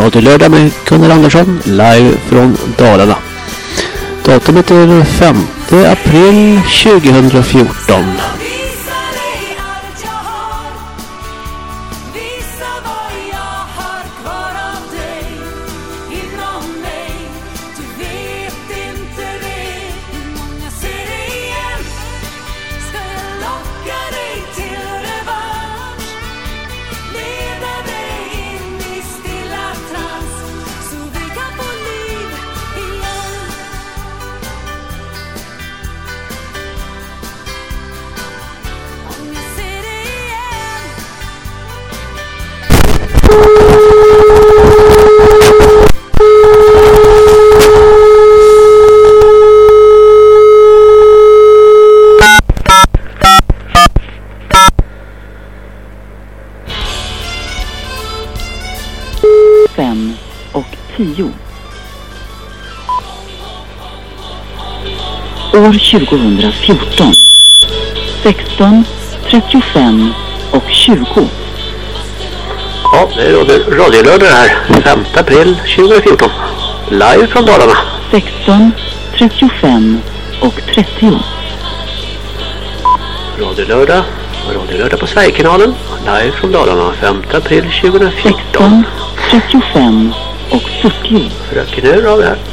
Radio Lördag med Gunnar Andersson live från Dalarna. Datumet är 5 april 2014. år 2014. 16, 35 och 20. Ja, det är Radiolördag här. 5 april 2014. Live från Dalarna. 16, 35 och 30. Radiolördag. Radiolördag på Sverigekanalen. Live från Dalarna. 5 april 2014. 16, 35 och 40. Fröken Ur har vi här.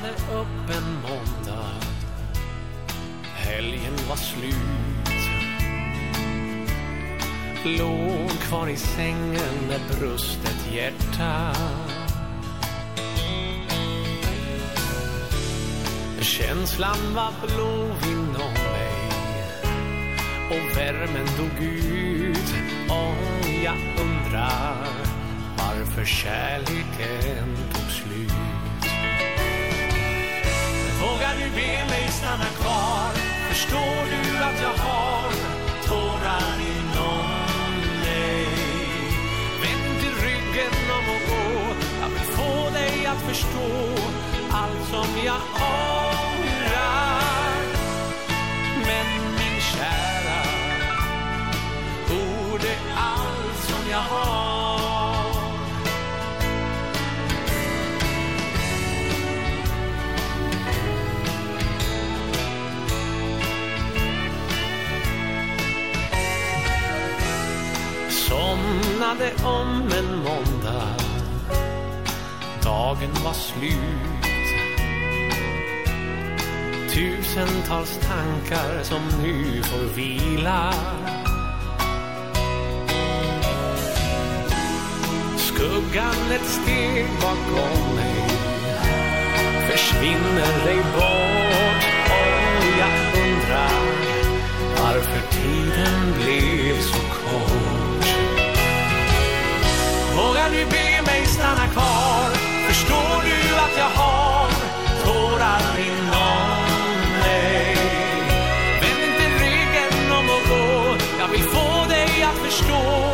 Vaknade upp en måndag. Helgen var slut. Låg kvar i sängen med brustet hjärta. Känslan var blå inom mig och värmen dog ut. Och jag undrar varför kärleken tog slut. När du ber mig stanna kvar? Förstår du att jag har tårar inom mig? Vänd till ryggen om och gå. Jag vill få dig att förstå allt som jag har vaknade om en måndag. Dagen var slut. Tusentals tankar som nu får vila. Skuggan ett steg bakom mig. Försvinner ej bort. Och jag undrar Varför tiden blev så kort. Vågar du be mig stanna kvar? Förstår du att jag har tårar inom mig? Vänd inte ryggen om och gå. Jag vill få dig att förstå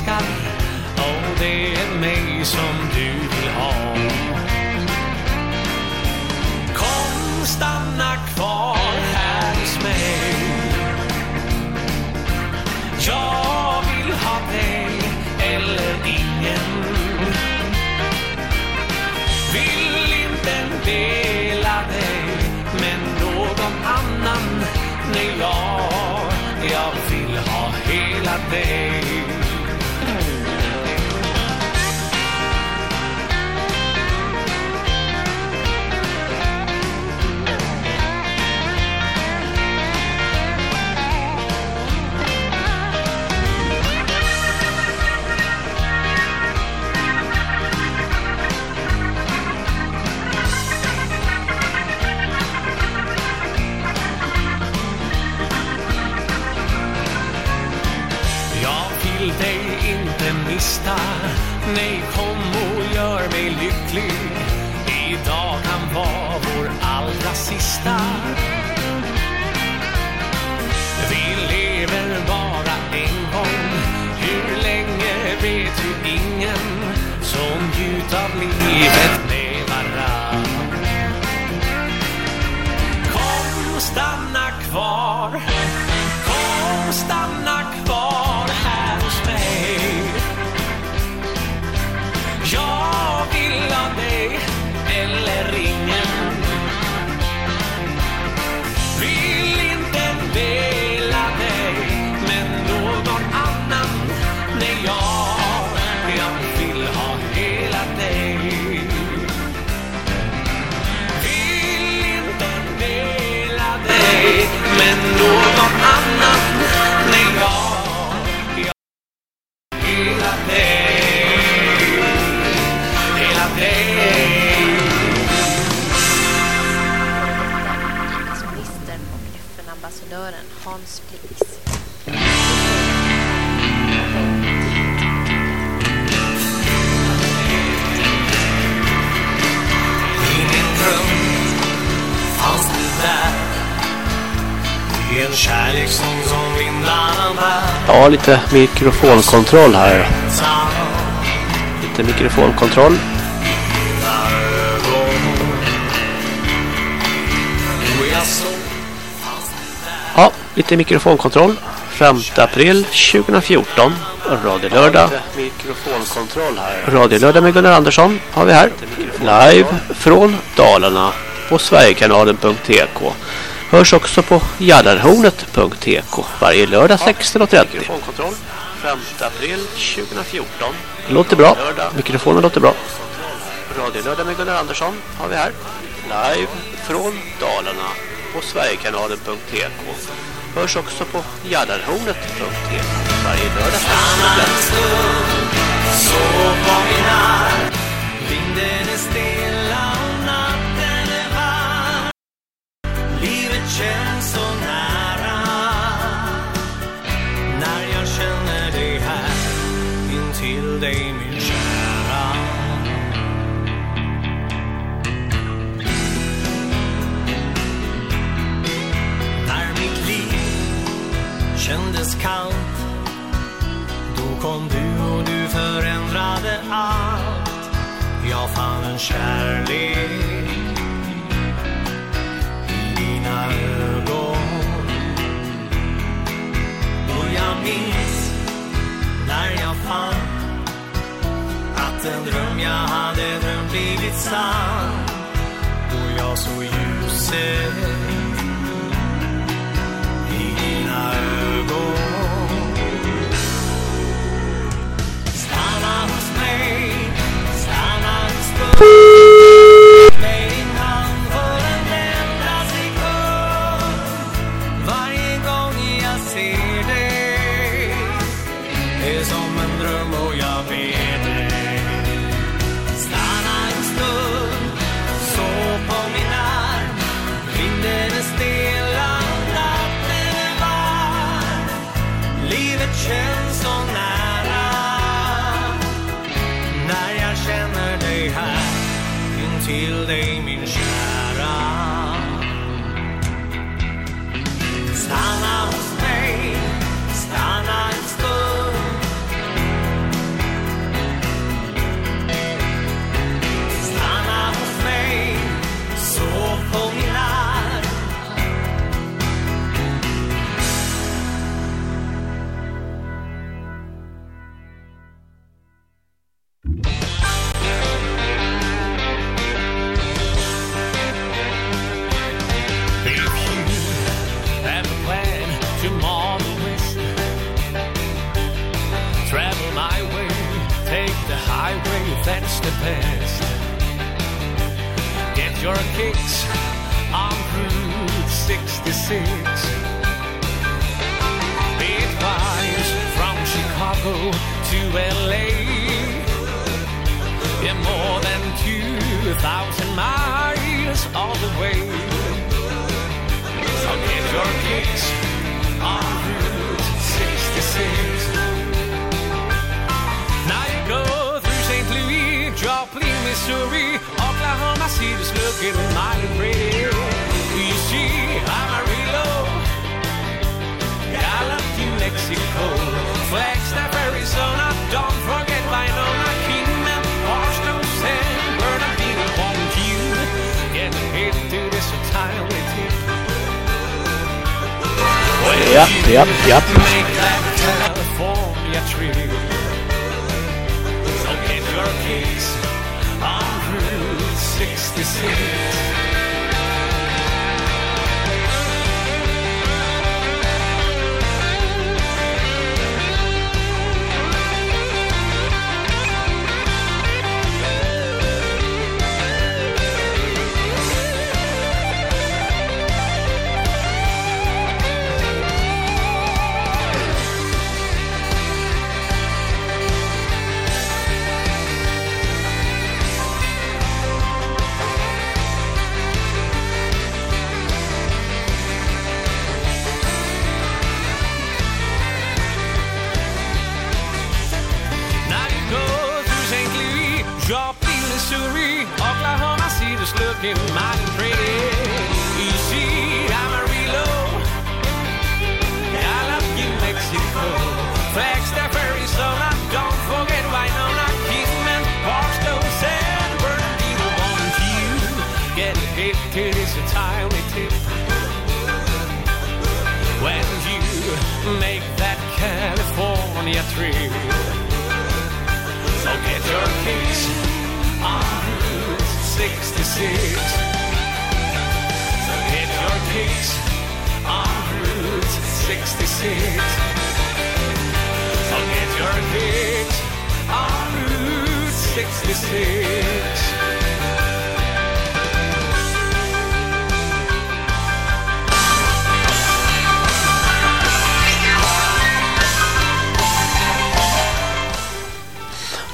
du älskar Och det är mig som du Nej, kom och gör mig lycklig. Ja, lite mikrofonkontroll här. Lite mikrofonkontroll. Ja, lite mikrofonkontroll. 5 april 2014. Radio Lördag. Radio Lördag med Gunnar Andersson har vi här. Live från Dalarna på sverigekanalen.tk. Hörs också på jallarhornet.tk varje lördag 16.30. Mikrofonkontroll 5 april 2014. Låter bra. Mikrofonen låter bra. Radiolördag med Gunnar Andersson har vi här. Live från Dalarna på Sverigekanalen.tk. Hörs också på jallarhornet.tk varje lördag 16.30. kändes kallt då kom du och du förändrade allt. Jag fann en kärlek i dina ögon. Och jag minns när jag fann att en dröm jag hade drömt blivit sann. Då jag såg ljuset i dina ögon. Fui! The best. Get your kicks on Route 66 It winds from Chicago to LA Yeah, more than 2,000 miles all the way. So get your kicks on Route Missouri, Oklahoma City's looking mighty pretty. You see, I love you, Mexico, Flagstaff, Arizona. Don't forget Kingman, Washington, San Bernardino. You get to this time with you. Yep, yep, yep. Make that California. So get your. 66.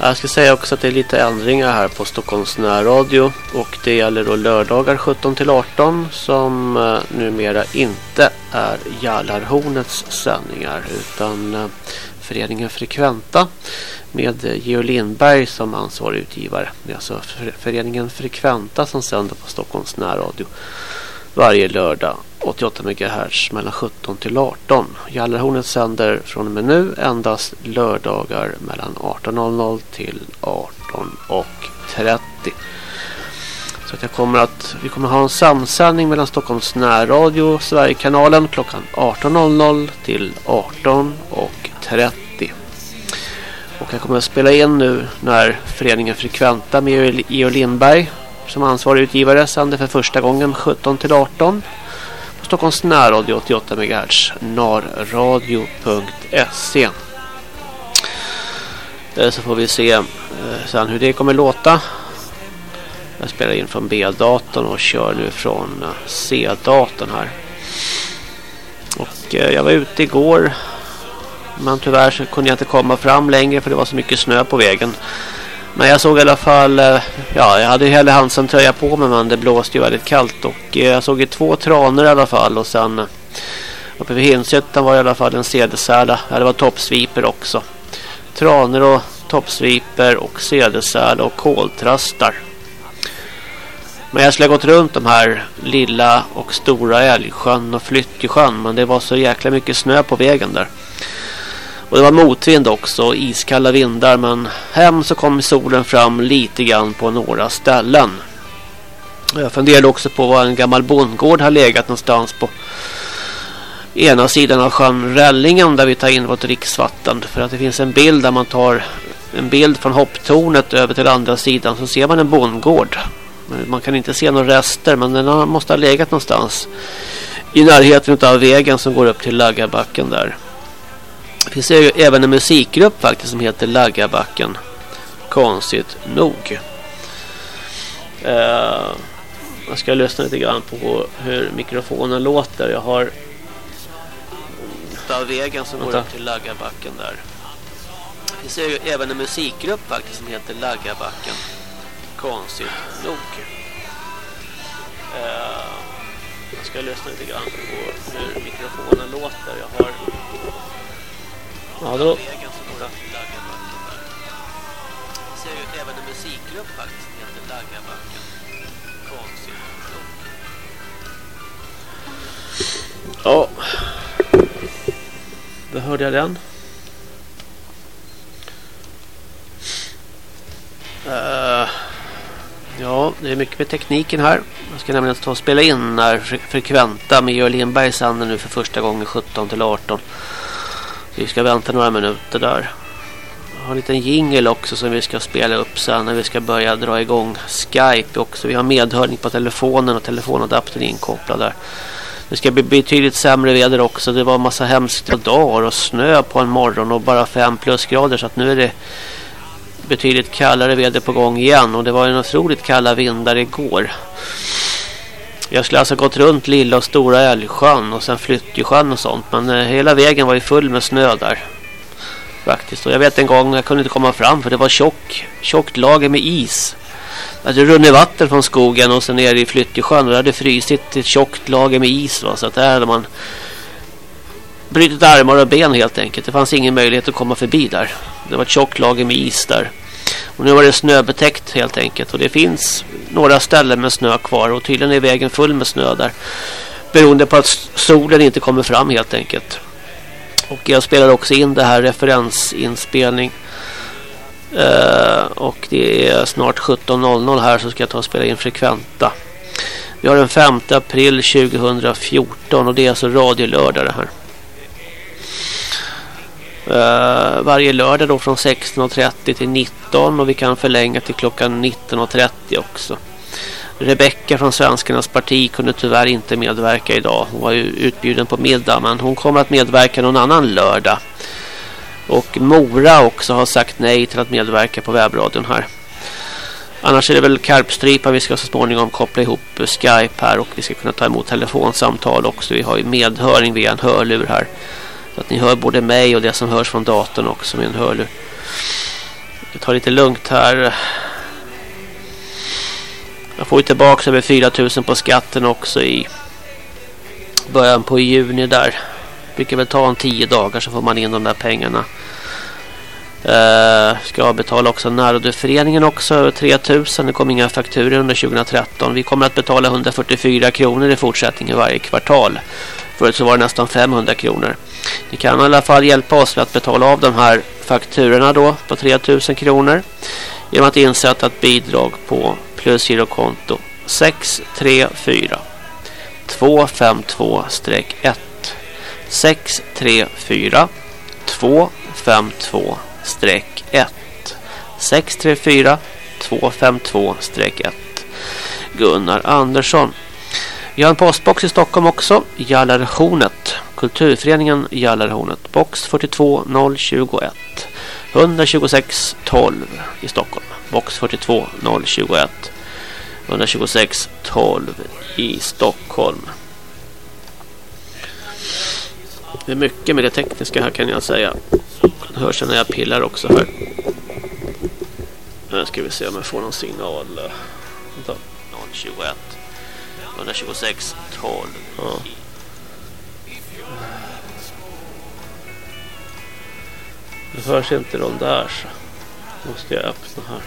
Jag ska säga också att det är lite ändringar här på Stockholms närradio och det gäller då lördagar 17 till 18 som eh, numera inte är Jallarhornets sändningar utan eh, föreningen Frekventa med Geo Lindberg som ansvarig utgivare. Det är alltså föreningen Frekventa som sänder på Stockholms närradio varje lördag 88 MHz mellan 17 till 18. Gallerhornet sänder från och med nu endast lördagar mellan 18.00 till 18.30. Så att jag kommer att, vi kommer ha en samsändning mellan Stockholms närradio och Sverigekanalen klockan 18.00 till 18.30. Och jag kommer att spela in nu när föreningen Frekventa med E.O. Lindberg som ansvarig utgivare sänder för första gången 17 till 18 Stockholms närradio 88 MHz narradio.se så får vi se eh, sen hur det kommer låta. Jag spelar in från B-datorn och kör nu från eh, C-datorn här. Och eh, jag var ute igår men tyvärr så kunde jag inte komma fram längre för det var så mycket snö på vägen. Men jag såg i alla fall, eh, ja jag hade ju Helle Hansen tröja på mig men det blåste ju väldigt kallt och eh, jag såg ju två tranor i alla fall och sen eh, uppe vid Hinshyttan var i alla fall en sädesärla. ja det var toppsviper också. Tranor och toppsviper och sädesärla och koltrastar. Men jag skulle ha gått runt de här lilla och stora älgsjön och flyttjesjön men det var så jäkla mycket snö på vägen där. Och det var motvind också och iskalla vindar men hem så kom solen fram lite grann på några ställen. Jag funderade också på var en gammal bondgård har legat någonstans på ena sidan av sjön Rällingen där vi tar in vårt dricksvatten. För att det finns en bild där man tar en bild från hopptornet över till andra sidan så ser man en bondgård. Man kan inte se några rester men den måste ha legat någonstans i närheten av vägen som går upp till Laggabacken där. Det finns ju även en musikgrupp faktiskt som heter Laggabacken. Konstigt nog. Uh, jag ska lyssna lite grann på hur mikrofonen låter. Jag har av vägen som går upp till Laggabacken där. Det finns ju även en musikgrupp faktiskt som heter Laggabacken. Konstigt nog. Eh, jag ska lyssna lite grann på hur mikrofonen låter. Jag har Ja, då... Det ser ju även en musikgrupp faktiskt som heter Laggabacken. Konstigt nog. Ja. Då hörde jag den. Uh, Ja, det är mycket med tekniken här. Jag ska nämligen ta och spela in när Frekventa med Georg Lindberg sänder nu för första gången 17 till 18. Vi ska vänta några minuter där. Jag har en liten jingle också som vi ska spela upp sen när vi ska börja dra igång Skype också. Vi har medhörning på telefonen och telefonadaptern inkopplad där. Det ska bli betydligt sämre väder också. Det var en massa hemska dagar och snö på en morgon och bara 5 plusgrader så att nu är det betydligt kallare väder på gång igen och det var en otroligt kalla vindar igår. Jag skulle alltså gått runt lilla och stora älgsjön och sen flyttjesjön och sånt men eh, hela vägen var ju full med snö där. Faktiskt och jag vet en gång jag kunde inte komma fram för det var tjock, tjockt lager med is. Det hade runnit vatten från skogen och sen ner i flyttjesjön och det hade frysit ett tjockt lager med is va? så att där hade man brutit armar och ben helt enkelt. Det fanns ingen möjlighet att komma förbi där. Det var ett tjockt lager med is där. Och nu var det snöbetäckt helt enkelt. Och det finns några ställen med snö kvar. Och tydligen är vägen full med snö där. Beroende på att solen inte kommer fram helt enkelt. Och jag spelar också in det här referensinspelning. Uh, och det är snart 17.00 här så ska jag ta och spela in frekventa. Vi har den 5 april 2014 och det är alltså radiolördag det här. Uh, varje lördag då från 16.30 till 19 och vi kan förlänga till klockan 19.30 också. Rebecka från Svenskarnas parti kunde tyvärr inte medverka idag. Hon var ju utbjuden på middag men hon kommer att medverka någon annan lördag. Och Mora också har sagt nej till att medverka på webbradion här. Annars är det väl Karpstripa vi ska så småningom koppla ihop Skype här och vi ska kunna ta emot telefonsamtal också. Vi har ju medhörning via en hörlur här. Så att ni hör både mig och det som hörs från datorn också med en hörlur. Jag tar lite lugnt här. Jag får ju tillbaka över 4000 på skatten också i början på juni där. Det brukar väl ta en 10 dagar så får man in de där pengarna. Uh, ska betala också Närodöföreningen också över 3000. Det kommer inga fakturer under 2013. Vi kommer att betala 144 kronor i fortsättningen varje kvartal. Förut så var det nästan 500 kronor. Ni kan i alla fall hjälpa oss med att betala av de här fakturorna då på 3000 kronor. Genom att insätta ett bidrag på plusgirokonto 634 252-1 634 252-1 634 252-1 Gunnar Andersson vi har en postbox i Stockholm också. Jallarhornet. Kulturföreningen Jallarhornet. Box 42 021. 126 12 i Stockholm. Box 42 021. 126 12 i Stockholm. Det är mycket med det tekniska här kan jag säga. Det hörs när jag pillar också här. Nu ska vi se om jag får någon signal. 021. 126 12. Ja. Det hörs inte de där så måste jag öppna här.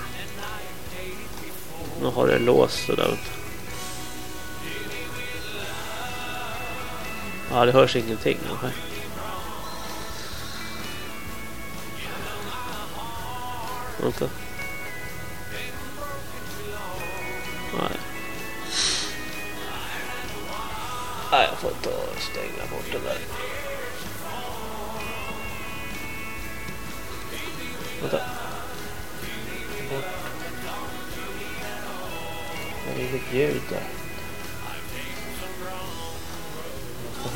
Nu har det låst så där. Ja, det hörs ingenting. Nej. Vänta. Nej. Får ta och stänga bort den där. Vänta. Bort. Det är inget ljud där.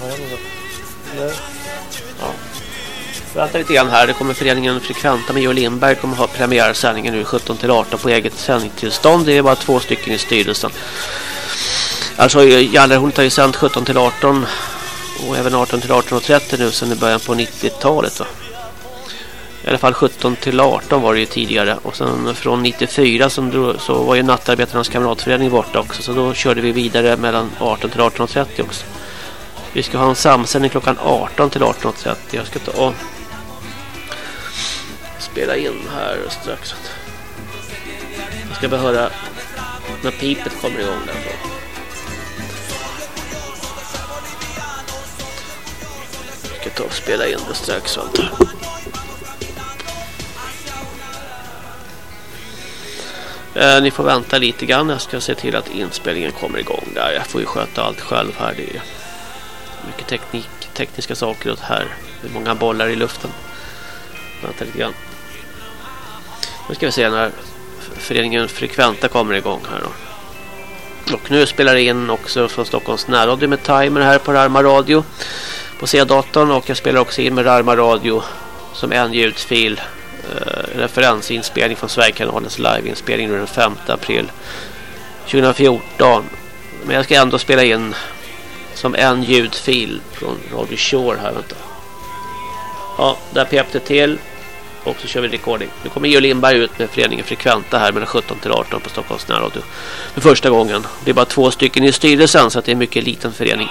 Jag något. Nej. Ja. Vänta lite grann här. Det kommer föreningen Frekventa med Joel Lindberg kommer ha premiärsändningen nu 17 till 18 på eget sändningstillstånd. Det är bara två stycken i styrelsen. Alltså eh, Jallarhornet har ju sänt 17 till 18 och även 18 till 18.30 nu sen i början på 90-talet va. I alla fall 17 till 18 var det ju tidigare och sen från 94 som då, så var ju nattarbetarnas kamratförening borta också så då körde vi vidare mellan 18 till 18.30 också. Vi ska ha en samsändning klockan 18 till 18.30. Jag ska ta och spela in här strax. Jag ska bara höra när pipet kommer igång därifrån. Ska ta och spela in det strax. Eh, ni får vänta lite grann. Jag ska se till att inspelningen kommer igång där. Jag får ju sköta allt själv här. Det är mycket teknik, tekniska saker åt här. Det är många bollar i luften. Vänta lite grann. Nu ska vi se när föreningen Frekventa kommer igång här då. Och nu spelar jag in också från Stockholms närradio med timer här på Rarma Radio på C-datorn och jag spelar också in med Rarma Radio som en ljudfil eh, referensinspelning från Sverigekanalens liveinspelning den 5 april 2014 men jag ska ändå spela in som en ljudfil från Radio Shore här vänta. Ja, där pep det till och så kör vi recording. Nu kommer Georg Lindberg ut med föreningen Frekventa här mellan 17 till 18 på Stockholms närradio. För första gången. Det är bara två stycken i styrelsen så att det är en mycket liten förening.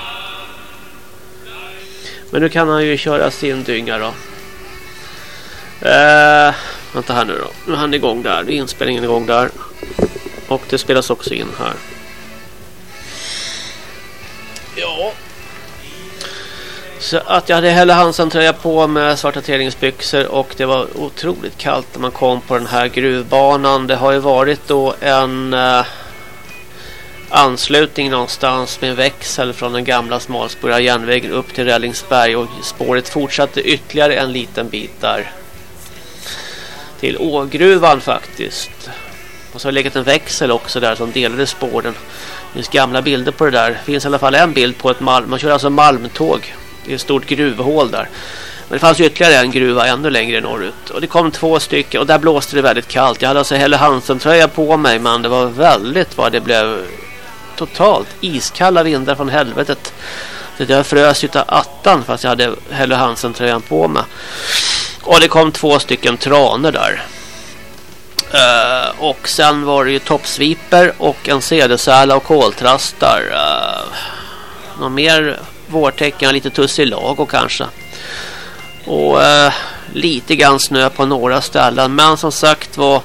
Men nu kan han ju köra sin dynga då. Eh, vänta här nu då. Nu är han igång där. Det är inspelningen igång där. Och det spelas också in här. Ja. Så att jag hade Helle Hansen tröja på med svarta träningsbyxor och det var otroligt kallt när man kom på den här gruvbanan. Det har ju varit då en eh, anslutning någonstans med växel från den gamla smalspåriga järnvägen upp till Rällingsberg och spåret fortsatte ytterligare en liten bit där till Ågruvan faktiskt. Och så har det legat en växel också där som delade spåren. Det finns gamla bilder på det där. Det finns i alla fall en bild på ett malm. Man kör alltså malmtåg. Det är ett stort gruvhål där. Men det fanns ytterligare en gruva ännu längre norrut. Och det kom två stycken och där blåste det väldigt kallt. Jag hade alltså Helle Hansen tröja på mig men det var väldigt vad det blev totalt iskalla vindar från helvetet. Så jag frös utav attan fast jag hade Helle Hansen tröjan på mig. Och det kom två stycken traner där. Uh, och sen var det ju toppsviper och en cedersäla och koltrastar. Uh, någon mer vårtecken, lite tussilago kanske. Och uh, lite grann snö på några ställen. Men som sagt var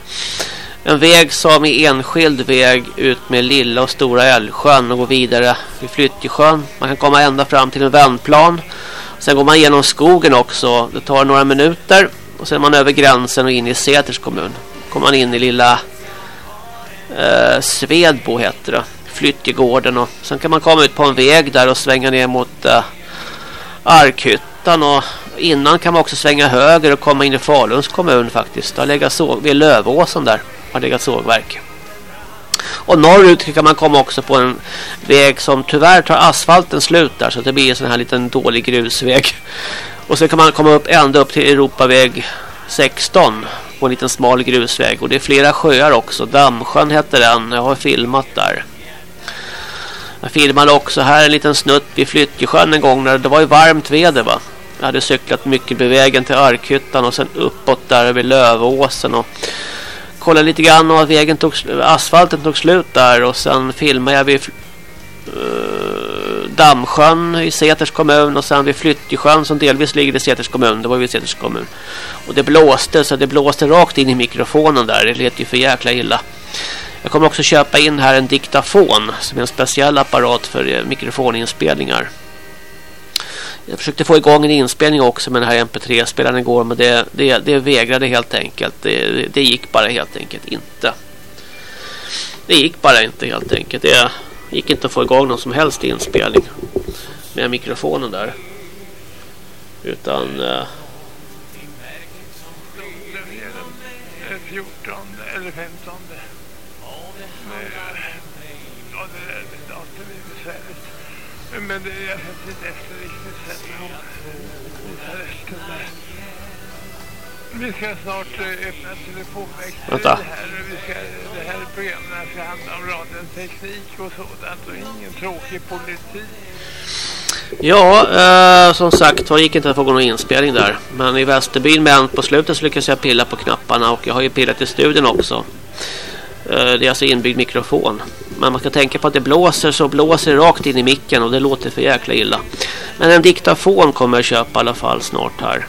en väg som är enskild väg ut med Lilla och Stora Älvsjön och gå vidare vid Flyttjesjön. Man kan komma ända fram till en vändplan. Sen går man genom skogen också. Det tar några minuter. Och sen är man över gränsen och in i Säters kommun. Kommer man in i lilla eh, Svedbo heter det. Flyttjegården. Och sen kan man komma ut på en väg där och svänga ner mot eh, Arkhyttan. Och innan kan man också svänga höger och komma in i Faluns kommun faktiskt. Där lägger så vid Lövåsen där. Har legat sågverk. Och norrut kan man komma också på en väg som tyvärr tar asfalten slut där. Så det blir en sån här liten dålig grusväg. Och så kan man komma upp ända upp till Europaväg 16 på en liten smal grusväg. Och det är flera sjöar också. Dammsjön heter den. Jag har filmat där. Jag filmade också här en liten snutt vid Flyttjesjön en gång när det var ju varmt väder va. Jag hade cyklat mycket på vägen till Arkhyttan och sen uppåt där vid Lövåsen och kollade lite grann och att vägen tog asfalten tog slut där och sen filmade jag vid uh, Dammsjön i Säters kommun och sen vid Flyttjesjön som delvis ligger i Säters kommun. Det var vid Säters kommun. Och det blåste så det blåste rakt in i mikrofonen där. Det lät ju för jäkla illa. Jag kommer också köpa in här en diktafon som är en speciell apparat för eh, mikrofoninspelningar. Jag försökte få igång en inspelning också med den här MP3-spelaren igår men det, det, det vägrade helt enkelt. Det, det, gick bara helt enkelt inte. Det gick bara inte helt enkelt. Det gick inte att få igång någon som helst inspelning med mikrofonen där. Utan... Uh... 14 eller 15. Det. Men det, inte Vi ska snart uh, öppna Vänta. det här. Vi ska, det här programmet ska handla om radioteknik och sådant och ingen tråkig politik. Ja, eh, som sagt var gick inte att få någon inspelning där. Men i Västerbyn med en på slutet så lyckades jag pilla på knapparna och jag har ju pillat i studion också. Eh, det är alltså inbyggd mikrofon. Men man ska tänka på att det blåser så blåser det rakt in i micken och det låter för jäkla illa. Men en diktafon kommer jag köpa i alla fall snart här.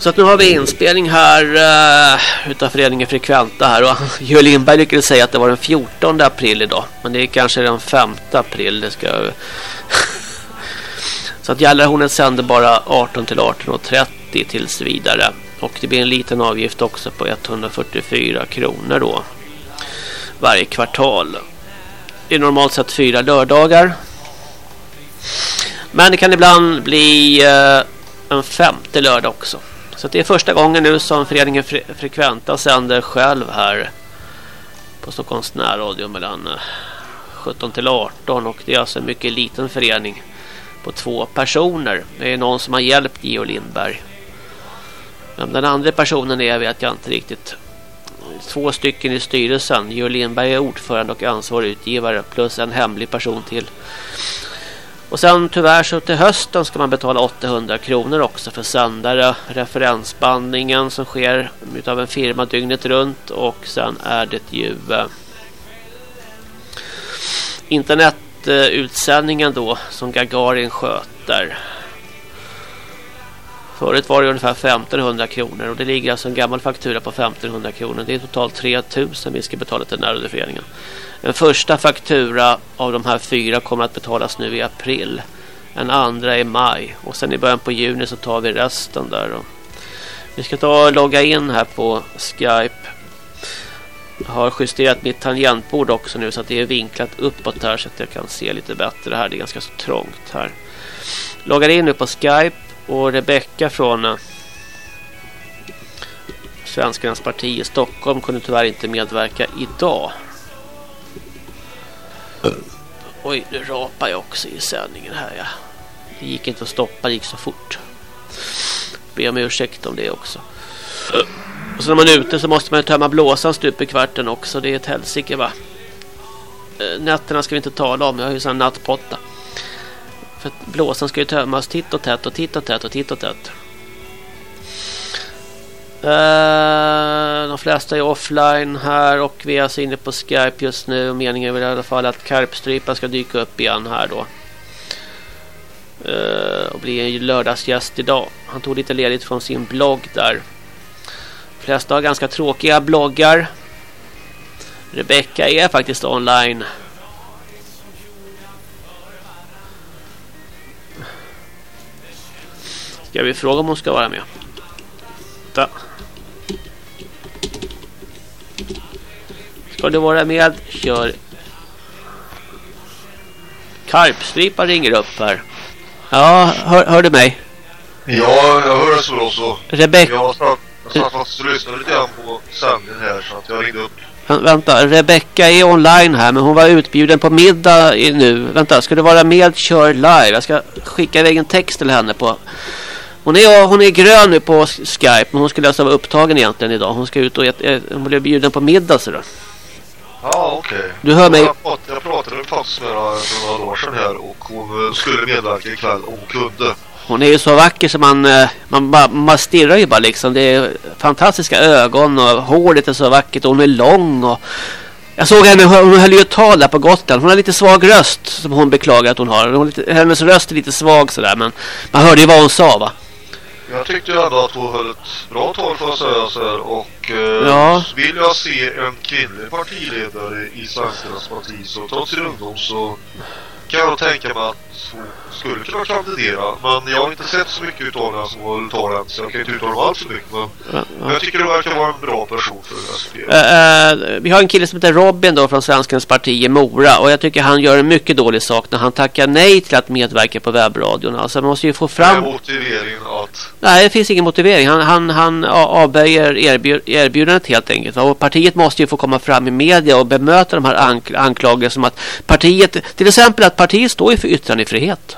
Så att nu har vi inspelning här uh, utav föreningen Frekventa här och Joel Lindberg lyckades säga att det var den 14 april idag. Men det är kanske den 5 april det ska Så att Gällarhornet sänder bara 18 till 18.30 tills vidare. Och det blir en liten avgift också på 144 kronor då. Varje kvartal. Det är normalt sett fyra lördagar. Men det kan ibland bli uh, en femte lördag också. Så det är första gången nu som föreningen Fre Frekventa sänder själv här på Stockholms närradio mellan 17 till 18 och det är alltså en mycket liten förening på två personer. Det är någon som har hjälpt Geo Lindberg. Vem den andra personen är vet jag inte riktigt. Två stycken i styrelsen. Geo Lindberg är ordförande och ansvarig utgivare plus en hemlig person till. Och sen tyvärr så till hösten ska man betala 800 kronor också för sändare, referensbandningen som sker av en firma dygnet runt och sen är det ju eh, internetutsändningen då som Gagarin sköter. Förut var det ungefär 1500 kronor och det ligger alltså en gammal faktura på 1500 kronor. Det är totalt 3000 vi ska betala till närrådeföreningen. En första faktura av de här fyra kommer att betalas nu i april. En andra i maj och sen i början på juni så tar vi resten där. Vi ska ta och logga in här på Skype. Jag har justerat mitt tangentbord också nu så att det är vinklat uppåt här så att jag kan se lite bättre här. Det är ganska så trångt här. Loggar in nu på Skype och Rebecka från eh, Svenskarnas parti i Stockholm kunde tyvärr inte medverka idag. Oj, nu rapar jag också i sändningen här. Ja. Det gick inte att stoppa, det gick så fort. Be om ursäkt om det också. Och så när man är ute så måste man tömma blåsan stup i kvarten också. Det är ett helsike va. Eh, nätterna ska vi inte tala om. Jag har ju sån nattpotta. För blåsan ska ju tömmas titt och tätt och titt och tätt och titt och tätt. Uh, de flesta är offline här och vi är alltså inne på Skype just nu. Meningen är väl i alla fall att Karpstrypa ska dyka upp igen här då. Uh, och bli en lördagsgäst idag. Han tog lite ledigt från sin blogg där. De flesta har ganska tråkiga bloggar. Rebecca är faktiskt online. Ska vi fråga om hon ska vara med? Vänta. Ska du vara med? Kör. Karpstripa ringer upp här. Ja, hör, hör du mig? Ja, jag hör det så bra så. Rebecca. Jag satt, jag satt faktiskt och lyssnade lite grann på sändningen här så att jag ringde upp. Vänta, Rebecca är online här men hon var utbjuden på middag nu. Vänta, ska du vara med? Kör live. Jag ska skicka iväg en text till henne på hon är, hon är grön nu på Skype men hon skulle alltså vara upptagen egentligen idag. Hon ska ut och äta, hon blev bjuden på middag så då. Ja, okej. Okay. Du hör mig. Jag pratade, jag pratade faktiskt med henne för några dagar sedan här och hon eh, skulle medverka ikväll om hon kunde. Hon är ju så vacker som man, eh, man, man, man stirrar ju bara liksom. Det är fantastiska ögon och håret är så vackert och hon är lång och jag såg henne, hon höll ju ett tal där på Gotland. Hon har lite svag röst som hon beklagar att hon har. Hon lite, hennes röst är lite svag sådär men man hörde ju vad hon sa va. Jag tyckte ju ändå att hon höll ett bra tal för att säga så här. Och eh, ja. vill jag se en kvinnlig partiledare i Svenskarnas parti så trots sin ungdom så kan jag tänka mig att hon skulle kunna kandidera. Men jag har inte sett så mycket utav henne som håller tal än så jag kan inte uttala mig alls så mycket. Men, ja, men jag tycker det verkar vara en bra person för SP. Uh, uh, vi har en kille som heter Robin då från Svenskarnas parti i Mora. Och jag tycker han gör en mycket dålig sak när han tackar nej till att medverka på webbradion. Alltså man måste ju få fram... Det motiveringen att... Nej, det finns ingen motivering. Han, han, han avböjer erbjud, erbjudandet helt enkelt. Och partiet måste ju få komma fram i media och bemöta de här ank anklagelserna om att partiet... Till exempel att partiet står ju för yttrandefrihet.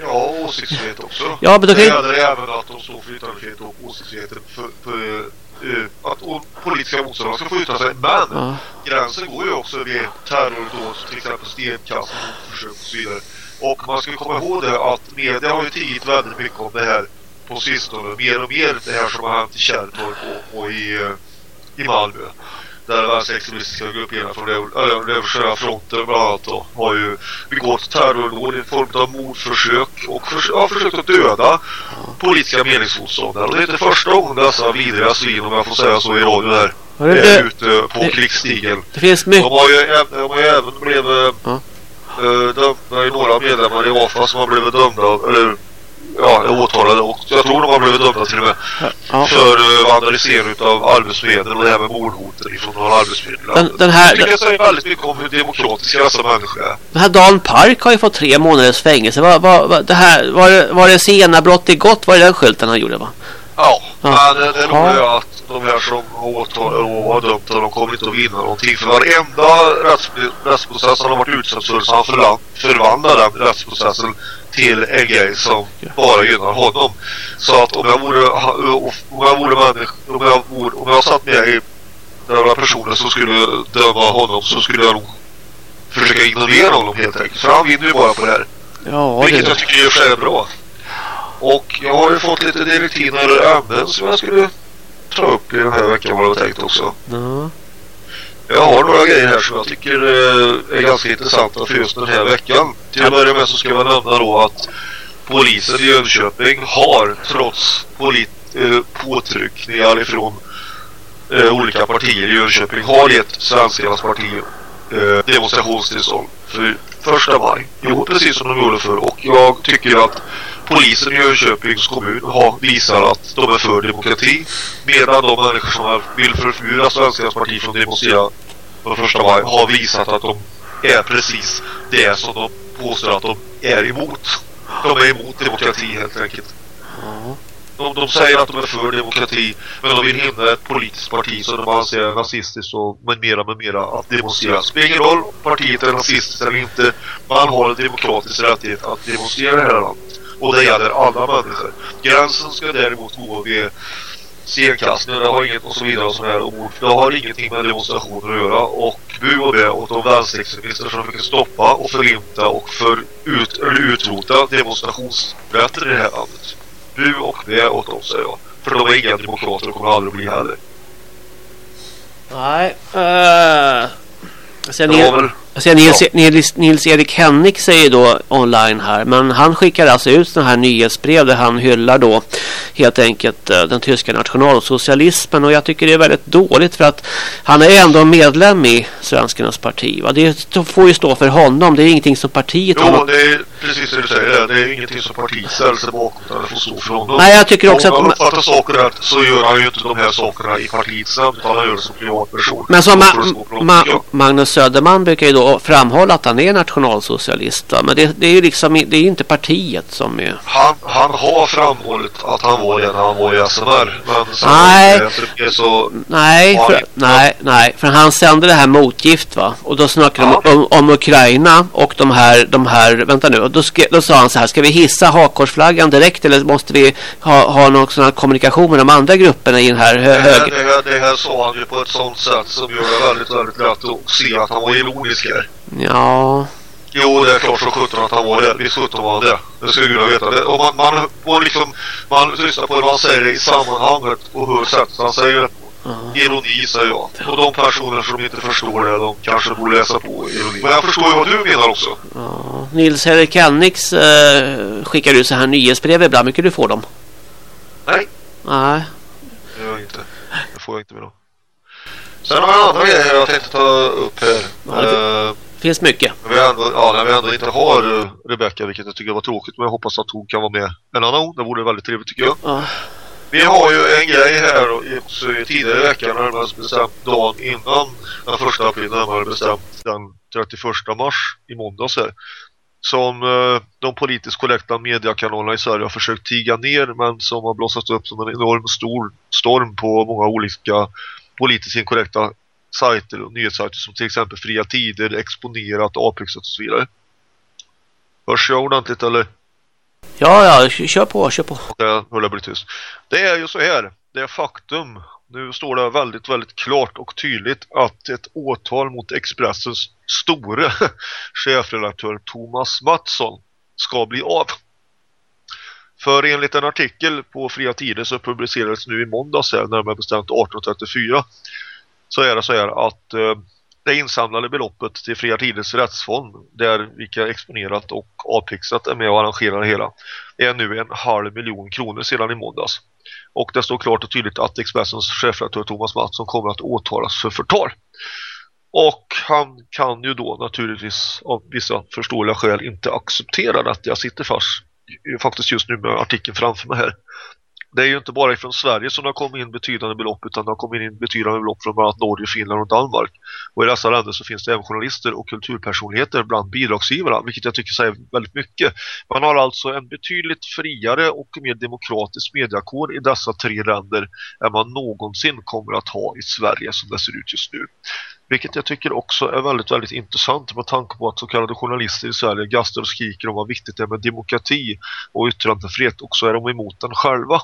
Ja, åsiktsfrihet också. Ja, men då kan det gäller även att de står för yttrandefrihet och åsiktsfriheten för, för uh, att och politiska motståndare ska få yttra sig. Men ja. gränsen går ju också vid terrordåd, till exempel stenkast, försök och så vidare. Och man ska komma ihåg det att media har ju tigit väldigt mycket om det här på sistone. Mer och mer det här som har hänt i Kärrtorp och, och i, uh, i Malmö där vänsterextremistiska grupperingar från Revolutionära fronten bland annat då, har ju begått terrordåd i form av mordförsök och för, har försökt att döda politiska meningsmotståndare. Och det är inte första gången dessa vidriga svin, om jag får säga så i radio här, det, är ute på det, krigsstigen. Det finns mycket... De har ju, de har ju även blivit ja. uh, dömda i några medlemmar i AFA som har blivit dömda eller ja, åtalade och jag tror de har blivit dömda till och med Ja. för uh, vandalisering av arbetsmedel och det med mordhoten ifrån några arbetsmedel. Den, den, här, jag säger väldigt mycket om hur demokratiska dessa människor är. den här Dan Park har ju fått tre månaders fängelse. Vad, vad, vad, det här, var, det, var det sena brott i gott? Var det den skylten han gjorde va? Ja, Ja. men det, det roliga är att de här som har åtal och dömt de kommer inte att vinna någonting. För varenda rätts, rättsprocess han har varit utsatt för så han förvandlar den rättsprocessen till en grej som bara gynnar honom. Så att om jag vore, ha- om jag vore människa, om jag, vore, om jag satt med i några personer som skulle döma honom så skulle jag nog försöka ignorera honom helt enkelt. För han vinner ju bara på det här. Ja, Vilket det, jag tycker i och för sig är bra. Och jag har ju fått lite direktiv när det ämnen som jag skulle ta upp i den här veckan vad jag tänkt också. ja. Jag har några grejer här som jag tycker eh, är ganska intressanta för just den här veckan. Till att börja med så ska jag nämna då att polisen i Jönköping har trots polit, eh, påtryckningar ifrån eh, olika partier i Jönköping har gett Svenskarnas parti eh, demonstrationstillstånd för första maj. Jo, precis som de gjorde för och jag tycker att polisen i Jönköpings kommun har visar att de är för demokrati medan de människor som vill förbjuda Svenskarnas parti från att demonstrera på första maj har visat att de är precis det som de påstår att de är emot. De är emot demokrati helt enkelt. De, de säger att de är för demokrati men de vill hindra ett politiskt parti som de anser är nazistiskt och med mera med mera att demonstrera. Spelar ingen roll om partiet är nazistiskt eller inte. Man har en demokratisk rättighet att demonstrera i det här landet. Och det gäller alla människor. Gränsen ska däremot gå vid scenkastning, det har inget och så vidare och sådana här ord. Det har ingenting med demonstrationer att göra och bu och bä åt de vänsterextremister som försöker stoppa och förinta och för ut, eller utrota demonstrationsrätten i det här landet. Bu och bä åt dem säger jag. För de är inga demokrater och kommer aldrig bli heller. Nej. Uh, sen Det var väl Jag ser Nils, Nils, Nils-Erik Henrik säger då online här, men han skickar alltså ut sådana här nyhetsbrev där han hyllar då helt enkelt eh, den tyska nationalsocialismen och jag tycker det är väldigt dåligt för att han är ändå medlem i Svenskarnas parti. Va? Det får ju stå för honom, det är ingenting som partiet har Jo, något- det är precis det du säger. Det är ingenting som partiet ställer sig bakom det får stå för honom. Nej, jag tycker också Om att- man uppfattar saker rätt så gör han ju inte de här sakerna i partiets namn utan han gör det som privatperson. Men som Ma. Magnus Söderman brukar ju då framhålla att han är nationalsocialist. Va? Men det, det är ju liksom det är inte partiet som är... Han, han har framhållit att han var det när han var i SMR. Men sen Nej. det så... Nej, för, det- nej, nej, för han sände det här motgift va? Och då snackade de Ja. om, om Ukraina och de här, de här, vänta nu, och då, ske, då sa han så här, ska vi hissa hakkorsflaggan direkt eller måste vi ha, ha någon sån här kommunikation med de andra grupperna i den här Det hö, här, höger... det, här, det här sa han ju på ett sånt sätt som gör det väldigt, väldigt lätt att se att han var ironisk här. Ja, Jo, det är klart som sjutton att han var det. Visst sjutton var han det. Det ska gudarna veta. Det, och man, man, man, liksom, man lyssnar på vad han säger i sammanhanget och hur sättet han säger det på. Ironi säger jag. Och de personer som inte förstår det, de kanske borde läsa på ironi. Men jag förstår ju vad du menar också. ja. Nils Henrik Hennix eh, skickar ut så här nyhetsbrev ibland, mycket du får dem? Nej, Nej. det gör jag inte. Det får jag inte med dem. Sen har jag andra grejer jag tänkte ta upp här. Ja, det- Eh, Finns mycket. När vi ändå, ja, när vi ändå inte har uh, Rebecka, vilket jag tycker var tråkigt, men jag hoppas att hon kan vara med en annan gång. Det vore väldigt trevligt tycker jag. Ja. Vi har ju en grej här och i- tidigare i veckan, närmast bestämt dagen innan den första april, närmare bestämt den 31 mars i måndags här. Som eh, de politiskt korrekta mediekanalerna i Sverige har försökt tiga ner men som har blossat upp som en enorm stor storm på många olika politiskt inkorrekta sajter och nyhetssajter som till exempel Fria Tider, Exponerat, Apexet och så vidare. Hörs jag ordentligt eller? Ja, ja, kör på, kör på. Jag höll jag bli tyst. Det är ju så här, det är faktum. Nu står det väldigt, väldigt klart och tydligt att ett åtal mot Expressens store chefredaktör Thomas Mattsson ska bli av. För enligt en artikel på Fria Tider så publicerades nu i måndags här, närmare bestämt 1834 så är det så här att eh, det insamlade beloppet till Fria Tiders rättsfond där vilka exponerat och avpixat är med och arrangerar det hela är nu en halv miljon kronor sedan i måndags. Och det står klart och tydligt att Expressens chefredaktör Thomas Mattsson kommer att åtalas för förtal. Och han kan ju då naturligtvis av vissa förståeliga skäl inte acceptera att jag sitter fast faktiskt just nu med artikeln framför mig här. Det är ju inte bara från Sverige som det har kommit in betydande belopp utan det har kommit in betydande belopp från bland annat Norge, Finland och Danmark. Och i dessa länder så finns det även journalister och kulturpersonligheter bland bidragsgivarna, vilket jag tycker säger väldigt mycket. Man har alltså en betydligt friare och mer demokratisk mediakår i dessa tre länder än man någonsin kommer att ha i Sverige som det ser ut just nu. Vilket jag tycker också är väldigt, väldigt intressant med tanke på att så kallade journalister i Sverige gastar och skriker om vad viktigt det är med demokrati och yttrandefrihet och så är de emot den själva.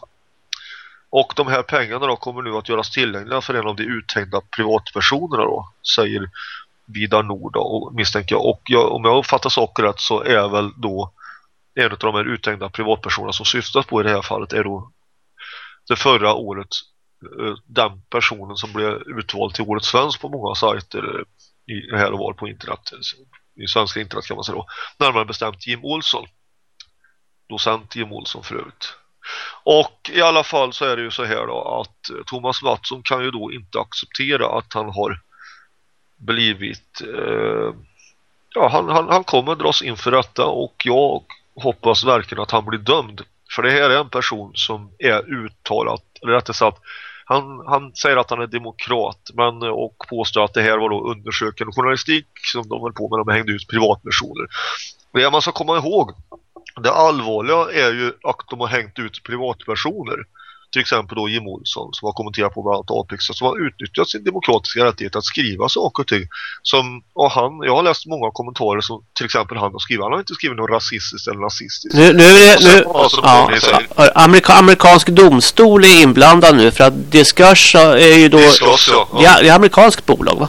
Och de här pengarna då kommer nu att göras tillgängliga för en av de uthängda privatpersonerna då, säger Vidar Nord då, och misstänker jag. Och jag, om jag uppfattar saker rätt så är väl då en av de här uthängda privatpersonerna som syftas på i det här fallet är då det förra året Eh, den personen som blev utvald till årets svensk på många sajter eh, i, här och var på internet eh, i svenska internet kan man säga då. Närmare bestämt Jim Olsson. Docent Jim Olsson för övrigt och i alla fall så är det ju så här då att Thomas Mattsson kan ju då inte acceptera att han har blivit eh, ja han, han, han kommer dras inför detta och jag hoppas verkligen att han blir dömd. För det här är en person som är uttalat eller rättare sagt han, han säger att han är demokrat men och påstår att det här var då undersökande journalistik som de höll på med de hängde ut privatpersoner. Det man ska komma ihåg det allvarliga är ju att de har hängt ut privatpersoner. Till exempel då Jim Olsson som har kommenterat på bland annat Apex som har utnyttjat sin demokratiska rättighet att skriva saker och ting. Som, och han, jag har läst många kommentarer som till exempel han har skrivit. Han har inte skrivit något rasistiskt eller nazistiskt. Nu, nu det, nu, Alltså, ja, det säger- Amerika, amerikansk domstol är inblandad nu för att Discuss är ju då... Discuss, ja. Det är, det är amerikanskt bolag va?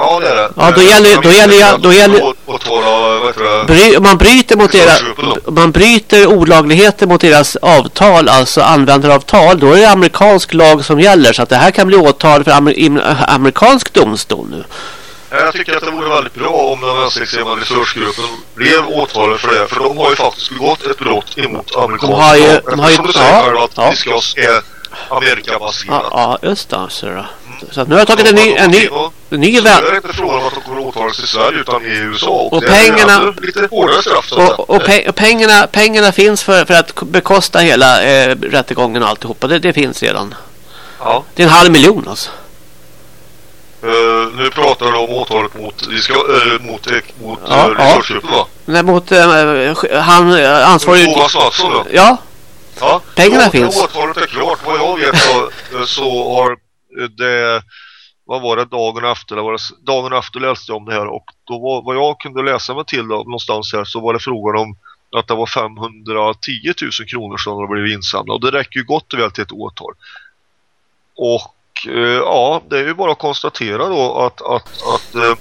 Ja, det är det. Ja, då gäller- då gäller- då gäller- man bryter mot deras, man bryter olagligheter mot deras avtal, alltså användaravtal, då är det amerikansk lag som gäller. Så att det här kan bli åtal för amer, amerikansk domstol nu. Jag tycker att det vore väldigt bra om den vänsterextrema resursgruppen blev åtalade för det. För de har ju faktiskt begått ett brott emot amerikansk De har ju- lag. de har ju- Eftersom du säger ja, själv att ja. Discuss är Amerikabaserat. Ja, ja just det. Så, då. så att nu har jag tagit en ny, en ny, en ny vän. det är inte frågan om att de kommer åtalas i Sverige utan i USA. Och, Och pengarna- lite hårdare straff att. Och, och, pe pengarna, pengarna finns för, för att bekosta hela eh, rättegången och alltihopa. Det, det finns redan. Ja. Det är en halv miljon alltså. Uh, nu pratar du om åtalet mot, vi ska, uh, mot, mot Ja, uh, resursgruppen va? Nej, mot eh, han eh, ansvarig... Thomas Mattsson då? Ja, Ja, Pengarna finns. Åtalet är klart. Vad jag vet så, så har det... Vad var det dagen efter? Eller var det, dagen efter läste jag om det här och då var, vad jag kunde läsa mig till då, någonstans här så var det frågan om att det var 510 000 kronor som hade blivit insamlade och det räcker ju gott och väl till ett åtal. Och eh, ja, det är ju bara att konstatera då att, att, att eh,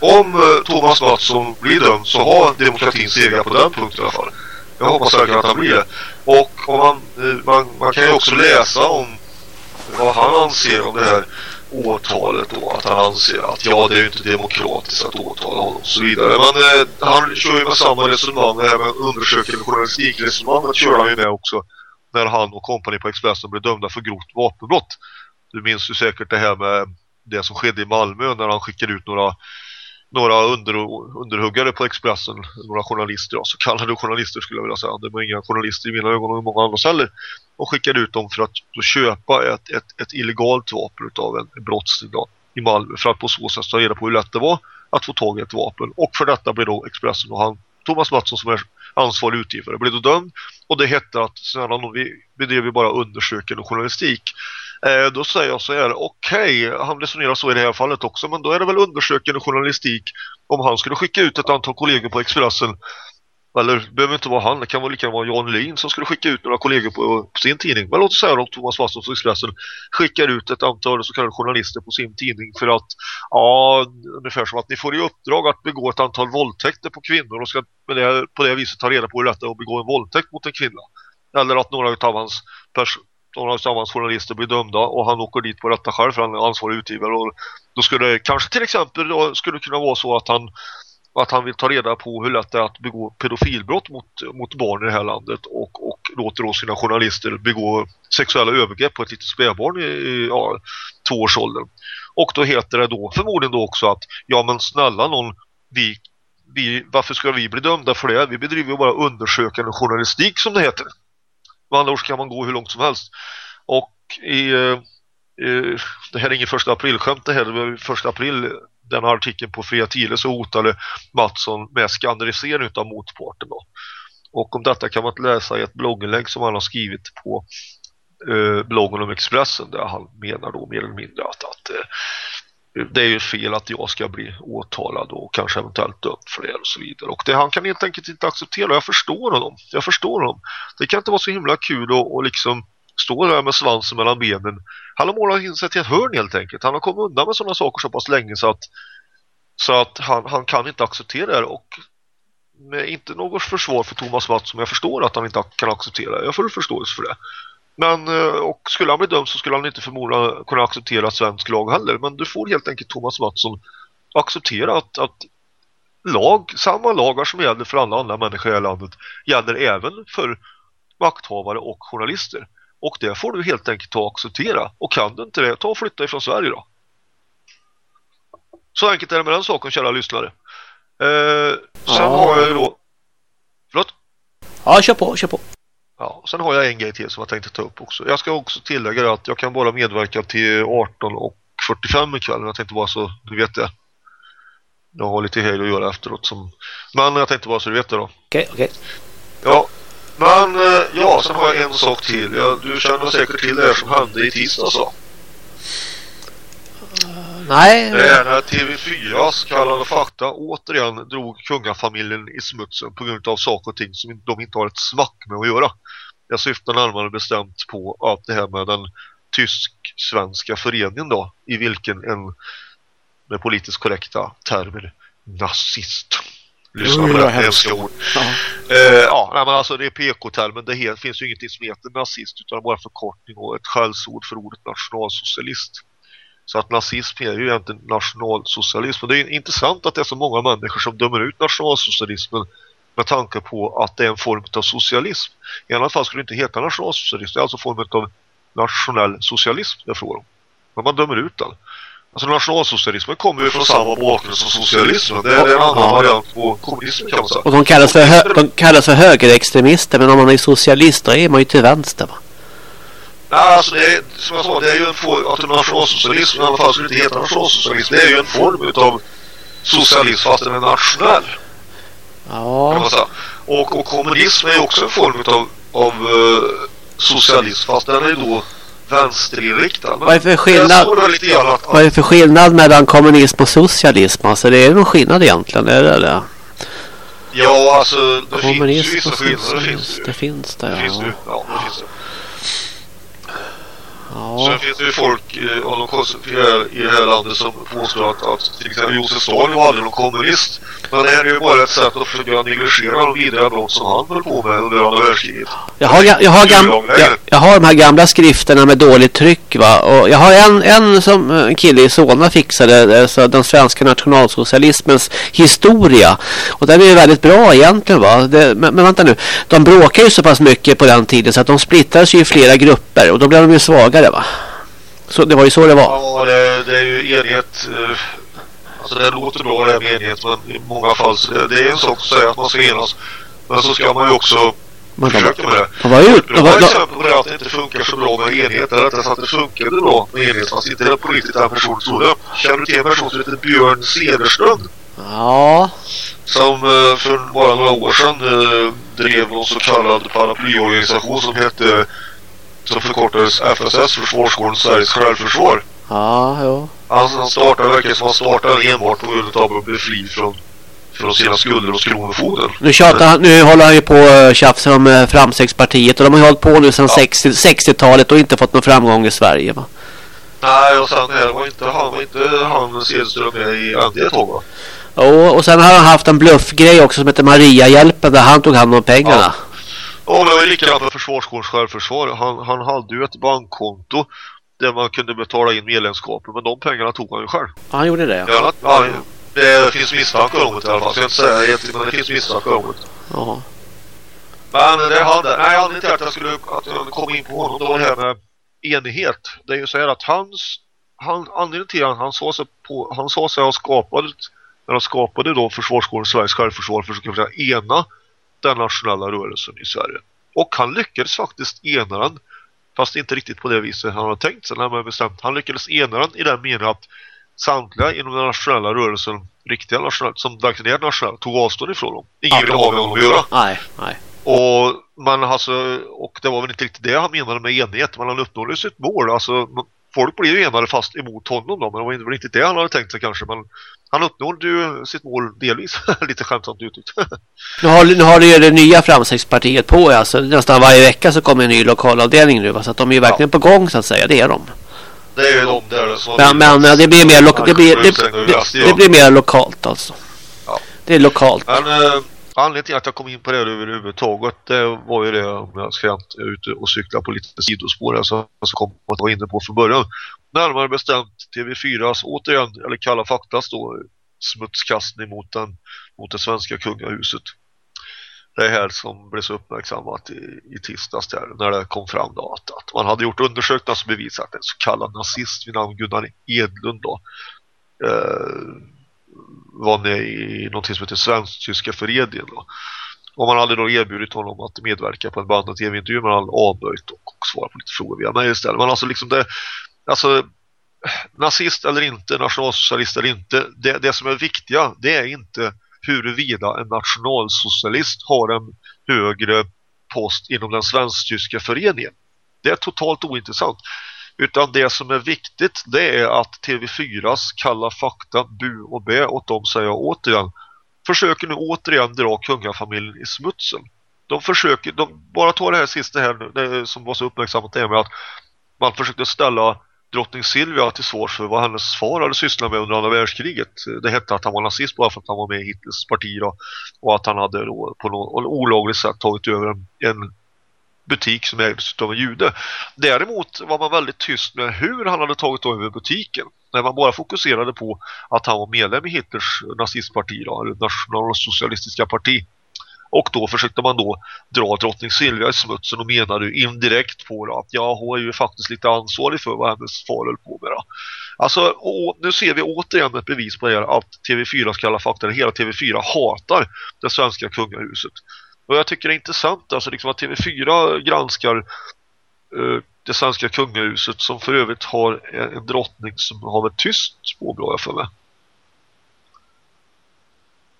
om eh, Thomas Mattsson blir dömd så har demokratin segrat på den punkten i alla fall. Jag hoppas verkligen att han blir det. Och om man, eh, man, man kan ju också läsa om vad han anser om det här åtalet då. Att han anser att ja, det är ju inte demokratiskt att åtala honom och så vidare. Men eh, han kör ju med samma resonemang, det här med undersökande journalistikresonemanget kör han ju med också. När han och kompani på Expressen blev dömda för grovt vapenbrott. Du minns ju säkert det här med det som skedde i Malmö när han skickade ut några några under, underhuggare på Expressen, några journalister, ja, så kallade journalister skulle jag vilja säga. Det var inga journalister i mina ögon och i många andra heller. Och skickade ut dem för att då köpa ett, ett, ett illegalt vapen av en, brottsling i Malmö för att på så sätt ta reda på hur lätt det var att få tag i ett vapen. Och för detta blev då Expressen och han, Thomas Mattsson som är ansvarig utgivare, blev då dömd. Och det hette att snälla vi bedrev ju bara undersökande journalistik. Eh, då säger jag så här, okej, han resonerar så i det här fallet också, men då är det väl undersökande journalistik om han skulle skicka ut ett antal kollegor på Expressen eller det behöver inte vara han, det kan väl lika gärna vara Jan Lin som skulle skicka ut några kollegor på, på sin tidning. Men låt oss säga att Thomas Wasson på Expressen skickar ut ett antal så kallade journalister på sin tidning för att, ja, ungefär som att ni får i uppdrag att begå ett antal våldtäkter på kvinnor och ska med det, på det viset ta reda på hur lätt det är att begå en våldtäkt mot en kvinna. Eller att några av hans några av hans journalister blir dömda och han åker dit på detta själv för han är ansvarig utgivare och då skulle det kanske till exempel då skulle kunna vara så att han att han vill ta reda på hur lätt det är att begå pedofilbrott mot, mot barn i det här landet och, och låter då sina journalister begå sexuella övergrepp på ett litet spädbarn i, i ja, tvåårsåldern. Och då heter det då förmodligen då också att ja men snälla någon vi vi, varför ska vi bli dömda för det? Vi bedriver ju bara undersökande journalistik som det heter. Med andra ord kan man gå hur långt som helst. Och i, eh, det här är ingen första april-skämt det här, det var första april den artikeln på Fria Tile så hotade Mattsson med skandalisering av motparten då. Och om detta kan man läsa i ett blogginlägg som han har skrivit på eh, bloggen om Expressen där han menar då mer eller mindre att, att eh, det är ju fel att jag ska bli åtalad och kanske eventuellt dömd för det och så vidare. Och det han kan helt enkelt inte acceptera. Jag förstår honom. Jag förstår honom. Det kan inte vara så himla kul att och liksom stå där med svansen mellan benen. Han har målat in sig till ett hörn helt enkelt. Han har kommit undan med sådana saker så pass länge så att, så att han, han kan inte acceptera det. Och med inte något försvar för Thomas Mattsson. Jag förstår att han inte kan acceptera det. Jag får förståelse för det. Men, eh, och skulle han bli dömd så skulle han inte förmodligen kunna acceptera svensk lag heller. Men du får helt enkelt Thomas Mattsson acceptera att, att lag, samma lagar som gäller för alla andra människor i landet gäller även för makthavare och journalister. Och det får du helt enkelt ta och acceptera. Och kan du inte det, ta och flytta ifrån Sverige då. Så enkelt är det med den saken, kära lyssnare. Eh, sen Ja. har jag då... Förlåt? Ja, kör på, kör på. Ja, sen har jag en grej till som jag tänkte ta upp också. Jag ska också tillägga att jag kan bara medverka till 18 och 45 ikväll. Jag tänkte bara så du vet det. Jag har lite hej att göra efteråt. Som... Men jag tänkte bara så du vet det då. Okej, okej. Ja, men eh, ja, sen har jag en sak till. Ja, du känner säkert till det som hände i tisdags då. Nej, Det är när TV4s Kallade fakta återigen drog kungafamiljen i smutsen på grund av saker och ting som de inte har ett smack med att göra. Jag syftar närmare bestämt på att det här med den tysk-svenska föreningen då, i vilken en med politiskt korrekta termer nazist. Lyssna på det hemska ord. Ja. Eh, ja, nej, men alltså det är PK-termen. Det finns ju ingenting som heter nazist utan bara förkortning och ett skällsord för ordet nationalsocialist. Så att nazism är ju egentligen nationalsocialism. Och det är intressant att det är så många människor som dömer ut nationalsocialismen med tanke på att det är en form av socialism. I alla fall skulle det inte heta nationalsocialism. Det är alltså en form av nationell socialism det är frågan om. Men man dömer ut den. Alltså nationalsocialismen kommer ju från samma bakgrund som socialismen. Det är en annan Ja. variant på kommunismen kan man säga. Och de kallas, för hö- de kallas för högerextremister men om man är socialist då är man ju till vänster va? Nej, alltså det är, som jag sa, det är ju en form, att nationalsocialism i alla fall skulle inte heta nationalsocialism. Det är ju en form utav socialism fast den är nationell Ja, man. Och, och kommunism är ju också en form utav av, uh, socialism fast den är ju då vänsterinriktad. Vad är det för skillnad? det att, vad är det för skillnad mellan kommunism och socialism? Alltså det är någon skillnad egentligen, är det det? ja, alltså det finns ju Kommunism vissa skillnader. Det finns det finns det Det finns ja. ju. Ja, det finns det. Ja. Sen finns det ju folk eh, av de konservativa i det här landet som påstår att, att till exempel Josef Stalin var aldrig någon kommunist. Men det här är ju bara ett sätt att försöka negligera de vidriga brott som han höll på med under andra världskriget. Jag har, jag, har jag, jag har de här gamla skrifterna med dåligt tryck va. Och jag har en, en som eh, en kille i Solna fixade. eh, Så den svenska nationalsocialismens historia. Och den är ju väldigt bra egentligen va. Det, men, men vänta nu. De bråkar ju så pass mycket på den tiden så att de splittrades ju i flera grupper. Och då blev de ju svagare va. Så det var ju så det var. Ja, det, det är ju enighet. eh, Alltså det låter bra det här med enighet men i många fall så det, det är en sak att säga att man ska enas. Men så ska man ju också de, försöka med det. de var ju... Det var, de, exempel på det att det inte funkar så bra med enighet. Eller rättare sagt det funkade bra med enighet fast inte den politiskt den personen trodde. Känner du till en person som heter Björn Cederström? ja. som eh, för bara några år sedan eh, drev någon så kallad paraplyorganisation som hette som förkortades FSS, Försvarsgården Sveriges självförsvar. Ja, jo. Han, startade verkligen som han startade enbart på grund av att bli fri från, från sina skulder hos Kronofogden. Nu, tjatar han, nu håller han ju på och tjafsar om eh, Framstegspartiet och de har ju hållit på nu sedan Ja. 60 60-talet och inte fått någon framgång i Sverige va? Nej, och sen här var inte han, var inte han Cederström med i tag va? Och, och sen har han haft en bluffgrej också som heter Mariahjälpen där han tog hand om pengarna. Ja, men det var likadant med Försvarsgårdens självförsvar. Han, han hade ju ett bankkonto där man kunde betala in medlemskapet men de pengarna tog han ju själv. Han gjorde det. Ja, ja, det finns misstankar om det i alla fall. Jag inte säga egentligen, men det finns misstankar om det. Ja. Men det hade, nej, anledningen till att jag skulle att jag kom in på honom, det var det här med enighet. Det är ju så här att hans, han, anledningen till att han sa sig på, han sa sig ha skapat när de skapade då försvarsgården Sveriges självförsvar för att försöka ena den nationella rörelsen i Sverige. Och han lyckades faktiskt ena den fast inte riktigt på det viset han hade tänkt sig när man bestämt. Han lyckades ena den i den meningen att samtliga inom den nationella rörelsen, riktiga nationella, som verkligen är nationella, tog avstånd ifrån dem. Ingen ville ha med honom att göra. Nej, nej. Och, man, alltså, och det var väl inte riktigt det han menade med enighet. Man han uppnådde sitt mål. Alltså, man, folk blev ju enade fast emot honom då, men det var inte riktigt det han hade tänkt sig kanske. Men han uppnådde ju sitt mål delvis, lite skämtsamt uttryckt. Nu har, nu har du ju det nya framstegspartiet på alltså nästan varje vecka så kommer en ny lokalavdelning nu va? så att de är ju verkligen på gång så att säga, det är de. det är ju de där som... Men, men det blir mer det blir, det, det, det blir mer lokalt alltså. Ja. Det är lokalt. Men eh, anledningen till att jag kom in på det här överhuvudtaget det var ju det om jag ska jag ute och cykla på lite sidospår här, så, så kom jag att vara inne på från början. Närmare bestämt TV4s alltså, återigen, eller Kalla faktas då, smutskastning mot, den, mot det svenska kungahuset. Det här som blev så uppmärksammat i, i tisdags där, när det kom fram då att, att man hade gjort undersökningar som bevisat att en så kallad nazist vid namn Gunnar Edlund då eh, var med i någonting som heter Svensk-tyska föreningen då. Och man hade då erbjudit honom att medverka på en bandet tv-intervju men han avböjt och, och svarat på lite frågor via mig istället. Men alltså liksom det, alltså nazist eller inte, nationalsocialist eller inte, det, det som är viktiga det är inte huruvida en nationalsocialist har en högre post inom den svensk-tyska föreningen. Det är totalt ointressant. Utan det som är viktigt det är att TV4s kalla fakta, bu och bä åt dem säger jag återigen försöker nu återigen dra kungafamiljen i smutsen. De försöker, de bara tar det här sista här det som var så uppmärksammat det med att man försökte ställa drottning Silvia till svars för vad hennes far hade sysslat med under andra världskriget. Det hette att han var nazist bara för att han var med i Hitlers parti då, och att han hade då på något olagligt sätt tagit över en, en butik som ägdes av en jude. Däremot var man väldigt tyst med hur han hade tagit över butiken. När man bara fokuserade på att han var medlem i Hitlers nazistparti då, eller nationalsocialistiska parti. Och då försökte man då dra drottning Silvia i smutsen och menade indirekt på då, att ja, hon är ju faktiskt lite ansvarig för vad hennes far höll på med. Då. Alltså, och nu ser vi återigen ett bevis på det här att TV4 ska alla fakta, hela TV4 hatar det svenska kungahuset. Och jag tycker det är intressant alltså liksom att TV4 granskar uh, det svenska kungahuset som för övrigt har en, en drottning som har ett tyst påbrå för mig.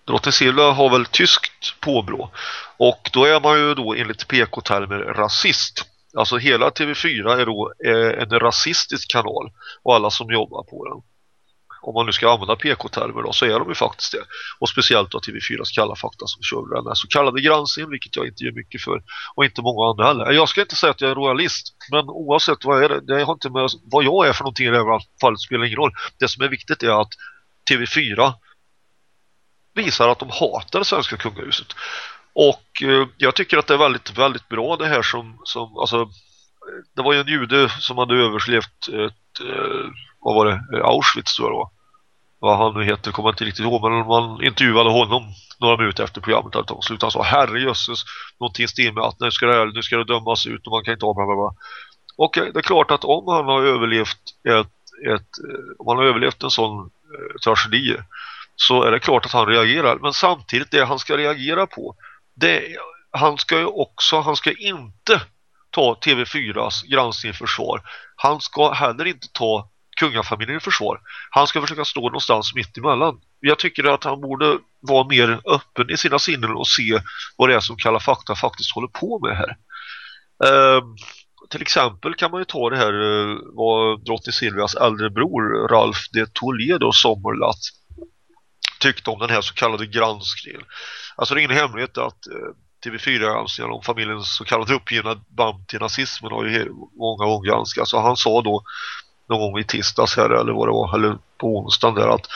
Drottning Silvia har väl tyskt påbrå och då är man ju då enligt PK-termer rasist. Alltså hela TV4 är då eh, en rasistisk kanal och alla som jobbar på den om man nu ska använda PK-termer då, så är de ju faktiskt det. Och speciellt då TV4s kalla fakta som kör den här så kallade granskningen, vilket jag inte gör mycket för. Och inte många andra heller. Jag ska inte säga att jag är royalist, men oavsett vad är det, har inte med vad jag är för någonting i det här fallet spelar ingen roll. Det som är viktigt är att TV4 visar att de hatar det svenska kungahuset. Och eh, jag tycker att det är väldigt, väldigt bra det här som, som alltså, det var ju en jude som hade överlevt eh, Eh, vad var det, eh, Auschwitz tror jag då. Vad han nu heter, kommer jag inte riktigt ihåg, men man intervjuade honom några minuter efter programmet att de slutade Han sa, herrejösses, någonting stil med att nu ska, det, nu ska det dömas ut och man kan inte avbräva. Och eh, det är klart att om han har överlevt ett, ett om han har överlevt en sån eh, tragedi så är det klart att han reagerar. Men samtidigt det han ska reagera på det, han ska ju också, han ska inte ta TV4s granskning i försvar. Han ska heller inte ta kungafamiljen i försvar. Han ska försöka stå någonstans mitt emellan. Jag tycker att han borde vara mer öppen i sina sinnen och se vad det är som Kalla fakta faktiskt håller på med här. Ehm, till exempel kan man ju ta det här eh, vad drottning Silvias äldre bror Ralf de Toledo Sommerlath tyckte om den här så kallade granskningen. Alltså det är ingen hemlighet att eh, TV4-granskningar alltså, om familjens så kallade uppgivna band till nazismen har ju många gånger granskats. Så han sa då någon gång i tisdags här eller vad det var, eller på onsdagen där att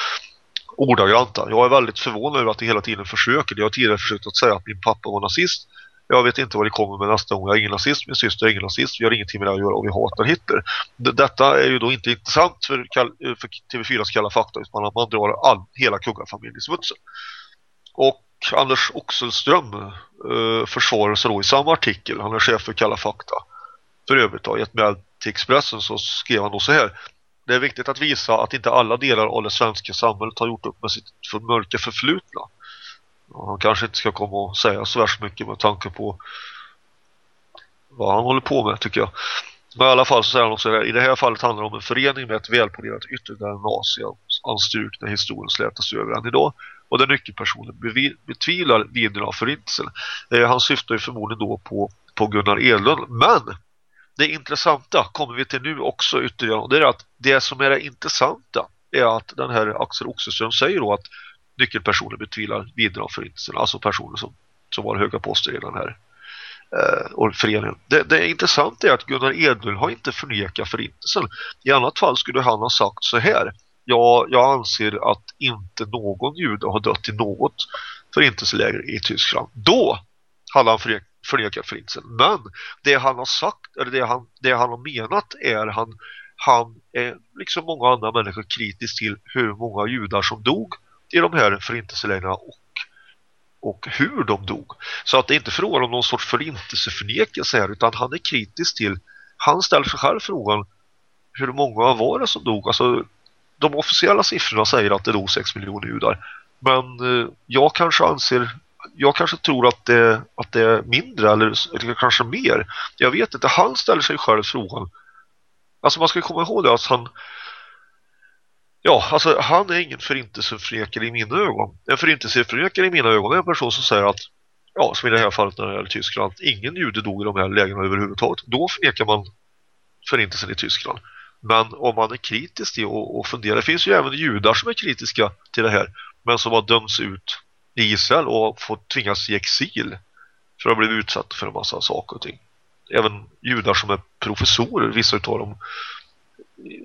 ordagrant, jag är väldigt förvånad över att de hela tiden försöker. Jag har tidigare försökt att säga att min pappa var nazist. Jag vet inte vad det kommer med nästa gång. Jag är ingen nazist, min syster är ingen nazist. Vi har ingenting med det att göra och vi hatar Hitler. Detta är ju då inte intressant för, för TV4s kalla fakta utan att man drar all, hela kungafamiljen i smutsen. Och Anders Oxelström eh, försvarar sig då i samma artikel. Han är chef för Kalla fakta. För övrigt då, i ett med till Expressen så skrev han då så här. Det är viktigt att visa att inte alla delar av det svenska samhället har gjort upp med sitt för mörka förflutna. Han kanske inte ska komma och säga så värst mycket med tanke på vad han håller på med tycker jag. Men i alla fall så säger han också det, i det här fallet handlar det om en förening med ett välpolerat yttre där nazi-anstrukna historien slätas över än idag och där nyckelpersonen betvivlar vidden av förintelsen. Eh, han syftar ju förmodligen då på, på Gunnar Edlund. Men det intressanta kommer vi till nu också ytterligare och det är att det som är det intressanta är att den här Axel Oxelström säger då att nyckelpersoner betvivlar vidare av förintelsen. Alltså personer som, som var höga poster i den här eh, och föreningen. Det, det intressanta är att Gunnar Edlund har inte förnekat förintelsen. I annat fall skulle han ha sagt så här. Ja, jag anser att inte någon jude har dött i något förintelseläger i Tyskland. Då hade han förnekat förintelsen. Men det han har sagt, eller det han, det han har menat är han, han är liksom många andra människor kritisk till hur många judar som dog i de här förintelselägren och och hur de dog. Så att det är inte frågan om någon sorts förintelseförnekelse här utan han är kritisk till han ställer sig själv frågan hur många var det som dog? Alltså de officiella siffrorna säger att det dog 6 miljoner judar. Men eh, jag kanske anser jag kanske tror att det, att det är mindre eller, eller kanske mer. Jag vet inte, han ställer sig själv frågan. Alltså man ska komma ihåg det att han Ja, alltså han är ingen förintelseförnekare i mina ögon. En förintelseförnekare i mina ögon är en person som säger att ja, som i det här fallet när det gäller Tyskland, ingen jude dog i de här lägena överhuvudtaget. Då förnekar man förintelsen i Tyskland. Men om man är kritisk till och, och funderar, det finns ju även judar som är kritiska till det här, men som har dömts ut i Israel och fått tvingas i exil för att ha blivit utsatt för en massa saker och ting. Även judar som är professorer, vissa utav dem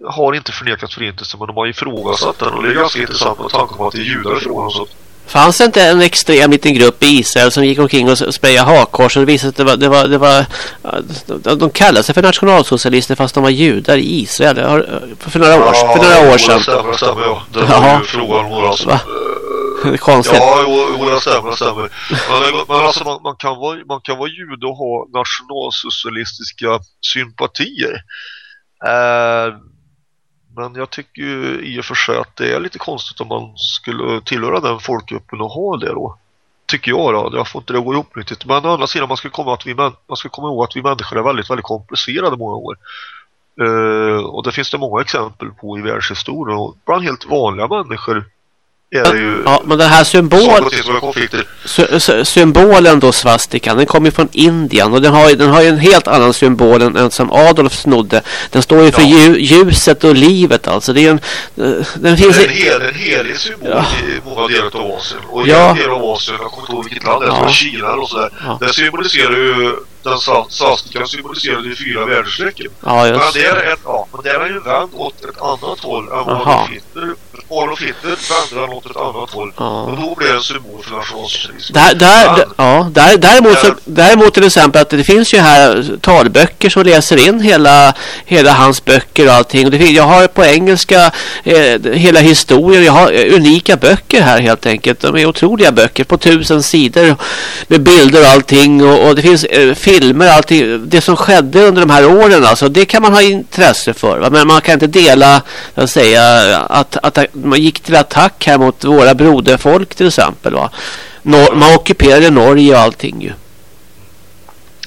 har inte förnekat förintelsen men de har ifrågasatt den och det är ganska intressant med tanke på att det är judar ifrån så. Fanns det inte en extrem liten grupp i Israel som gick omkring och sprayade hakkors och det visade att det var, det var, det var de, de kallade sig för nationalsocialister fast de var judar i Israel för några år, för några år sedan. Det stämmer, stämmer ja. Det var Jaha. ju frågan om några som... Konstigt. Ja, jo, det stämmer, stämmer. Men, men alltså man, man, kan vara, man kan vara jude och ha nationalsocialistiska sympatier. Eh, men jag tycker ju i och för sig att det är lite konstigt om man skulle tillhöra den folkgruppen och ha det då. Tycker jag då. Jag får inte det att gå ihop riktigt. Men å andra sidan man ska komma, att vi, man ska komma ihåg att vi människor är väldigt, väldigt komplicerade många år. Uh, och det finns det många exempel på i världshistorien. Och bland helt vanliga människor är det ju Ja, men den här symbol, och sy- symbolen då svastikan, den kommer ju från Indien och den har, ju- den har ju en helt annan symbol än, än som Adolf snodde. Den står ju för Ja. lju, ljuset och livet alltså. Det är en, eh, den finns Det i, en, hel, en helig symbol Ja. i många delar av Asien. Och i Ja. en del av Asien, jag kommer inte ihåg vilket land det är, Ja. Kina eller sådär. Ja. Där symboliserar ju den svastikan symboliserar de fyra väderstrecken. ja Men just där är, ja, men där är ju vänd åt ett annat håll än vad Jaha. Hitler. Adolf Hitler vände åt ett annat håll. Ja. Och då blir det en symbol för nationalsocialism. Där, där, Men- d- ja, där, däremot, så, Där- däremot till exempel att det finns ju här talböcker som läser in hela, hela hans böcker och allting. Och det, fin- jag har på engelska eh, hela historien. Jag har eh, unika böcker här helt enkelt. De är otroliga böcker på tusen sidor med bilder och allting. Och, och det finns eh, filmer och allting. Det som skedde under de här åren alltså, det kan man ha intresse för. Va? Men man kan inte dela, att säga, att, att man gick till attack här mot våra broderfolk till exempel. Va? Nor- man ockuperade Norge och allting ju.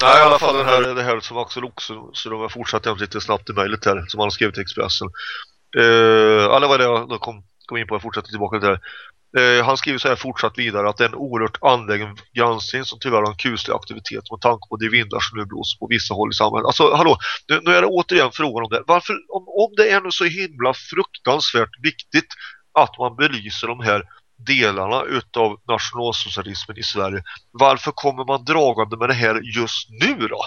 Nej, i alla fall den här, det här som Axel Oxenström har fortsatt jag lite snabbt i mejlet här som han har skrivit till Expressen. Eh, uh, alla var det jag kom, kom in på, jag fortsätter tillbaka till det här. Eh, han skriver så här fortsatt vidare att det är en oerhört anläggen granskning som tyvärr har en kuslig aktivitet med tanke på de vindar som nu blåser på vissa håll i samhället. Alltså hallå, nu, nu är det återigen frågan om det. Varför, om, om det är nu så himla fruktansvärt viktigt att man belyser de här delarna utav nationalsocialismen i Sverige. Varför kommer man dragande med det här just nu då?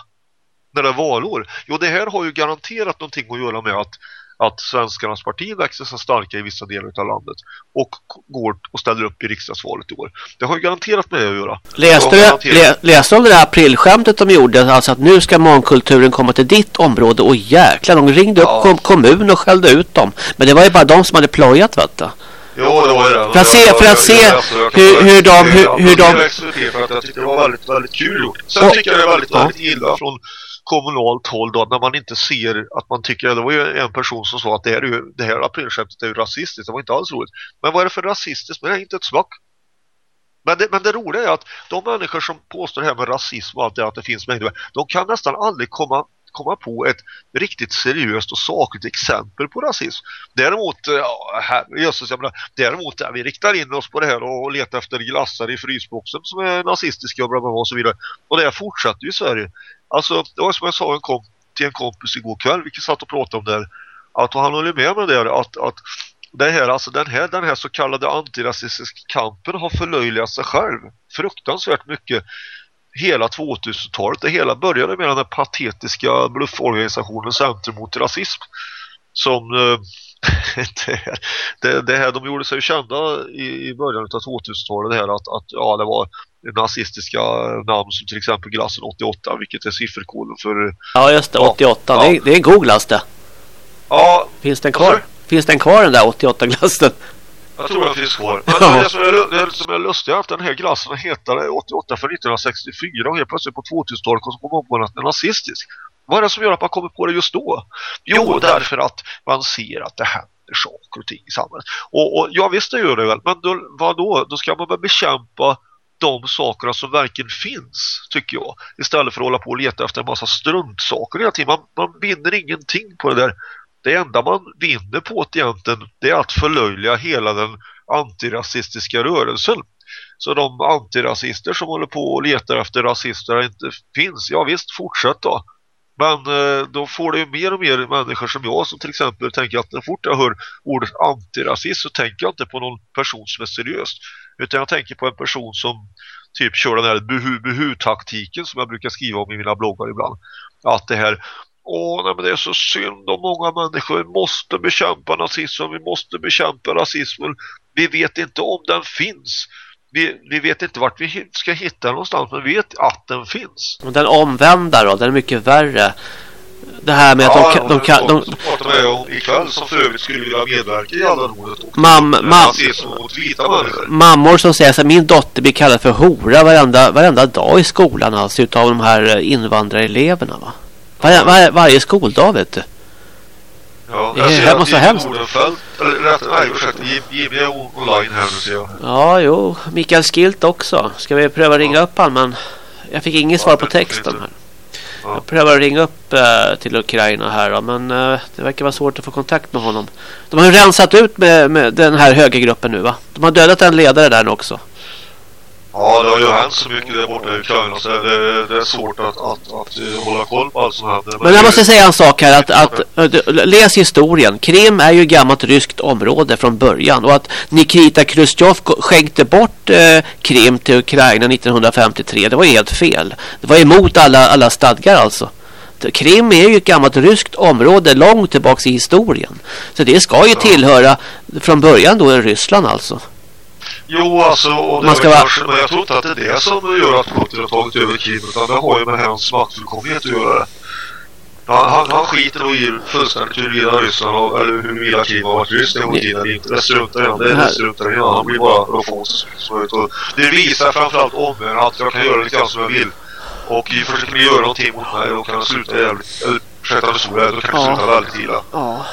När det är valår? Jo, det här har ju garanterat någonting att göra med att, att svenskarnas parti växer så starka i vissa delar av landet och går och ställer upp i riksdagsvalet i år. Det har ju garanterat med det att göra. Läste du, garanterat- lä, läste om det där aprilskämtet de gjorde? Alltså att nu ska mångkulturen komma till ditt område. Och jäklar, de ringde upp Ja. kom, kommun och skällde ut dem. Men det var ju bara de som hade plojat vet du. Jo, det var det. För att se- Jag- för att se hur- hur de- hur- hur de- jag tyckte det var väldigt, väldigt kul gjort. Sen tycker jag det är väldigt, väldigt illa från kommunalt håll då när man inte ser att man tycker, det var ju en person som sa att det här, är ju, det här aprilskämtet är ju rasistiskt, det var inte alls roligt. Men vad är det för rasistiskt? Men det är inte ett smack. Men det, men det roliga är att de människor som påstår det här med rasism och allt det att det finns mängder, de kan nästan aldrig komma komma på ett riktigt seriöst och sakligt exempel på rasism. Däremot, eh, ja, här, Jesus, jag menar, däremot ja, vi riktar in oss på det här och letar efter glassar i frysboxen som är nazistiska och, bla bla bla och så vidare. Och det fortsätter ju i Sverige. Alltså, det var som jag sa en kom, till en kompis igår kväll, vilket satt och pratade om det här, att han håller med mig där att, att det här, alltså den här, den här så kallade antirasistiska kampen har förlöjligat sig själv fruktansvärt mycket hela 2000-talet. Det hela började med den patetiska blufforganisationen Centrum mot rasism som eh, det, det, det, här, de gjorde sig kända i, i början av 2000-talet det här att, att ja, det var nazistiska namn som till exempel glassen 88 vilket är sifferkoden för Ja just det, 88. Ja, det, är, det är god glass det. Ja. Finns den kvar? Finns den kvar den där 88-glassen? Jag tror den finns kvar. Men det, som är, det som är lustigt är att den här glassen heter 88 för 1964 och helt plötsligt på 2000-talet kom man på att den är nazistisk. Vad är det som gör att man kommer på det just då? Jo, därför att man ser att det händer saker och ting i samhället. Och, och ja, visst det gör det väl. Men då, vad då? Då ska man väl bekämpa de sakerna som verkligen finns, tycker jag. Istället för att hålla på och leta efter en massa struntsaker hela tiden. Man, man vinner ingenting på det där. Det enda man vinner på det egentligen det är att förlöjliga hela den antirasistiska rörelsen. Så de antirasister som håller på och letar efter rasister inte finns, ja visst, fortsätt då. Men eh, då får det ju mer och mer människor som jag som till exempel tänker att när fort jag hör ordet antirasist så tänker jag inte på någon person som är seriös. Utan jag tänker på en person som typ kör den här buhu-buhu-taktiken som jag brukar skriva om i mina bloggar ibland. Att det här Åh, nej, men det är så synd om många människor. Vi måste bekämpa nazismen, vi måste bekämpa rasismen. Vi vet inte om den finns. Vi, vi vet inte vart vi ska hitta någonstans, men vi vet att den finns. Och den omvända då, den är mycket värre. Det här med ja, att de, de kan... De, de med om ikväll som för övrigt skulle vilja medverka i alla ordet. Mam, mam, mammor som säger att min dotter blir kallad för hora varenda, varenda dag i skolan alltså utav de här invandrareleverna va? Var, var, varje skoldag vet du. Ja, jag ser att Jimmy hemskt. Odenfält, eller rätt, nej ursäkta, Jimmy är online här nu ser jag. Ja, jo, Mikael Skilt också. Ska vi pröva ringa ja. upp han, men jag fick inget svar ja, på texten här. Ja. Jag prövar att ringa upp uh, till Ukraina här då, men uh, det verkar vara svårt att få kontakt med honom. De har ju rensat ut med, med den här högergruppen nu va? De har dödat en ledare där nu också. Ja, det har ju hänt så mycket där borta i Ukraina så det, det är svårt att, att, att, att hålla koll på allt som händer. Men, Men jag måste säga en sak här att, att, att, läs historien. Krim är ju gammalt ryskt område från början och att Nikita Khrushchev skänkte bort eh, Krim till Ukraina 1953 det var helt fel. Det var emot alla, alla stadgar alltså. Krim är ju ett gammalt ryskt område långt tillbaka i historien. Så det ska ju tillhöra från början då Ryssland alltså. Jo, alltså, och det Man ska vara... kanske, men jag tror inte att det är det som gör att Putin har tagit över Krim, utan det har ju med hans maktfullkomlighet att göra. Han, han, han skiter nog i fullständigt huruvida Ryssland har, eller huruvida Krim har varit ryskt en gång tiden inte. Det struntar han det, det struntar han Han blir bara. Och det visar framförallt omvärlden att jag kan göra lite grann som jag vill. Och försöker ni göra någonting mot mig då kan det sluta jävligt, eller ursäkta mig då kan det sluta väldigt illa. Ja.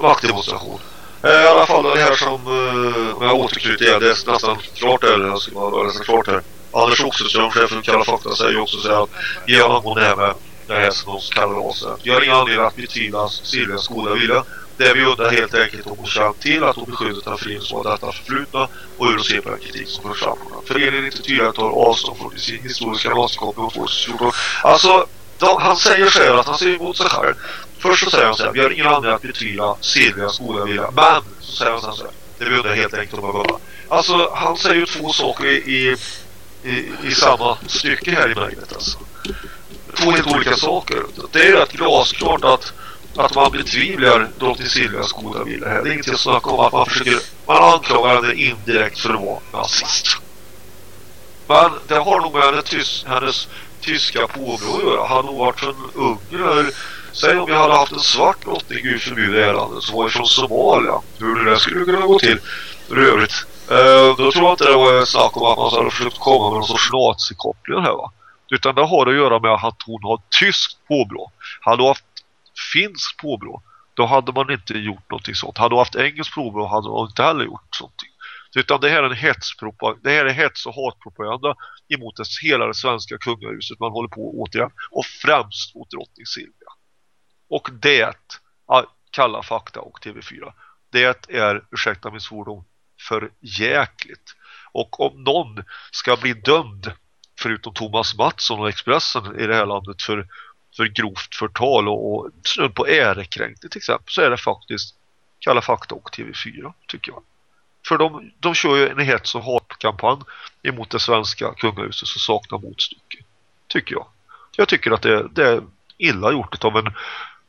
Maktdemonstration. Eh, I alla fall det här som, eh, om jag återknyter igen, det är nästan klart där, jag ska vara nästan klart här. Anders Oxelström, chefen för Kalla Fakta, säger också så här att genom det här med det här som de kallar oss. Jag har ingen anledning att betvivla Silvias goda vilja. Det vi undrar helt enkelt om hon känner till att hon beskyller den som detta förflutna och hur hon ser på den kritik som förs fram. Föreningen inte tydligare tar avstånd från sin historiska rasikoppling och 2014. Alltså, de, han säger själv att han ser emot sig själv. Först så säger han så här, vi har ingen anledning att betvivla Silvias goda vilja. Men, så säger han så här, det beundrar helt enkelt om att vara. Alltså, han säger ju två saker i, i, i samma stycke här i mejlet alltså. Två helt olika saker. Det är rätt glasklart att att man betvivlar drottning Silvias goda vilja här. Det är ingenting att snacka om att man försöker man anklagar henne indirekt för att vara nazist. Men det har nog med hennes, hennes tyska påbrå att göra. Han har varit från Ungern Säg om vi hade haft en svart drottning, gud förbjude i det här landet, som var från Somalia. Hur det där skulle kunna gå till. För övrigt. Eh, då tror jag inte det var snack om att man hade försökt komma med någon sorts nazikoppling här va. Utan det har att göra med att hon har tyskt påbrå. Hade hon haft finskt påbrå, då hade man inte gjort någonting sånt. Hade hon haft engelskt påbrå hade man inte heller gjort någonting. Utan det här är en hetspropaganda, det här är hets- och hatpropaganda emot det, hela det svenska kungahuset man håller på återigen. Och främst mot drottning Silvia. Och det, Kalla fakta och TV4, det är, ursäkta min svordom, för jäkligt. Och om någon ska bli dömd, förutom Thomas Mattsson och Expressen i det här landet för, för grovt förtal och, och snudd på ärekränkning till exempel, så är det faktiskt Kalla fakta och TV4, tycker jag. För de, de kör ju en hets- och hatkampanj emot det svenska kungahuset som saknar motstycke. Tycker jag. Jag tycker att det, det är illa gjort av en,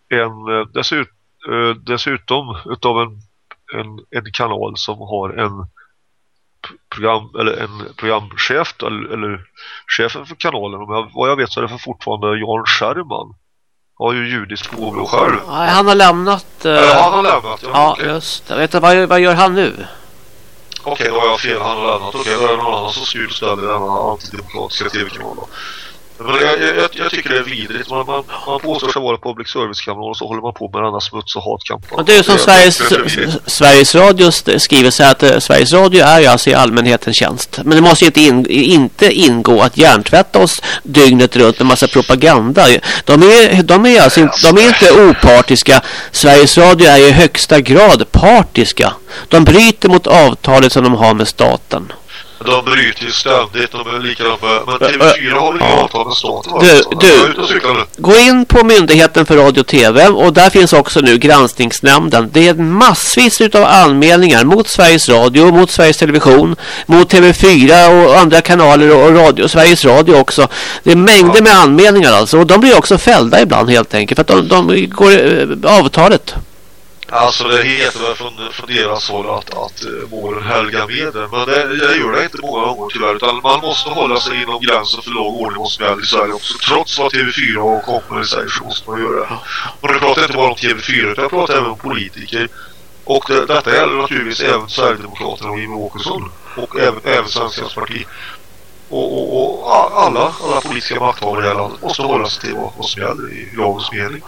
en eh, dessut, eh, dessutom utav en, en, en kanal som har en program eller en programchef eller, eller chefen för kanalen om jag, vad jag vet så är det för fortfarande Jan Scherman har ju judiskt påbrå själv. Nej, han har lämnat... Ja, han har lämnat. Ja, ja, okej. just det. Vet vad, vad gör han nu? Okej, då har jag fel. Han har lämnat. Okej, då är det någon annan som styr och ställer denna antidemokratiska tv-kanal. Jag, jag, jag tycker det är vidrigt. Man, man, man påstår sig vara public service-kanal och så håller man på med denna smuts- och hatkampanj. Det är som Sveriges. Sveriges Radio skriver så att eh, Sveriges Radio är ju alltså i allmänhetens tjänst. Men det måste ju inte, in, inte ingå att hjärntvätta oss dygnet runt med massa propaganda. De är, de är alltså inte, de är inte opartiska. Sveriges Radio är i högsta grad partiska. De bryter mot avtalet som de har med staten. De bryter ju ständigt. De är likadant. Men TV4 har inga avtal med staten. Du, du. Gå in på Myndigheten för radio och TV och där finns också nu granskningsnämnden. Det är massvis utav anmälningar mot Sveriges Radio, mot Sveriges Television, mot TV4 och andra kanaler och radio, Sveriges Radio också. Det är mängder med anmälningar alltså och de blir också fällda ibland helt enkelt för att de, de går eh, avtalet. Alltså det heter väl från, från deras håll att, att eh, målen helgar medel. Men det, det gör det inte många gånger tyvärr. Utan man måste hålla sig inom gränsen för lag och ordning och som gäller i Sverige också. Trots vad TV4 och kompani säger så måste man göra det. Och nu pratar jag inte bara om TV4 utan jag pratar även om politiker. Och det, detta gäller naturligtvis även Sverigedemokraterna och Jimmie Åkesson. Och även, även Svenskans parti. Och, och, och alla, alla politiska makthavare i landet måste hålla sig till vad, vad som gäller i lagens mening.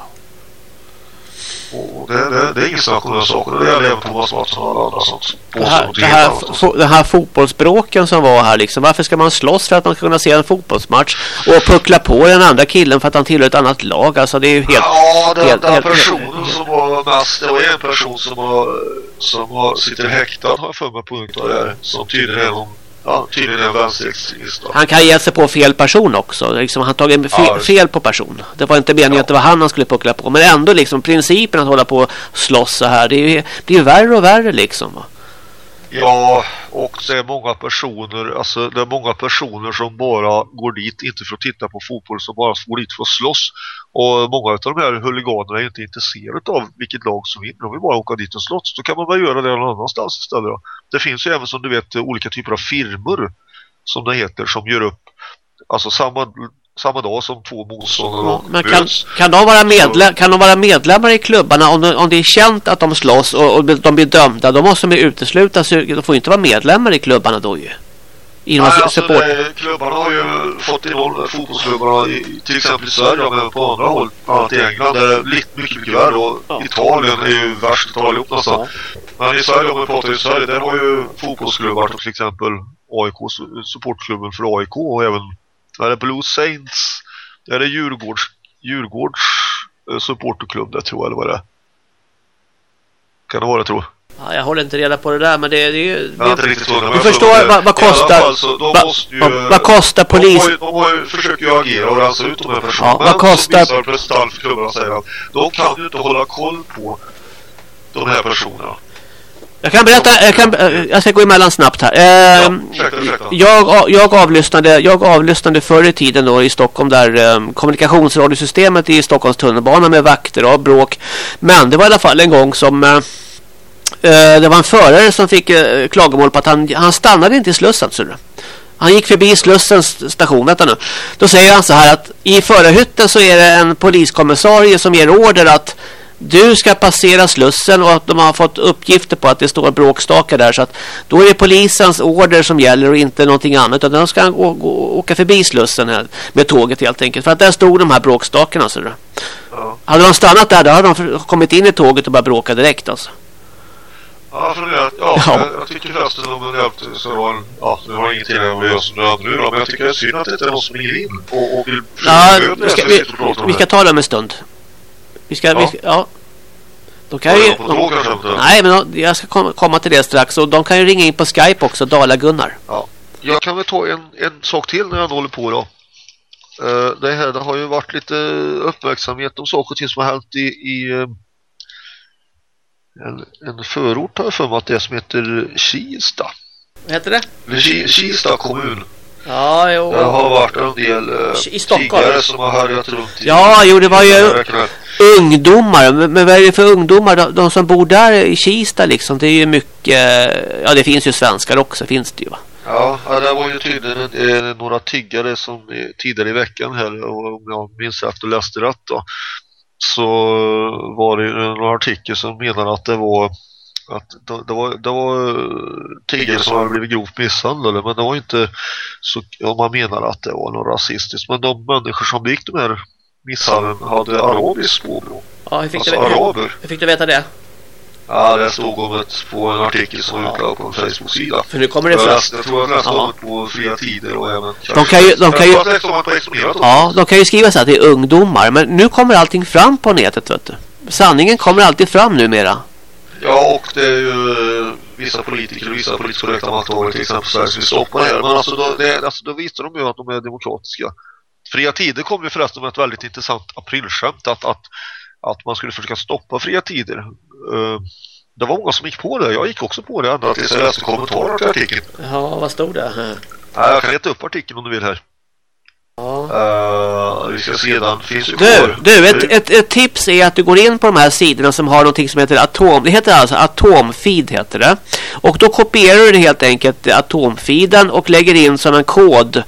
Och det, det, det är ingen snack om den saken. Och Det gäller även Thomas Mattsson och alla andra som Det påstår här, någonting det, helt här, annat. fo, den här fotbollsbråken som var här liksom. Varför ska man slåss för att man ska kunna se en fotbollsmatch och puckla på den andra killen för att han tillhör ett annat lag? Alltså det är ju helt... Ja, den, helt- den helt- personen som var mest, det var en person som, har, som har, sitter häktad har jag för mig på här. Som tydligen är någon, ja, tydligen är en då. Han kan ge sig på fel person också. Liksom, han tagit fe Ja, fel på person. Det var inte meningen att det var han han skulle puckla på. Men ändå liksom principen att hålla på och slåss så här. Det är ju- blir ju värre och värre liksom. Ja, och det är många personer, alltså det är många personer som bara går dit, inte för att titta på fotboll, som bara går dit för att slåss. Och många av de här huliganerna är inte intresserade av vilket lag som vinner. De vill bara åka dit och slåss. Då kan man väl göra det någon annanstans istället då. Det finns ju även som du vet olika typer av firmor som det heter som gör upp alltså samma, samma dag som två motståndare Men kan, kan, de vara medlem, kan de vara medlemmar i klubbarna om, de, om det är känt att de slåss och, och de blir dömda? Då måste de ju uteslutas. De får inte vara medlemmar i klubbarna då ju. Inom Nej, alltså support. det, klubbarna har ju fått enormt, fotbollsklubbarna i, till exempel i Sverige men på andra håll, bland annat i England där det är lite mycket, mycket värre och Ja. Italien är ju värst utav allihop nästan. Men i Sverige, om vi pratar i Sverige, där har ju fotbollsklubbar till exempel AIK, su- supportklubben för AIK och även där är Blue Saints, där är Djurgårds, Djurgårds eh, supporterklubb där tror jag eller vad det är. Kan det vara det tror jag. Ja, jag håller inte reda på det där men det, det är ju... Jag är inte riktigt men Du förstår det. vad, kostar... så vad, måste ju- vad, vad kostar polis... De, har ju, de har ju, försöker ju agera och rensa ut de här personerna. Ja, vad kostar- Men vissa representanter för klubbarna säger att de kan ju inte hålla koll på de här personerna. Jag kan berätta, jag, kan, jag ska gå emellan snabbt här. Ja, Eh, ursäkta, ursäkta. jag, jag, avlyssnade, jag avlyssnade förr i tiden då i Stockholm där eh, kommunikationsradiosystemet i Stockholms tunnelbana med vakter och bråk. Men det var i alla fall en gång som eh, det var en förare som fick eh, klagomål på att han, han stannade inte i Slussen. Han gick förbi Slussens station, vänta nu. Då säger han så här att i förarhytten så är det en poliskommissarie som ger order att Du ska passera Slussen och att de har fått uppgifter på att det står bråkstakar där. Så att då är det polisens order som gäller och inte någonting annat. Utan de ska gå, gå, åka förbi Slussen här med tåget helt enkelt. För att där stod de här bråkstakarna. Så. Ja. Hade de stannat där, då hade de kommit in i tåget och börjat bråka direkt alltså. Ja, för det, ja, Ja. Jag, jag tycker förresten om en hjälp så var ja, nu har ingenting att göra som du nu då, men jag tycker det är synd att det inte är någon som ringer in och, och vill Ja, vi ska, vi, vi ska ta det om en stund. Vi ska, Ja. vi ska, ja. De kan ju, inte. nej, men de, jag ska komma, komma till det strax. Och de kan ju ringa in på Skype också, Dala-Gunnar. Ja. Jag kan väl ta en, en sak till när jag håller på då. Eh, det här det har ju varit lite uppmärksamhet om saker och ting som har hänt i, i eh, en, en förort har jag för mig att det är som heter Kista. Heter det? Eller Kista kommun. Ja, jo. Det har varit en del eh, I Stockholm. tiggare som har härjat runt i Ja, jo, det var ju ungdomar. Men, men vad är det för ungdomar? De, de som bor där i Kista liksom, det är ju mycket... Ja, det finns ju svenskar också, finns det ju va? Ja, det var ju tydligen några tiggare som tidigare i veckan här, och om jag minns rätt och läste rätt då, så var det en artikel som menade att det var att det, var, det var tiggare som hade blivit grovt misshandlade men det var inte så om man menar att det var något rasistiskt. Men de människor som begick de här misshandeln hade arabiskt påbrå Ja, hur fick, alltså du, araber. hur fick du veta det? Ja det stod om ett på en artikel som var utlagd på en Facebook-sida För nu kommer det jag, fram. jag tror jag läste om det på fria tider och även De kan ju- de kan ju- jag. Ja, de kan ju skriva så att det är ungdomar. Men nu kommer allting fram på nätet, vet du. Sanningen kommer alltid fram numera. Ja, och det är ju eh, vissa politiker och vissa politiskt korrekta makthavare till exempel Sverige som vill stoppa det här. Men alltså då, det, alltså då visar de ju att de är demokratiska. Fria Tider kom ju förresten med ett väldigt intressant aprilskämt att, att, att man skulle försöka stoppa Fria Tider. Eh, det var många som gick på det. Jag gick också på det ända tills jag läste kommentarer till artikeln. Ja, vad stod det? Nej, jag kan leta upp artikeln om du vill här. Ja. Eh, vi ska se, den finns Du, kvar. du ett, ett, ett tips är att du går in på de här sidorna som har någonting som heter atom. Det heter alltså atomfeed heter det. Och då kopierar du helt enkelt atomfeeden och lägger in som en kod.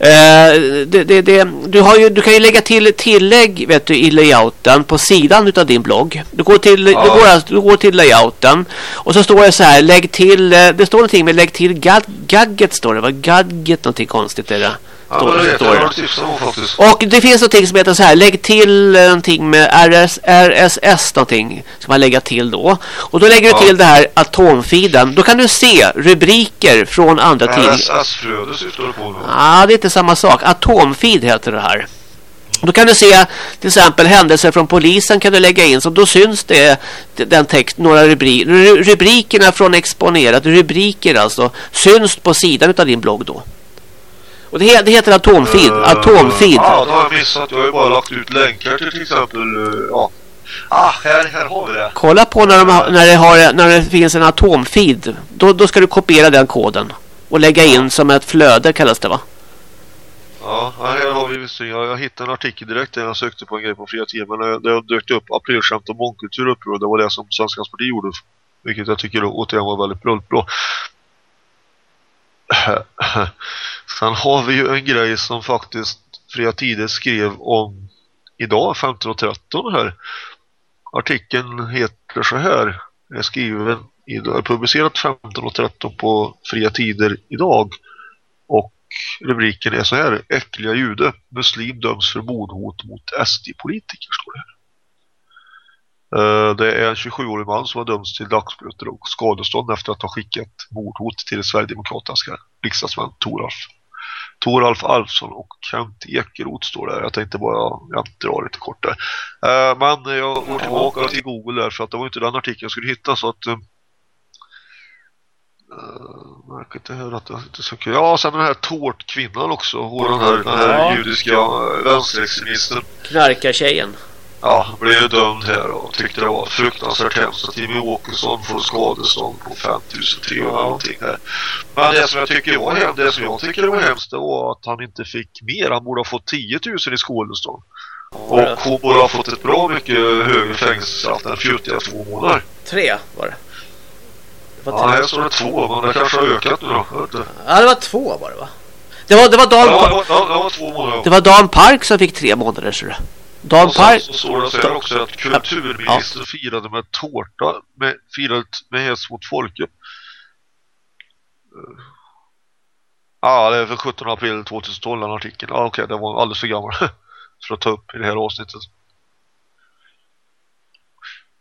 Eh, det, det, det, du, har ju, du kan ju lägga till tillägg vet du, i layouten på sidan utav din blogg. Du går till, du Ja. går, alltså, du går till layouten och så står det så här lägg till, eh, det står någonting med lägg till gad, gadget står det. Vad gadget någonting konstigt är det. Ja, Står, det står det. Jag har tipsat om faktiskt. Och det finns någonting som heter så här. Lägg till någonting med RS, RSS någonting. Ska man lägga till då. Och då lägger Ja. du till det här atomfeeden. Då kan du se rubriker från andra tidningar. RSS-flöde syftar du på nu. Ja, det är inte samma sak. Atomfeed heter det här. Då kan du se till exempel händelser från polisen kan du lägga in så då syns det den text, några rubri, ru- rubrikerna från exponerat, rubriker alltså syns på sidan av din blogg då. Och det, det heter atomfeed, Eh, atomfeed. Ja, det har jag missat. Jag har ju bara lagt ut länkar till till exempel. eh, Ja. Ah, här, här har vi det. Kolla på när, de när, det har, när det finns en atomfeed. Då, då ska du kopiera den koden. Och lägga in som ett flöde kallas det va? Ja, här har vi visserligen. Jag, jag hittade en artikel direkt där jag sökte på en grej på fria timmar. Men det, det dök upp aprilskämt och mångkultur uppe och det var det som Svenskans parti gjorde. Vilket jag tycker återigen var väldigt bra. Sen har vi ju en grej som faktiskt Fria Tider skrev om idag 15.13 här. Artikeln heter så här. är skriven idag, är publicerat 15.13 på Fria Tider idag. Och rubriken är så här. Äckliga jude. Muslim döms för mordhot mot SD-politiker står det här. Eh, det är en 27-årig man som har dömts till dagsböter och skadestånd efter att ha skickat mordhot till Sverigedemokratiska riksdagsmän Toralf. Toralf Alfsson och Kent Ekeroth står där. Jag tänkte bara jag drar lite kort där. Eh, Men jag går tillbaka till Google där för att det var inte den artikeln jag skulle hitta så att eh, Uh, jag kan inte höra att det inte så kul. Ja, sen den här tårtkvinnan också. Hon den här, den här Ja. judiska eh, vänsterextremisten. Knarkartjejen. Ja, blev dömd här och tyckte det var fruktansvärt hemskt att Jimmy Åkesson får skadestånd på 5300 någonting här. Men det som jag tycker var hemskt, det som jag tycker var hemskt var att han inte fick mer. Han borde ha fått 10 000 i skadestånd. Och hon borde ha fått ett bra mycket högre fängelsestraff än fjuttiga två månader. Tre var det. Det var Ja, här står det två, men det kanske har ökat nu då. Ja, det var två var det va? Det var, det var, Ja, Dan, det var, ja, det var två månader. det var Dan Park som fick tre månader. Så det. Sen Park. så står det så här också att kulturministern firade med tårta med, firat med hets mot folket. Ja, det är för 17 april 2012 den artikeln. Ja, okej, det var alldeles för gammal för att ta upp i det här avsnittet.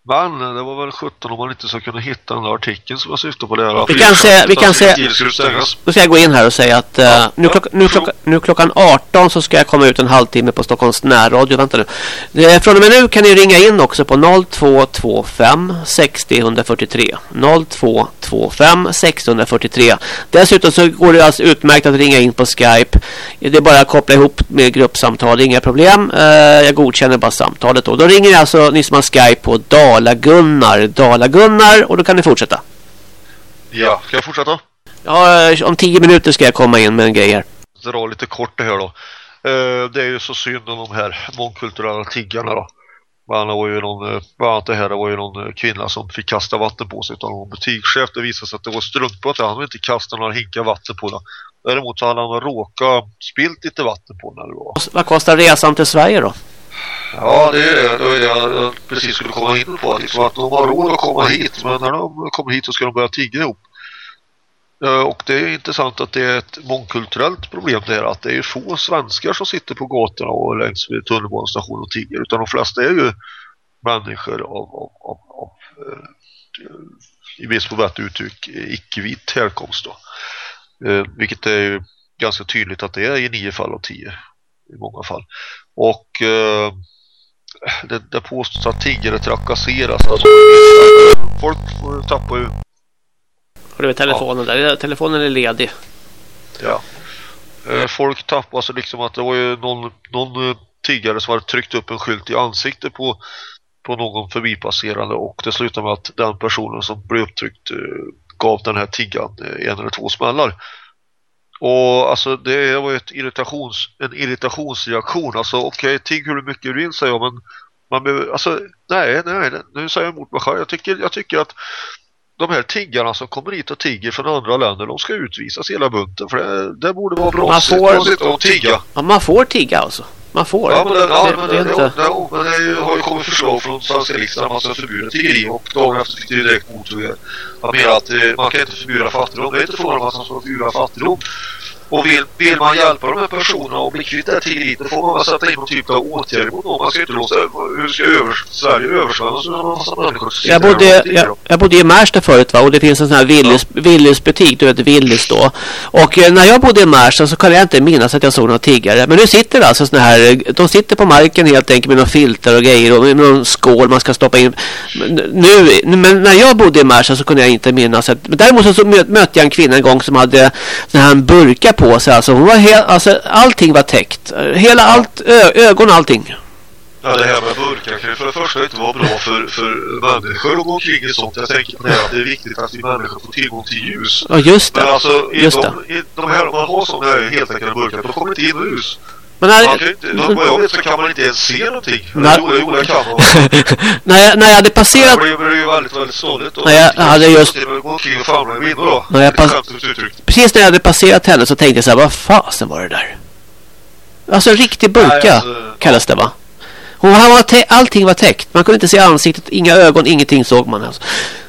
Men det var väl 17 om man inte ska kunna hitta den där artikeln som jag syftar på där. Vi kan säga- vi kan stängas. Då ska jag gå in här och säga att eh, nu, klocka, nu, klocka, nu klockan 18 så ska jag komma ut en halvtimme på Stockholms närradio. Vänta nu. Eh, från och med nu kan ni ringa in också på 0225 60 143. 0225 60 143. Dessutom så går det alltså utmärkt att ringa in på Skype. Det är bara att koppla ihop med gruppsamtal. Inga problem. Eh, jag godkänner bara samtalet då. Då ringer alltså ni som har Skype på Dala-Gunnar. Dala-Gunnar och då kan ni fortsätta. Ja, ska jag fortsätta? Ja, om 10 minuter ska jag komma in med en grej här. dra lite kort det här då. Eh, det är ju så synd om de här mångkulturella tiggarna då. Annat var ju någon, eh, bland annat det här det var ju någon eh, kvinna som fick kasta vatten på sig av någon butikschef. Det visade sig att det var strunt på att han hade inte kastat några hinkar vatten på den. Däremot så hade han råkat spilt lite vatten på den eller vad. Vad kostar resan till Sverige då? Ja, det är det. Det var det jag precis skulle komma in på. Liksom att de har råd att komma hit, men när de kommer hit så ska de börja tigga ihop. Eh, och det är intressant att det är ett mångkulturellt problem det här. Att det är få svenskar som sitter på gatorna och längs med tunnelbanestationen och tigger. Utan de flesta är ju människor av, av, av, av eh, i viss på bättre uttryck, icke-vit härkomst då. Eh, vilket är ju ganska tydligt att det är i nio fall av tio i många fall. Och eh, det, det påstås att tiggare trakasseras. Alltså, folk får tappa ju Har du telefonen där? Telefonen är ledig. Ja. Eh, Folk tappar alltså liksom att det var ju någon, någon eh, tiggare som hade tryckt upp en skylt i ansiktet på, på någon förbipasserande och det slutade med att den personen som blev upptryckt eh, gav den här tiggan eh, en eller två smällar. Och alltså det var ju ett irritations, en irritationsreaktion. Alltså okej, okay, tigg hur mycket urin säger jag men man behöver, alltså nej, nej, nu säger jag emot mig själv. Jag tycker, jag tycker att de här tiggarna som kommer hit och tigger från andra länder, de ska utvisas hela bunten för det, det borde vara bra Man får- att sitta och tigga. Ja, man får tigga alltså. Man får. Ja, men det, ja, men det, det, det är inte... ja, men det är ju- har ju kommit förslag från svenska riksdagen att man ska förbjuda tiggeri och dagen efter fick det direkt mothugg. Jag menar att eh, man kan inte förbjuda fattigdom. Det är inte frågan om att man ska förbjuda fattigdom. Och vill, vill man hjälpa de här personerna och bli kvitt här tiggeriet då får man sätta in någon typ av åtgärder mot dem. Man ska inte låta hur ska över, Sverige översvämmas med en massa människor Jag bodde, jag, jag bodde i Märsta förut va? och det finns en sån här Willys, Willys butik, du vet Willys då. Och eh, när jag bodde i Märsta så kan jag inte minnas att jag såg några tiggare. Men nu sitter det alltså såna här, eh, de sitter på marken helt enkelt med några filtar och grejer och med någon skål man ska stoppa in. Nu, men när jag bodde i Märsta så kunde jag inte minnas att, men däremot så, så mö- mötte jag en kvinna en gång som hade sån här burka på sig. Alltså, hon var alltså allting var täckt. Hela allt, ö, ögon allting. Ja, det här med burkar kan ju för det första inte vara bra för, för människor att gå omkring i sånt. Jag tänker på det att det är viktigt att vi människor får tillgång till ljus. Ja just Men det. alltså, i Just de, i de här, om man har sådana här heltäckande burkar, då kommer inte in hus. Men när, inte, vad jag vet så kan man inte ens se någonting. Nej. Jo, jo, det kan man. när, jag, när jag hade Det passerat blir blir ju väldigt, väldigt ståligt. Nej, jag hade just-. Nej, jag pass- precis när jag hade passerat henne så tänkte jag så här, vad fasen var det där? Alltså en riktig burka Nej, alltså, kallas det va? Hon han var allting var täckt. Man kunde inte se ansiktet, inga ögon, ingenting såg man. Alltså.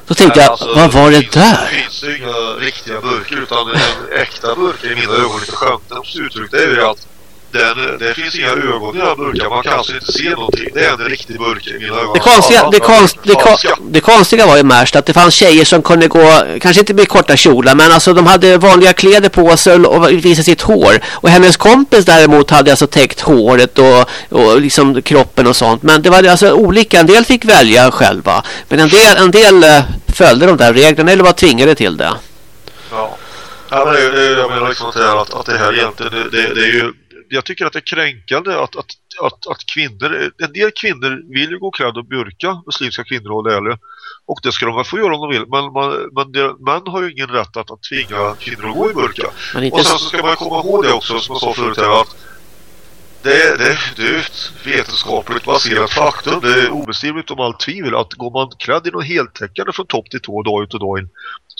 Då tänkte Nej, jag, alltså, vad var det finns- där? Det finns ju inga riktiga burkar utan en äkta burk i mina ögon lite skämtsamt uttryckt. Det är ju att den, det finns inga ögon i den här burken. Man kan alltså inte se någonting. Det är en riktig burk i mina ögon. Det konstiga, det, konst, det, är kon, det konstiga var i Märsta att det fanns tjejer som kunde gå, kanske inte med korta kjolar, men alltså de hade vanliga kläder på sig och, visade sitt hår. Och hennes kompis däremot hade alltså täckt håret och, och liksom kroppen och sånt. Men det var alltså olika, en del fick välja själva. Men en del, en del eh, följde de där reglerna eller var tvingade till det. Ja. ja men det, det, jag menar liksom det, att, att det här egentligen, det, det, det är ju, jag tycker att det är kränkande att, att, att, att kvinnor, en del kvinnor vill ju gå klädda och burka, muslimska kvinnor och det är och det ska de väl få göra om de vill, men, man, men det, män har ju ingen rätt att, att tvinga kvinnor att gå i burka. Och sen så ska man komma ihåg det också, som jag sa förut här, att det, det, det är ett vetenskapligt baserat faktum. Det är obestridligt om allt tvivel att går man klädd i något heltäckande från topp till tå dag ut och dag in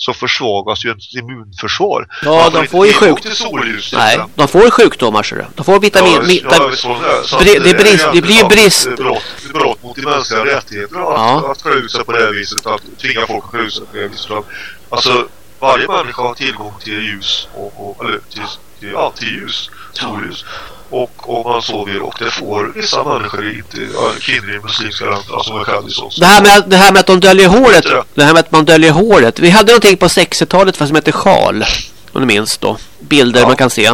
så försvagas ju ens immunförsvar. Ja, Man de får ju tillgång sjuk- till solljus. till Nej, de får ju sjukdomar så. De får vitamin... Ja, mi- ja, det det. Det- brist- det blir ju brist. Brott, brott mot de mänskliga rättigheterna Ja. att, att sig på det här viset. Att tvinga folk att sig på det viset. Alltså, varje människa har tillgång till ljus och, och eller till, till, ja, till ljus, solljus. Och om man så vill, och det får vissa människor inte, kvinnor i muslimska länder, alltså man kan det. Det här, med, det här med att de döljer håret. Det? Här med att man döljer håret. Vi hade någonting på 60-talet som heter sjal. Om du minns då. Bilder Ja. man kan se.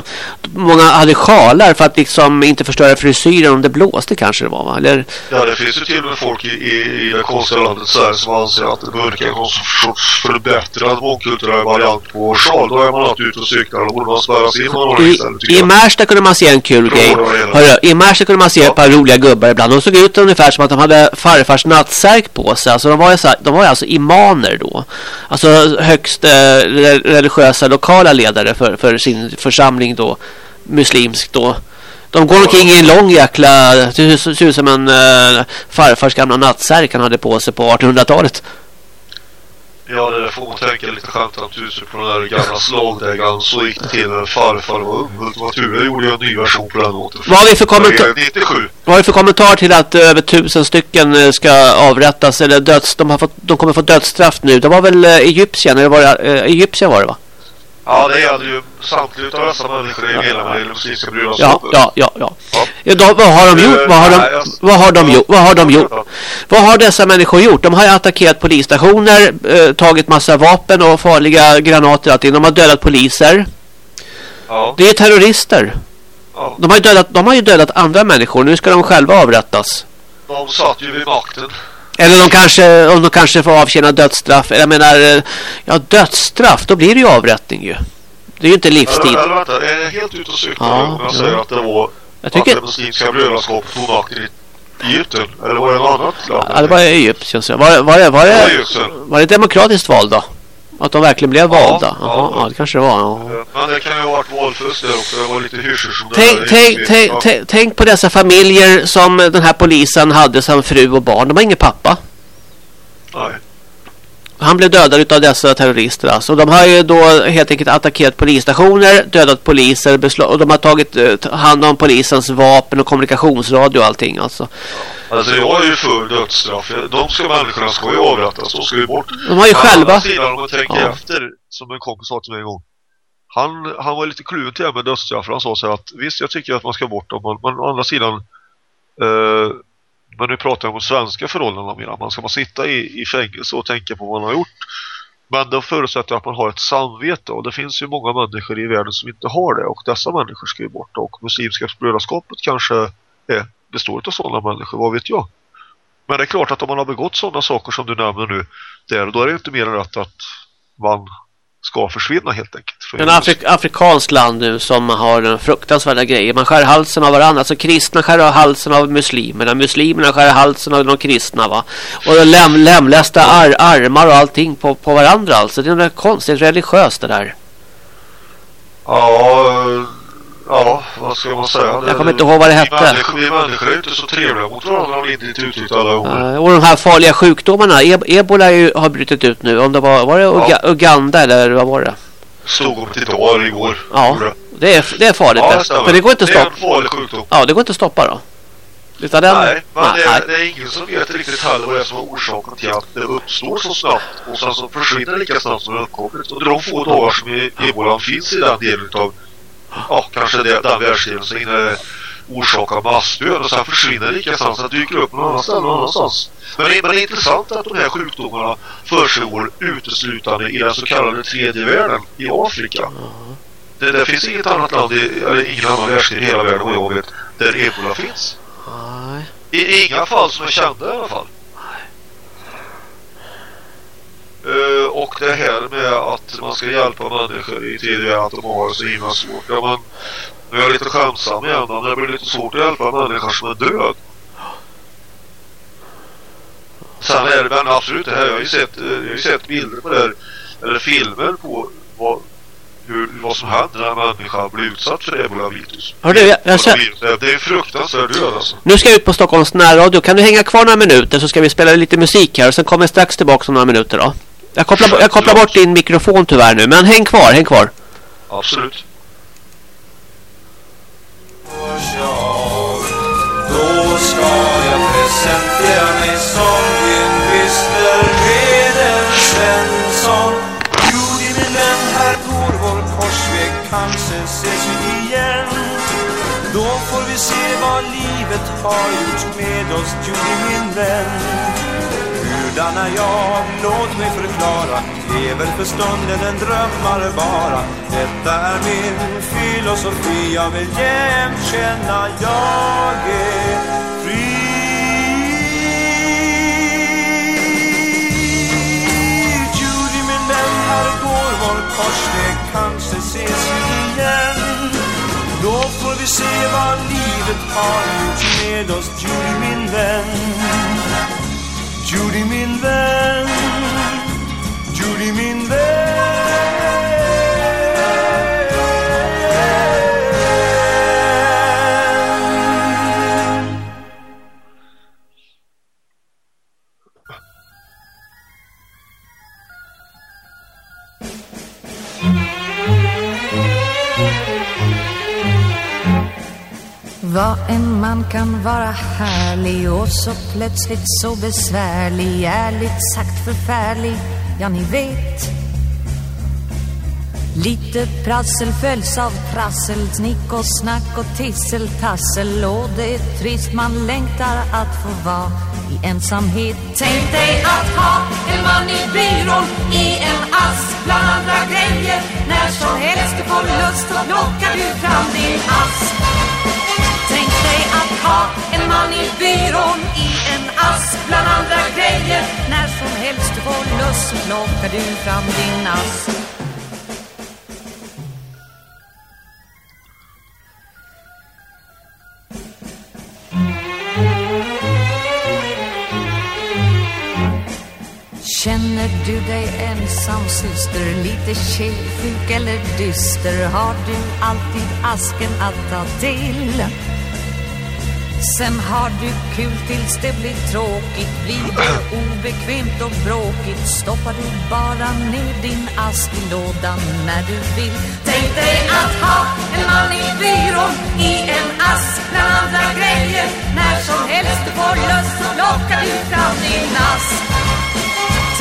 Många hade sjalar för att liksom inte förstöra frisyren om det blåste kanske det var va? Eller, Ja, det finns ju till och med folk i, i, i det konstiga landet Sverige som anser att burka är någon sorts förbättrad mångkulturell variant på sjal. Då är man alltid ute och cyklar. Då borde man spärras in några I, istället I. Märsta kunde man se en kul grej. Hörru, I Märsta kunde man se Ja. ett par roliga gubbar ibland. De såg ut ungefär som att de hade farfars nattsärk på sig. Alltså de var ju, så, de var ju alltså imaner då. Alltså högst eh, re- religiösa lokala ledare för, för sin församling då. Muslimsk då. De går omkring i en lång jäkla... Det ser ut som en eh, farfars gamla nattsärk han hade på sig på 1800-talet. Ja, det får man tänka lite skämtsamt ut på den där gamla slagdäggan. Så gick det till när farfar var ung. Thule gjorde jag en ny version på den låten. Vad har vi för kommentar? Det är 97. Vad har du för kommentar till att över tusen stycken eh, ska avrättas eller döds... De, har fått, de kommer få dödsstraff nu. Det var väl eh, Egyptien, eller var det, Egyptien var det va? Ja, det gäller ju samtliga av dessa människor i det muslimska Ja, brödraskapet. ja, ja, ja. Ja. ja då, vad har de gjort? Vad har de, vad har de gjort? Vad har de gjort? Vad har dessa människor gjort? De har attackerat polisstationer, eh, tagit massa vapen och farliga granater och allting. De har dödat poliser. Ja, Det är terrorister. ja. De har ju dödat, de har ju dödat andra människor. Nu ska de själva avrättas. De satt ju vid makten. Eller de kanske, om de kanske får avtjäna dödsstraff. Jag menar, eh, ja dödsstraff, då blir det ju avrättning ju. Det är ju inte livstid. Eller, eller vänta, är helt ute och cyklar Ja, jag ja. säger att det var Jag att tycker... det muslimska brödraskapet tog makten i Egypten? Eller var det något annat land? Ja, det var Egypten. Var, var, var, Det var det, var det demokratiskt val då? Att de verkligen blev Ja, valda? ja. Jaha, ja, det kanske det var. Ja. Men det kan ju ha varit valfusk där också. Det var lite hysch Tänk, Ja. tänk, tänk, tänk på dessa familjer som den här polisen hade som fru och barn. De har ingen pappa. Nej. Han blev dödad av dessa terrorister. Alltså. De har ju då helt enkelt attackerat polisstationer, dödat poliser och de har tagit eh, hand om polisens vapen och kommunikationsradio och allting. Alltså. Alltså jag är ju för dödsstraff. De ska människorna ska ju avrättas. De ska ju bort. De har ju Men själva... sidan om man tänker Ja. efter. Som en kompis sa till mig en gång. Han, han var lite kluven till det här med dödsstraff. Han sa så här att visst jag tycker att man ska bort dem. Men, men å andra sidan. Eh, men nu pratar jag om svenska förhållanden mer. Man ska man sitta i, i fängelse och tänka på vad man har gjort. Men då förutsätter jag att man har ett samvete. Och det finns ju många människor i världen som inte har det. Och dessa människor ska ju bort. Och muslimska brödraskapet kanske är, består av sådana människor. Vad vet jag? Men det är klart att om man har begått sådana saker som du nämner nu. Där, då är det inte mer än rätt att man ska försvinna helt enkelt. En Afrik afrikanskt land nu som har en fruktansvärda grejer. Man skär halsen av varandra. Alltså kristna skär av halsen av muslimerna. Muslimerna skär halsen av de kristna va. Och läm, lämlästa ar, armar och allting på, på varandra alltså. Det är något konstigt religiöst det där. Ja, eh, ja, vad ska man säga? Jag kommer inte ihåg vad det Vi hette. människor, vi människor är inte så trevliga mot varandra om det inte uttryckt alla. Eh, och de här farliga sjukdomarna. E Ebola ju, har brutit ut nu. Om det var, var det Uga, Uganda eller vad var det? Stod det idag eller igår. Ja, det. är, det är farligt. ja det. Men det går inte att Det är stoppa. en farlig sjukdom. Ja, det går inte att stoppa då. Utan den, Nej, men nej, det, är, det är ingen som vet riktigt heller vad det är som är orsaken till att det uppstår så snabbt och sen så försvinner lika snabbt som det uppkommit. Under de få dagar som e- ebolan finns i den delen av ja, kanske det, den världsdelen så hinner orsaka massdöd och sen försvinner lika snabbt. Sen dyker upp någon annanstans. Någon annanstans. Men, det, men det är intressant att de här sjukdomarna försiggår uteslutande i den så kallade tredje världen i Afrika. Det, det finns inget annat land, i, eller ingen annan världsdel i hela världen vad jag vet, där ebola finns. nej. I inga fall som är kända i alla fall. Eh, och det här med att man ska hjälpa människor i världen att de har så himla svårt. Ja, men, nu är jag lite skämsam igen, men det blir lite svårt att hjälpa människor som är död. Sen är det men absolut det här, jag har ju sett, eh, jag har sett bilder på det här, eller filmer på vad, hur, vad som händer när en människa blir utsatt för ebola-virus. Hörru, jag- jag känner- Det är en fruktansvärd död alltså. Nu ska jag ut på Stockholms närradio. Kan du hänga kvar några minuter så ska vi spela lite musik här och sen kommer jag strax tillbaka om några minuter då. Jag kopplar, jag kopplar bort din mikrofon tyvärr nu. Men häng kvar, häng kvar. Absolut. Då ska jag presentera mig som gynvister med en Svensson Judy min vän, här går vår korsväg, kanske ses vi igen Då får vi se vad livet har gjort med oss, Judy min vän gudarna jag? Låt mig förklara. Lever för stunden, en drömmare bara. Detta är min filosofi. Jag vill jämt känna jag är fri. Judy min vän, här går vår korsväg Kanske ses vi igen. Då får vi se vad livet har gjort med oss Judy min vän. Judy Minden, Judy Minden. Vad en man kan vara härlig och så plötsligt så besvärlig Ärligt sagt förfärlig, ja ni vet. Lite prassel följs av prassel, snick och snack och tissel, tassel. Och det är trist, man längtar att få vara i ensamhet. Tänk dig att ha en man i byrån i en ask bland andra grejer. När som helst du får lust att lockar du fram din ask ha en man i byrån i en ask bland andra grejer. När som helst du får lust så plockar du fram din ask. Känner du dig ensam syster, lite tjejsjuk eller dyster? Har du alltid asken att ta till? Sen har du kul tills det blir tråkigt. Blir det obekvämt och bråkigt Stoppar du bara ner din ask i lådan när du vill. Tänk dig att ha en man i byrån i en ask bland andra grejer. När som helst du får lust så lockar du fram din ask.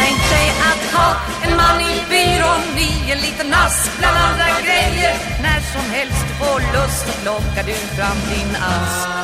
Tänk dig att ha en man i byrån i en liten ask bland andra grejer. När som helst du får lust så plockar du fram din ask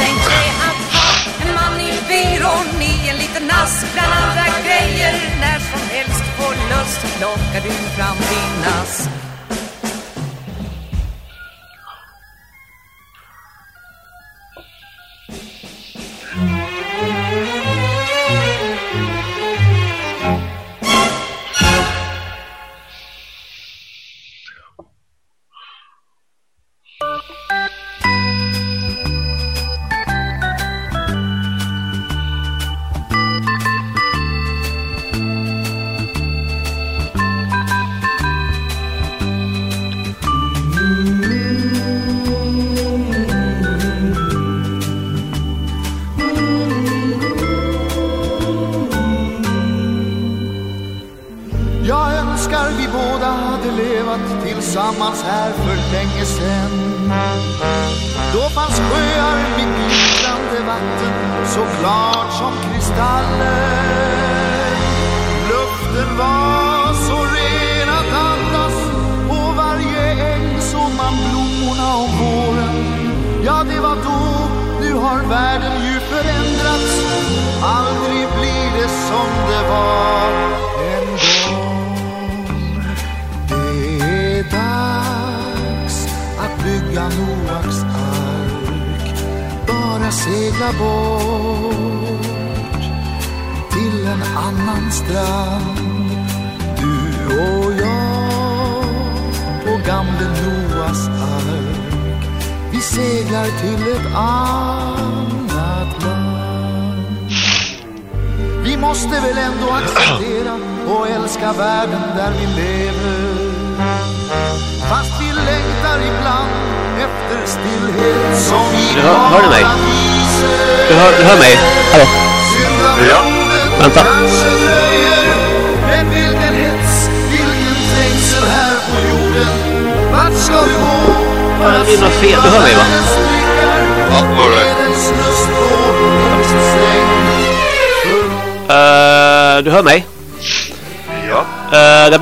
Tänk dig att ha en man i byrån i en liten ask. Bland andra grejer När som helst får lust plockar du fram din ask.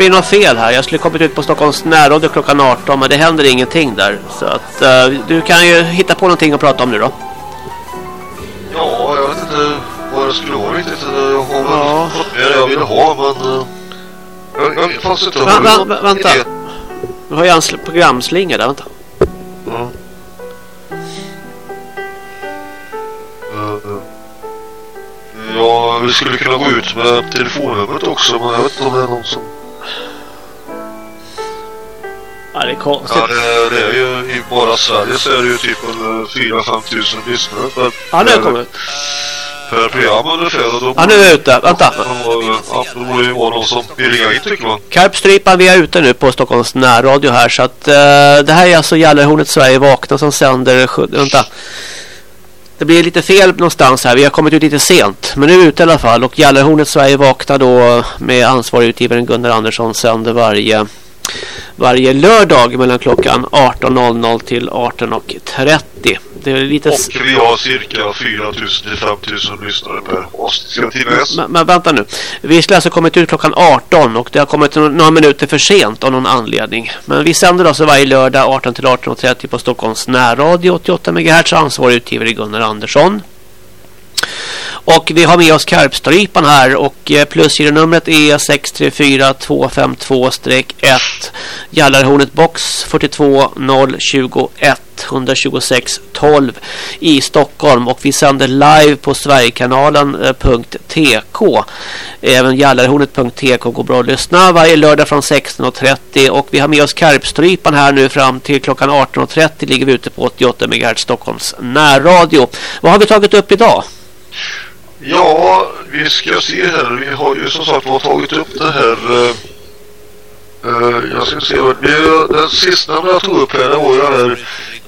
Uh, blir något fel här. Jag skulle kommit ut på Stockholms närradio klockan 18 men det händer ingenting där. Så att eh, du kan ju hitta på någonting att prata om nu då. Ja, jag vet inte vad det skulle vara riktigt. Jag har väl Ja. fått med det jag ville ha, men... eh, Jag, jag vet faktiskt inte. Va- va- va- vänta. Du har ju en sl- programslinga där, vänta. Ja. Eh, Ja, vi skulle kunna gå ut med telefonnumret också, men jag vet inte om det är någon som... Ja, det är konstigt. Ja, det, det är ju i bara Sverige så är det ju typ en 4-5 tusen lyssnare per, Ja, nu har jag per, program ungefär. Och då Ja, nu är vi ute. Vänta. Ja, då borde ju vara någon som vill ringa in tycker man. Karpstrypan, vi är ute nu på Stockholms närradio här. Så att eh, det här är alltså Gallerhornet Sverige Vakna som sänder... Vänta. Det blir lite fel någonstans här. Vi har kommit ut lite sent. Men nu är vi ute i alla fall. Och Gallerhornet Sverige Vakna då med ansvarig utgivaren Gunnar Andersson sänder varje, varje lördag mellan klockan 18.00 till 18.30. Det är lite... Och vi har cirka 4 000 till 5 000 lyssnare per tillläsa? Men, men vänta nu. Vi skulle alltså kommit ut klockan 18 och det har kommit några minuter för sent av någon anledning. Men vi sänder alltså varje lördag 18 till 18.30 på Stockholms närradio 88 MHz ansvarig utgivare Gunnar Andersson. Och vi har med oss Karpstrypan här och eh, plusgironumret är 634252-1 Jallarhornet box 42021 126 12 i Stockholm och vi sänder live på Sverigekanalen.tk eh, Även Jallarhornet.tk går bra att lyssna varje lördag från 16.30 och vi har med oss Karpstrypan här nu fram till klockan 18.30 ligger vi ute på 88 MHz Stockholms närradio. Vad har vi tagit upp idag? Ja, vi ska se här. Vi har ju som sagt var tagit upp det här... Eh, eh, jag ska se. Den sista jag tog upp här det var ju den här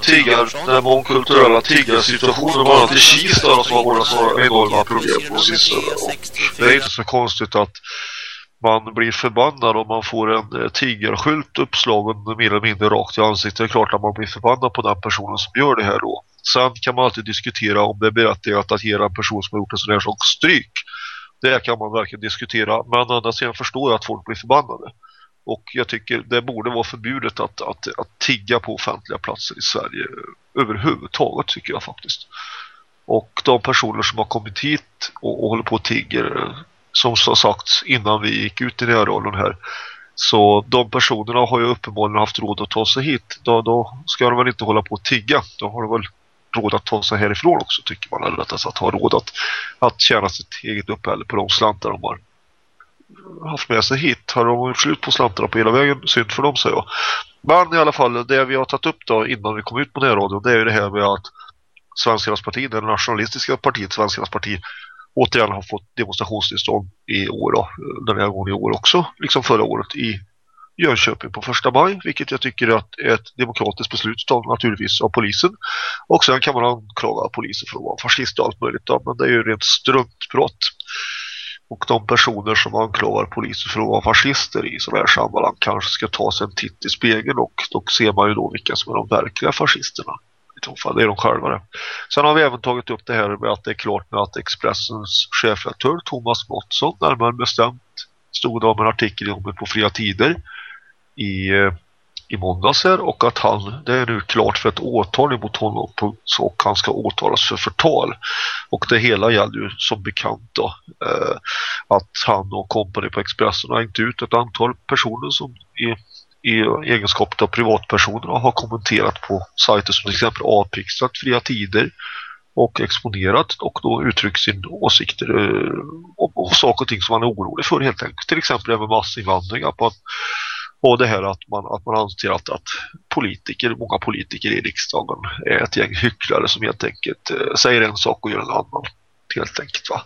tiggar, den mångkulturella tiggarsituationen bland annat i Kista som har våra så enorma problem på sistone. Och det är inte så konstigt att man blir förbannad om man får en eh, tiggarskylt uppslagen mer eller mindre rakt i ansiktet. Det är klart att man blir förbannad på den personen som gör det här då. Sen kan man alltid diskutera om det är berättigat att ge en person som har gjort en sån här sak stryk. Det kan man verkligen diskutera. Men å andra sidan förstår jag att folk blir förbannade. Och jag tycker det borde vara förbjudet att, att, att tigga på offentliga platser i Sverige överhuvudtaget tycker jag faktiskt. Och de personer som har kommit hit och, och håller på och tigger som så sagt innan vi gick ut i den här rollen här så de personerna har ju uppenbarligen haft råd att ta sig hit. Då, då ska de väl inte hålla på att tigga. Då har de väl råd att ta sig härifrån också tycker man. Eller rättare alltså, sagt ha råd att, att tjäna sitt eget uppehälle på de slantar de har haft med sig hit. Har de gjort slut på slantarna på hela vägen? Synd för dem säger jag. Men i alla fall, det vi har tagit upp då innan vi kom ut på den här radion det är ju det här med att Svenskarnas parti, det nationalistiska partiet Svenskarnas parti återigen har fått demonstrationstillstånd i år då, den här gången i år också, liksom förra året i Jönköping på första maj, vilket jag tycker är ett, demokratiskt beslut av, naturligtvis av polisen. Och sen kan man anklaga polisen för att vara fascist och allt möjligt då, men det är ju rent struntprat. Och de personer som anklagar polisen för att vara fascister i sådana här sammanhang kanske ska ta sig en titt i spegeln och då ser man ju då vilka som är de verkliga fascisterna. I så fall, det är de själva det. Sen har vi även tagit upp det här med att det är klart med att Expressens chefredaktör Thomas Mattsson närmare bestämt, stod om en artikel i det på fria tider i, i måndags här och att han, det är nu klart för ett åtal mot honom på, så han ska åtalas för förtal. Och det hela gäller ju som bekant då eh, att han och kompani på Expressen har hängt ut ett antal personer som i, i egenskap av privatpersoner har kommenterat på sajter som till exempel Apixlat, Fria Tider och exponerat och då uttryckt sin åsikter eh, om, om saker och ting som man är orolig för helt enkelt. Till exempel även massinvandring på att, och det här att man, att man anser att, att politiker, många politiker i riksdagen är ett gäng hycklare som helt enkelt eh, säger en sak och gör en annan helt enkelt. Va?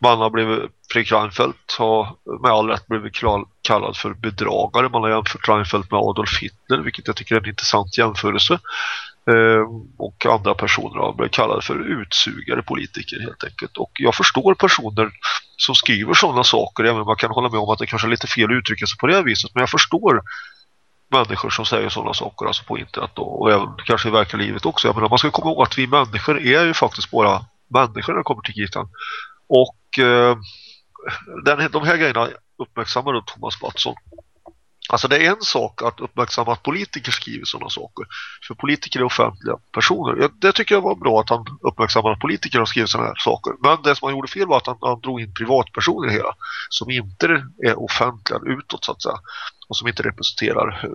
Man har blivit, Fredrik Reinfeldt har med all rätt blivit kallad för bedragare. Man har jämfört Reinfeldt med Adolf Hitler, vilket jag tycker är en intressant jämförelse. Eh, och andra personer har blivit kallade för utsugare politiker helt enkelt. Och jag förstår personer som skriver sådana saker, även om man kan hålla med om att det kanske är lite fel att uttrycka sig på det viset. Men jag förstår människor som säger sådana saker alltså på internet då, och även kanske i verkliga livet också. Jag menar, man ska komma ihåg att vi människor är ju faktiskt bara människor när det kommer till kritan. Och eh, den, de här grejerna uppmärksammar då Thomas Watson. Alltså det är en sak att uppmärksamma att politiker skriver sådana saker. För politiker är offentliga personer. Det tycker jag var bra att han uppmärksammade att politiker har skrivit sådana här saker. Men det som han gjorde fel var att han, han drog in privatpersoner i hela. Som inte är offentliga utåt så att säga. Och som inte representerar eh,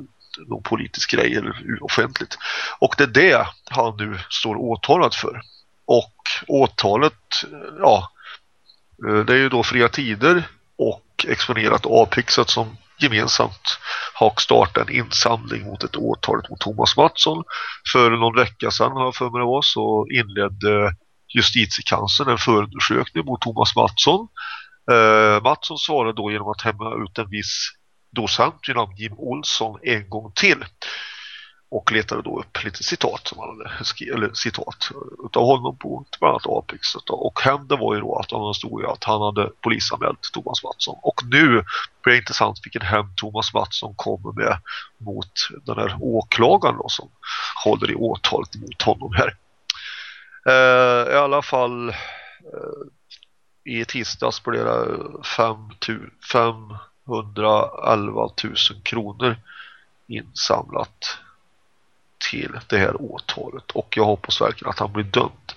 någon politisk grej eller offentligt. Och det är det han nu står åtalad för. Och åtalet, ja, eh, det är ju då fria tider och exponerat avpixat som gemensamt har startat en insamling mot ett åtal mot Thomas Mattsson. För någon vecka sedan har jag för mig det var så inledde justitiekanslern en förundersökning mot Thomas Mattsson. Eh, Mattsson svarade då genom att hämna ut en viss docent vid namn Jim Olsson en gång till och letade då upp lite citat som han hade skrivit, eller citat utav honom på bland annat Apex. Och händen var ju då att han stod att han hade polisanmält Thomas Mattsson och nu blir det intressant vilken hämnd Thomas Mattsson kommer med mot den här åklagaren då, som håller i åtalet mot honom här. Eh, i alla fall eh, i tisdags blev det 511 000 kronor insamlat till det här åtalet och jag hoppas verkligen att han blir dömd.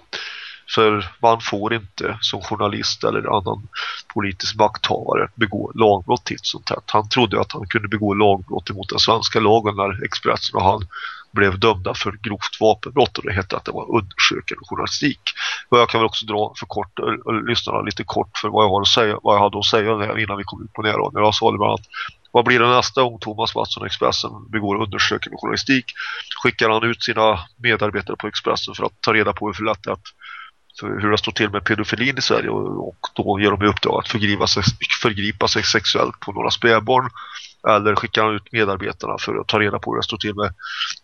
För man får inte som journalist eller annan politisk makthavare begå lagbrott till sånt här. Han trodde att han kunde begå lagbrott emot den svenska lagen när Expressen och han blev dömda för grovt vapenbrott och det hette att det var undersökande journalistik. Och jag kan väl också dra för kort, eller lyssna lite kort för vad jag har att säga, vad jag hade att säga innan vi kom ut på närradion. Jag sa det bland annat vad blir det nästa gång Thomas Mattsson Expressen begår undersökande journalistik? Skickar han ut sina medarbetare på Expressen för att ta reda på hur lätt det att hur det står till med pedofilin i Sverige och, och då ger de i uppdrag att förgripa sig, förgripa sig sexuellt på några spädbarn eller skickar han ut medarbetarna för att ta reda på hur det står till med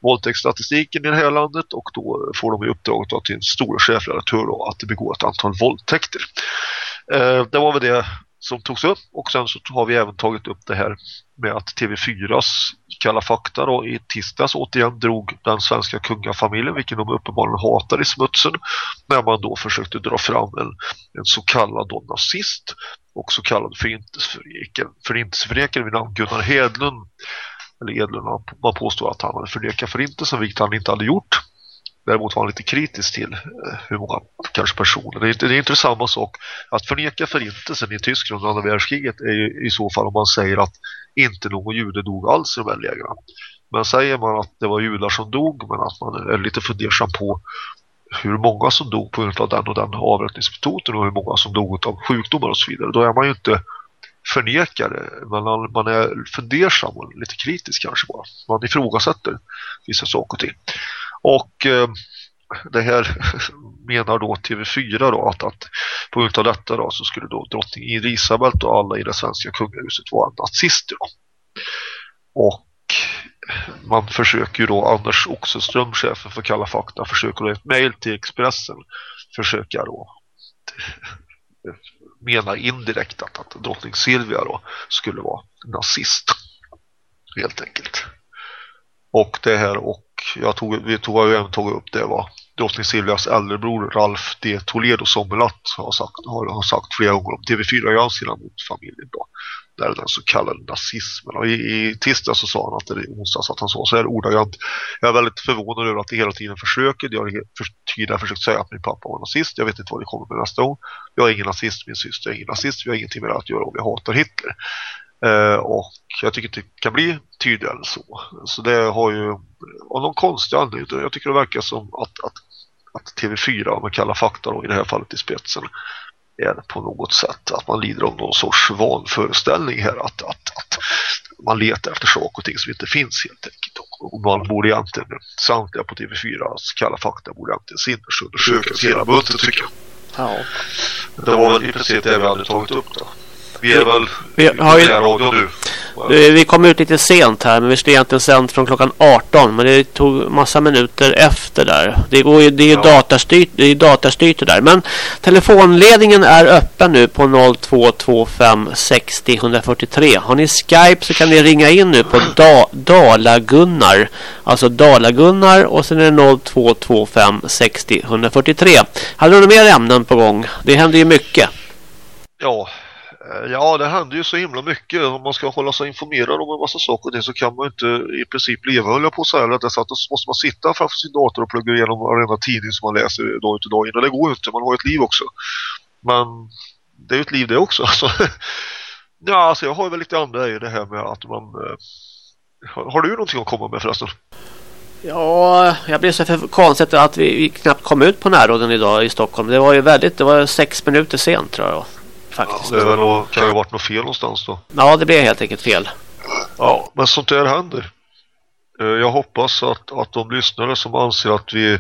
våldtäktsstatistiken i det här landet och då får de i uppdrag att till en stor chefredaktör att begå ett antal våldtäkter. Eh, det var väl det som togs upp. Och sen så har vi även tagit upp det här med att TV4s Kalla fakta då i tisdags återigen drog den svenska kungafamiljen vilken de uppenbarligen hatar i smutsen när man då försökte dra fram en, en så kallad då nazist och så kallad förintelseförnekare vid namn Gunnar Hedlund. Eller Edlund, man påstår att han hade förnekat förintelsen vilket han inte hade gjort. Däremot var han lite kritisk till eh, hur många kanske personer. Det är, inte, det är inte samma sak. Att förneka förintelsen i Tyskland under andra världskriget är ju i så fall om man säger att inte någon jude dog alls i de här lägren. Men säger man att det var judar som dog men att man är lite fundersam på hur många som dog på grund av den och den avrättningsmetoden och hur många som dog av sjukdomar och så vidare. Då är man ju inte förnekare men man är fundersam och lite kritisk kanske bara. Man ifrågasätter vissa saker och ting. Och eh, det här menar då TV4 då att, att på grund av detta då så skulle då drottning Elisabeth och alla i det svenska kungahuset vara nazister då. Och man försöker ju då Anders Oxenström, chefen för Kalla fakta, försöker då ett mejl till Expressen försöka då mena indirekt att, att drottning Silvia då skulle vara nazist helt enkelt. Och det här och jag tog, vi tog, jag tog upp det var drottning Silvias äldrebror Ralf D. Toledo Sommerlatt har sagt, har, har sagt flera gånger om TV4 granskningar mot familjen då. Där den så kallade nazismen. Och i, i tisdag så sa han att det är onsdags att han sa så här ordagrant. Jag är väldigt förvånad över att det hela tiden försöker. Jag har tidigare försökt säga att min pappa var nazist. Jag vet inte vad det kommer med nästa gång. Jag är ingen nazist, min syster är ingen nazist. Vi har ingenting med det att göra om jag hatar Hitler. Uh, och jag tycker att det kan bli tydligare än så. Så det har ju av någon konstig anledning. Jag tycker det verkar som att, att att TV4 med Kalla fakta då, i det här fallet i spetsen är på något sätt att man lider av någon sorts vanföreställning här att, att, att man letar efter saker och ting som inte finns helt enkelt och man borde egentligen samtliga på TV4 Kalla fakta borde egentligen sinnesundersökas hela bunten tycker jag. Ja. Det var väl i princip det vi hade tagit upp då. Vi är väl Vi har ju- i radion nu. Vi kom ut lite sent här men vi skulle egentligen sänt från klockan 18 men det tog massa minuter efter där. Det, går ju, det är ju Ja. datastyrt, det är datastyrt det där. Men telefonledningen är öppen nu på 0225 60 143. Har ni Skype så kan ni ringa in nu på da, Dalagunnar. Alltså Dalagunnar och sen är det 0225 60 143. Hade du några mer ämnen på gång? Det händer ju mycket. Ja, Eh, ja, det händer ju så himla mycket. Om man ska hålla sig informerad om en massa saker och det så kan man ju inte i princip leva, höll jag på att säga. Rättare sagt, så måste man sitta framför sin dator och plugga igenom varenda tidning som man läser dag ut och dag in. Och det går ju inte, man har ju ett liv också. Men det är ju ett liv det också. Alltså, ja, alltså jag har ju väl lite andra i det här med att man... Eh, har, du någonting att komma med förresten? Ja, jag blev så för konstigt att vi, vi knappt kom ut på närråden idag i Stockholm. Det var ju väldigt, det var sex minuter sent tror jag. Faktiskt. Det är väl nå- kan ju ha varit något fel någonstans då. Ja, det blev helt enkelt fel. Ja, men sånt där händer. Eh, Jag hoppas att, att de lyssnare som anser att vi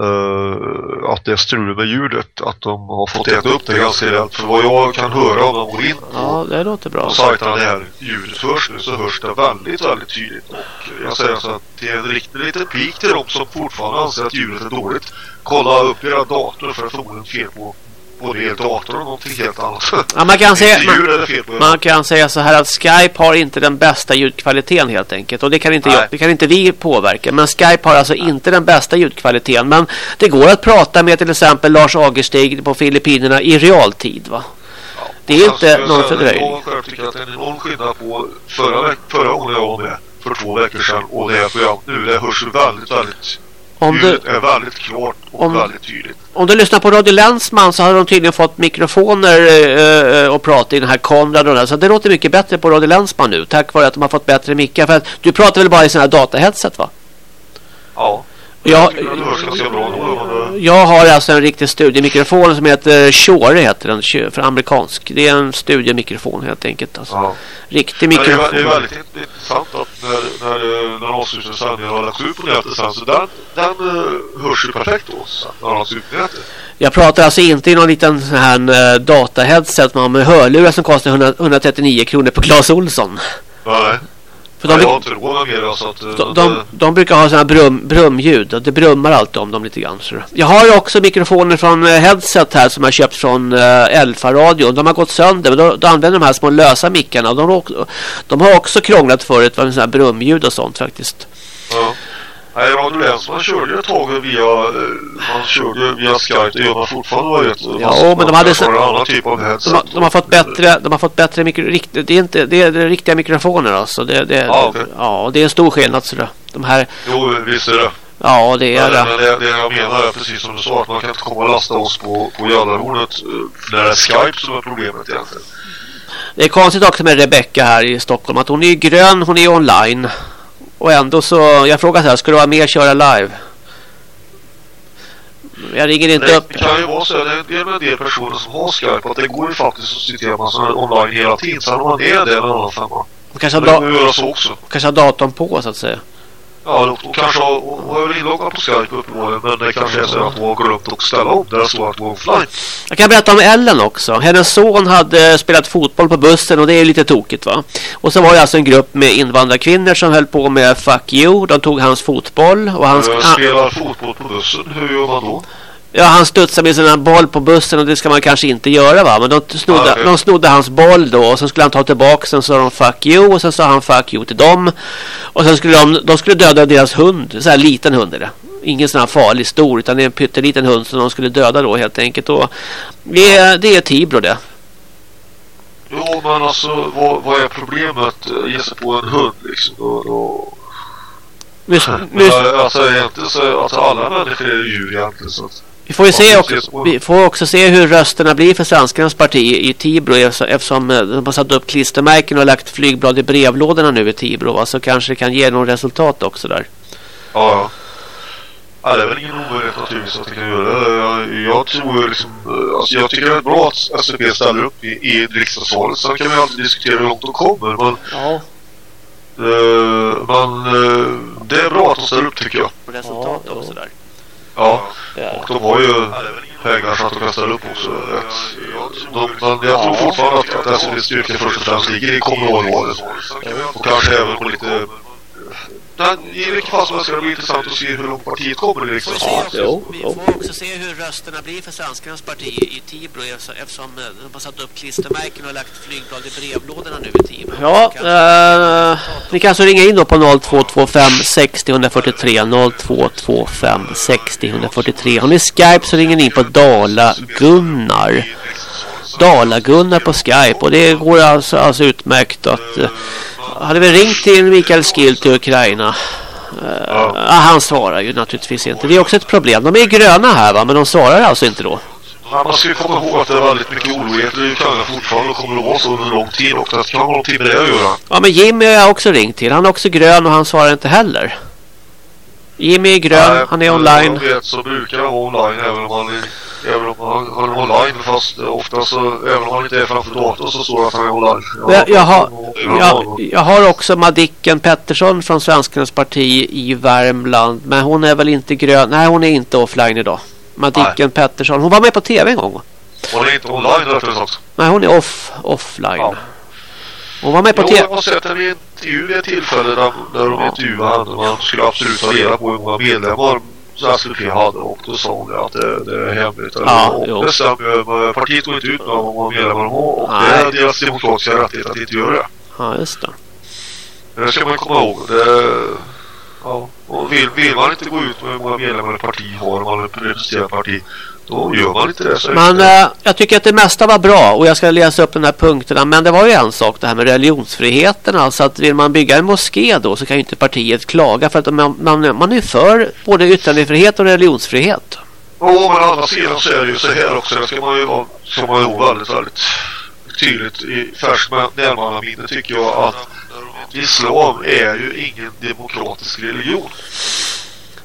eh, att det är strul med ljudet att de har fått äta upp det ganska rejält. För vad jag kan höra om de går in på, Ja, det låter bra. på sajterna där ljudet hörs nu så hörs det väldigt, väldigt tydligt. Och jag säger så att det är en riktig liten pik till de som fortfarande anser att ljudet är dåligt. Kolla upp era dator för förmodligen fel på både er dator och någonting helt annat. Ja, man kan säga, man, är man kan säga så här att Skype har inte den bästa ljudkvaliteten helt enkelt. Och det kan inte, Nej. jag, det kan inte vi påverka. Men Skype har alltså inte den bästa ljudkvaliteten. Men det går att prata med till exempel Lars Agerstig på Filippinerna i realtid va? Det är inte någon fördröjning. Jag själv tycker att det är en enorm skillnad på förra, förra gången jag var med för två veckor sedan och det här programmet nu. Det hörs väldigt, väldigt... Om du, ljudet är väldigt klart och Om- väldigt tydligt. om du lyssnar på Radio Länsman så har de tydligen fått mikrofoner eh, eh, och prata i den här Konrad och där. Så det låter mycket bättre på Radio Länsman nu. Tack vare att de har fått bättre mickar. För att du pratar väl bara i sådana här dataheadset va? Ja. Jag, eh, Jag har alltså en riktig studiemikrofon som heter Shure heter den för amerikansk. Det är en studiemikrofon helt enkelt. Alltså. Ja. Riktig Men det, är, mikrofon. det är väldigt int- intressant att när, när, eh, när avslutningen har lagts ut på nätet sen så den, den uh, hörs ju perfekt då sen när den har lagts ut på nätet. Jag pratar alltså inte i någon liten sån här uh, dataheadset man med hörlurar som kostar 100, 139 kronor på Clas Olsson. Nej, För de, jag har inte råd mer så att... eh, de, de, de brukar ha sådana brum, brumljud och det brummar alltid om dem lite grann. Så. Jag har också mikrofoner från eh, headset här som jag köpt från uh, Elfa Radio. De har gått sönder men då, då använder de här små lösa mickarna. De, har också- de har också krånglat förut med sådana här brumljud och sånt faktiskt. Ja. Nej, Radio Länsman körde ju ett tag via, eh, man körde via Skype, det gör man fortfarande vad vet. Ja, Man- men de man hade så- en annan typ av headset. De har, de har fått bättre, de har fått bättre mikro, rikt, det är inte, det är, riktiga mikrofoner alltså. Det, det, Ja, okej. ja, det är en stor skillnad så det. De här, Jo, visst är det. ja det är Men, det. men det, det jag menar är precis som du sa att man kan inte komma och lasta oss på, på Jallarhornet eh, när det är Skype som är problemet egentligen. Det är konstigt också med Rebecca här i Stockholm att hon är grön, hon är online. Och ändå så, jag frågar så här, ska du vara med och köra live? Jag ringer inte upp. Det kan ju vara så, det är en del personer som har Skype att det går ju faktiskt att sitta man här online hela tiden. Sen om man är det eller annan femma. Hon kanske har, Det da, kanske har datorn på så att säga. Ja, och kanske har, har väl inloggad på Skype uppenbarligen men det kanske är så att hon har glömt att ställa om det är så att hon offline. Jag kan berätta om Ellen också. Hennes son hade spelat fotboll på bussen och det är lite tokigt va. Och så var det alltså en grupp med invandrarkvinnor som höll på med fuck you. De tog hans fotboll och hans... Han, spelar fotboll på bussen, hur gör man då? Ja, han studsade med sin boll på bussen och det ska man kanske inte göra va. Men de snodde, okej. de snodde hans boll då och så skulle han ta tillbaka sen sa de fuck you och sen sa han fuck you till dem. Och sen skulle de, de skulle döda deras hund. Så här liten hund är det. Ingen sån här farlig stor utan det är en pytteliten hund som de skulle döda då helt enkelt. Och det, är- det är Tibro det. Jo, men alltså vad, vad är problemet? Eh, Ge sig på en hund liksom. Och, och... Nu, Men, nu, alltså egentligen så alltså, alla människor är ju djur egentligen så att... Vi får ju se också, vi får också se hur rösterna blir för svenskarnas parti i Tibro eftersom- eh, de har satt upp klistermärken och lagt flygblad i brevlådorna nu i Tibro va? så kanske det kan ge någon resultat också där. Ja, ja. Det är väl ingen omöjlighet naturligtvis att det kan göra. Jag, jag tror liksom, eh, alltså jag tycker det är bra att SVP ställer upp i, i riksdagsvalet. Sen kan vi alltid diskutera hur långt de kommer. Men, Ja, eh, men det är bra att de ställer upp tycker jag. resultat Ja, också där. Ja, och de har ju pengar så att de kan ställa upp också. Rätt. De, men jag tror fortfarande att, att SVPs styrka först och främst ligger i kommunalvalen. Och kanske även på lite... I vilket fall som helst ska det bli intressant att se hur långt partiet kommer i Ja, också, vi får också se hur rösterna blir för svenskarnas parti i Tibro eftersom eh, de har satt upp klistermärken och lagt flygblad i brevlådorna nu i Tibro. Ja, eh, ni kan alltså ringa in då på 0225 60 143 0225 60 143. Har ni Skype så ringer ni in på Dala Gunnar. Dala Gunnar på Skype och det går alltså, alltså utmärkt att eh, hade vi ringt till Mikael Skill till Ukraina eh, ja, han svarar ju naturligtvis inte. Det är också ett problem. De är gröna här va, men de svarar alltså inte då. Men man ska ju komma ihåg att det är väldigt mycket oroligheter i Ukraina fortfarande och kommer att vara så under lång tid och det kan ha någonting med det att göra. Ja, men Jimmy har jag också ringt till. Han är också grön och han svarar inte heller. Jimmy är grön, Nej, han är online. Jag vet så brukar han vara online även om han är, han, han är online fast ofta så även om han inte är framför datorn så står det att han är online. Jag, jag, har, Ja, jag, jag har också Madicken Pettersson från Svenskarnas parti i Värmland. Men hon är väl inte grön. Nej, hon är inte offline idag. Madicken Pettersson. Hon var med på tv en gång. Hon är inte online rättare sagt. Nej, hon är off, offline. Ja. Hon var med på Jo, tv. jag har sett en intervju vid ett tillfälle där, där de intervjuade henne. Man skulle absolut ta reda på hur många medlemmar Hade och då sa hon det att det, det är hemligt. Ja, och det stämmer. Partiet går inte ut med hur många medlemmar de har och det Nej. är deras demokratiska rättighet att inte göra det. Ja, just det. Det ska man komma ihåg. Det, ja, och vill, vill man inte gå ut med hur många medlemmar ett parti har om man representerar ett parti då gör man inte det. Men eh, jag tycker att det mesta var bra och jag ska läsa upp de här punkterna. Men det var ju en sak det här med religionsfriheten. Alltså att vill man bygga en moské då så kan ju inte partiet klaga för att man, man, man är för både yttrandefrihet och religionsfrihet. Ja, men å andra sidan så är det ju så här också. Det ska man ju vara, ska man ju vara väldigt, väldigt tydligt i färskt närmannaminne tycker jag att islam är ju ingen demokratisk religion.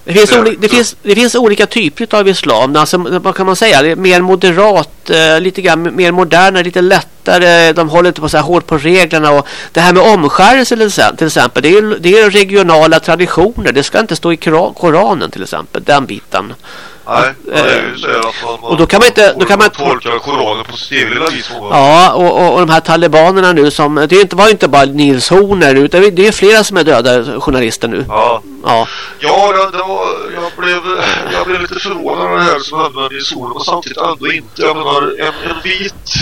Det finns, Det- oli- det, finns, det finns olika typer av islam. Alltså, vad kan man säga? Mer moderat, eh, lite grann mer moderna, lite lättare. De håller inte på så här hårt på reglerna. Och det här med omskärelse till exempel, det, är, det är regionala traditioner. Det ska inte stå i Kora- Koranen till exempel, den biten. Nej, det är ju så här att man, Och då kan man inte- då kan man- tolka Koranen på sitt lilla vis. Ja, och, och, och de här talibanerna nu som, det är inte, var ju inte bara Nils Horner utan det är flera som är döda journalister nu. Ja, Ja, ja det, det var, jag, blev, jag blev lite förvånad över det här som hände med Nils Horner men samtidigt ändå inte. Jag menar, en, en, vit,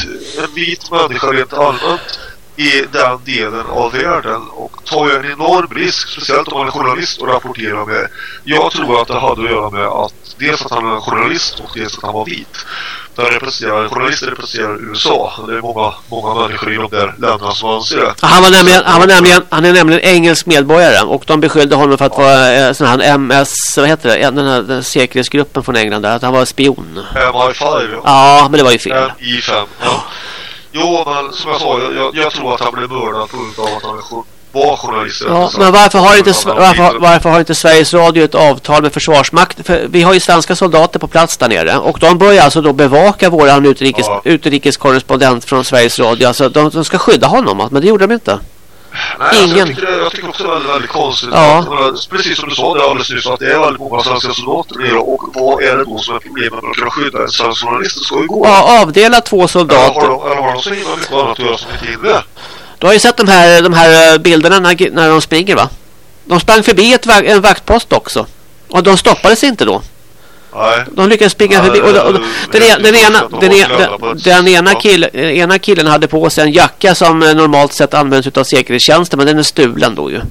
en vit människa rent allmänt i den delen av världen och tar ju en enorm risk, speciellt om man är journalist och rapporterar med. Jag tror att det hade att göra med att dels att han är en journalist och dels att han var vit. Den representerar, journalister representerar USA. Det är många, många människor i de där länderna som anser det. Han var nämligen, han var nämligen, han är nämligen engelsk medborgare och de beskyllde honom för att vara eh, sån här MS, vad heter det, den här den säkerhetsgruppen från England där, att han var spion. MI5, ja. Ja, men det var ju fel. MI5, ja. Jo, men som jag sa, jag, jag, tror att han blev mördad på grund av att han var journalist. Ja, men varför har, inte, varför, varför har inte Sveriges Radio ett avtal med Försvarsmakten? För vi har ju svenska soldater på plats där nere och de börjar alltså då bevaka våran utrikes, Ja. utrikeskorrespondent från Sveriges Radio. Alltså de, de ska skydda honom, men det gjorde de inte. Nej, alltså, ingen. jag, tycker, jag tycker också det är väldigt, väldigt konstigt. Ja. Att, precis som du sa det alldeles nyss, att det är väldigt många svenska soldater nere. Och vad är det då som är problemet med att kunna skydda en svensk journalist? Det ska ju gå. Ja, avdela två Eller har, soldater. de, eller har de så himla mycket annat att göra som inte hinner? Du har ju sett de här, de här eh, bilderna när, när de springer va? De sprang förbi ett, en vaktpost också. Och de stoppades inte då. Nej. De lyckades springa Ja, förbi. Och, och, den, ena, den, den, den, den ja. killen hade på sig en jacka som eh, normalt sett används utav säkerhetstjänsten. Men den är stulen då ju.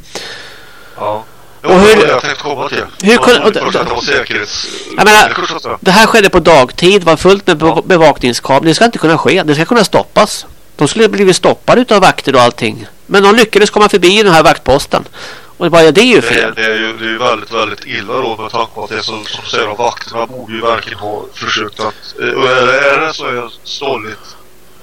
Ja. Och Och hur- hur, jag tänkte komma till. hur kunde- och- var säkerhets... Jag menar- det här skedde på dagtid. var fullt med be- bevakningskameror. Det ska inte kunna ske. Det ska kunna stoppas. De skulle blivit stoppade utav vakter och allting. Men de lyckades komma förbi den här vaktposten. Och det, bara, det är ju Det fel. det, är ju, det är väldigt, väldigt illa då med tanke på att det är så, som du säger, vakterna borde ju verkligen ha försökt att... eh, Och är det, är det så är stolligt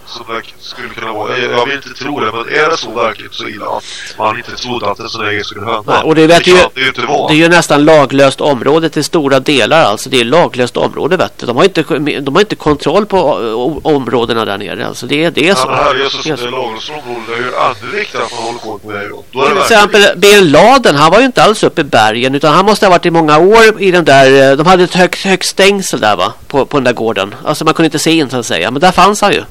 som det skulle kunna vara. Jag, vill inte tro det, men är det så verkligen så illa att man inte trodde att en sån här grej skulle hända? Nej, och det vet det ju- det ju inte vara. Det är ju nästan laglöst område till stora delar. Alltså det är laglöst område vet du. De har inte, de har inte kontroll på o- områdena där nere. Alltså det, det är Ja, så. men här är så Det är det så. är lagringsområde. Det är ju ännu viktigare att man håller på det här. då. Är det Till verkligen- exempel bin Laden, han var ju inte alls uppe i bergen utan han måste ha varit i många år i den där, eh, de hade ett högt, högt stängsel där va, på, på den där gården. Alltså man kunde inte se in så att säga, men där fanns han ju.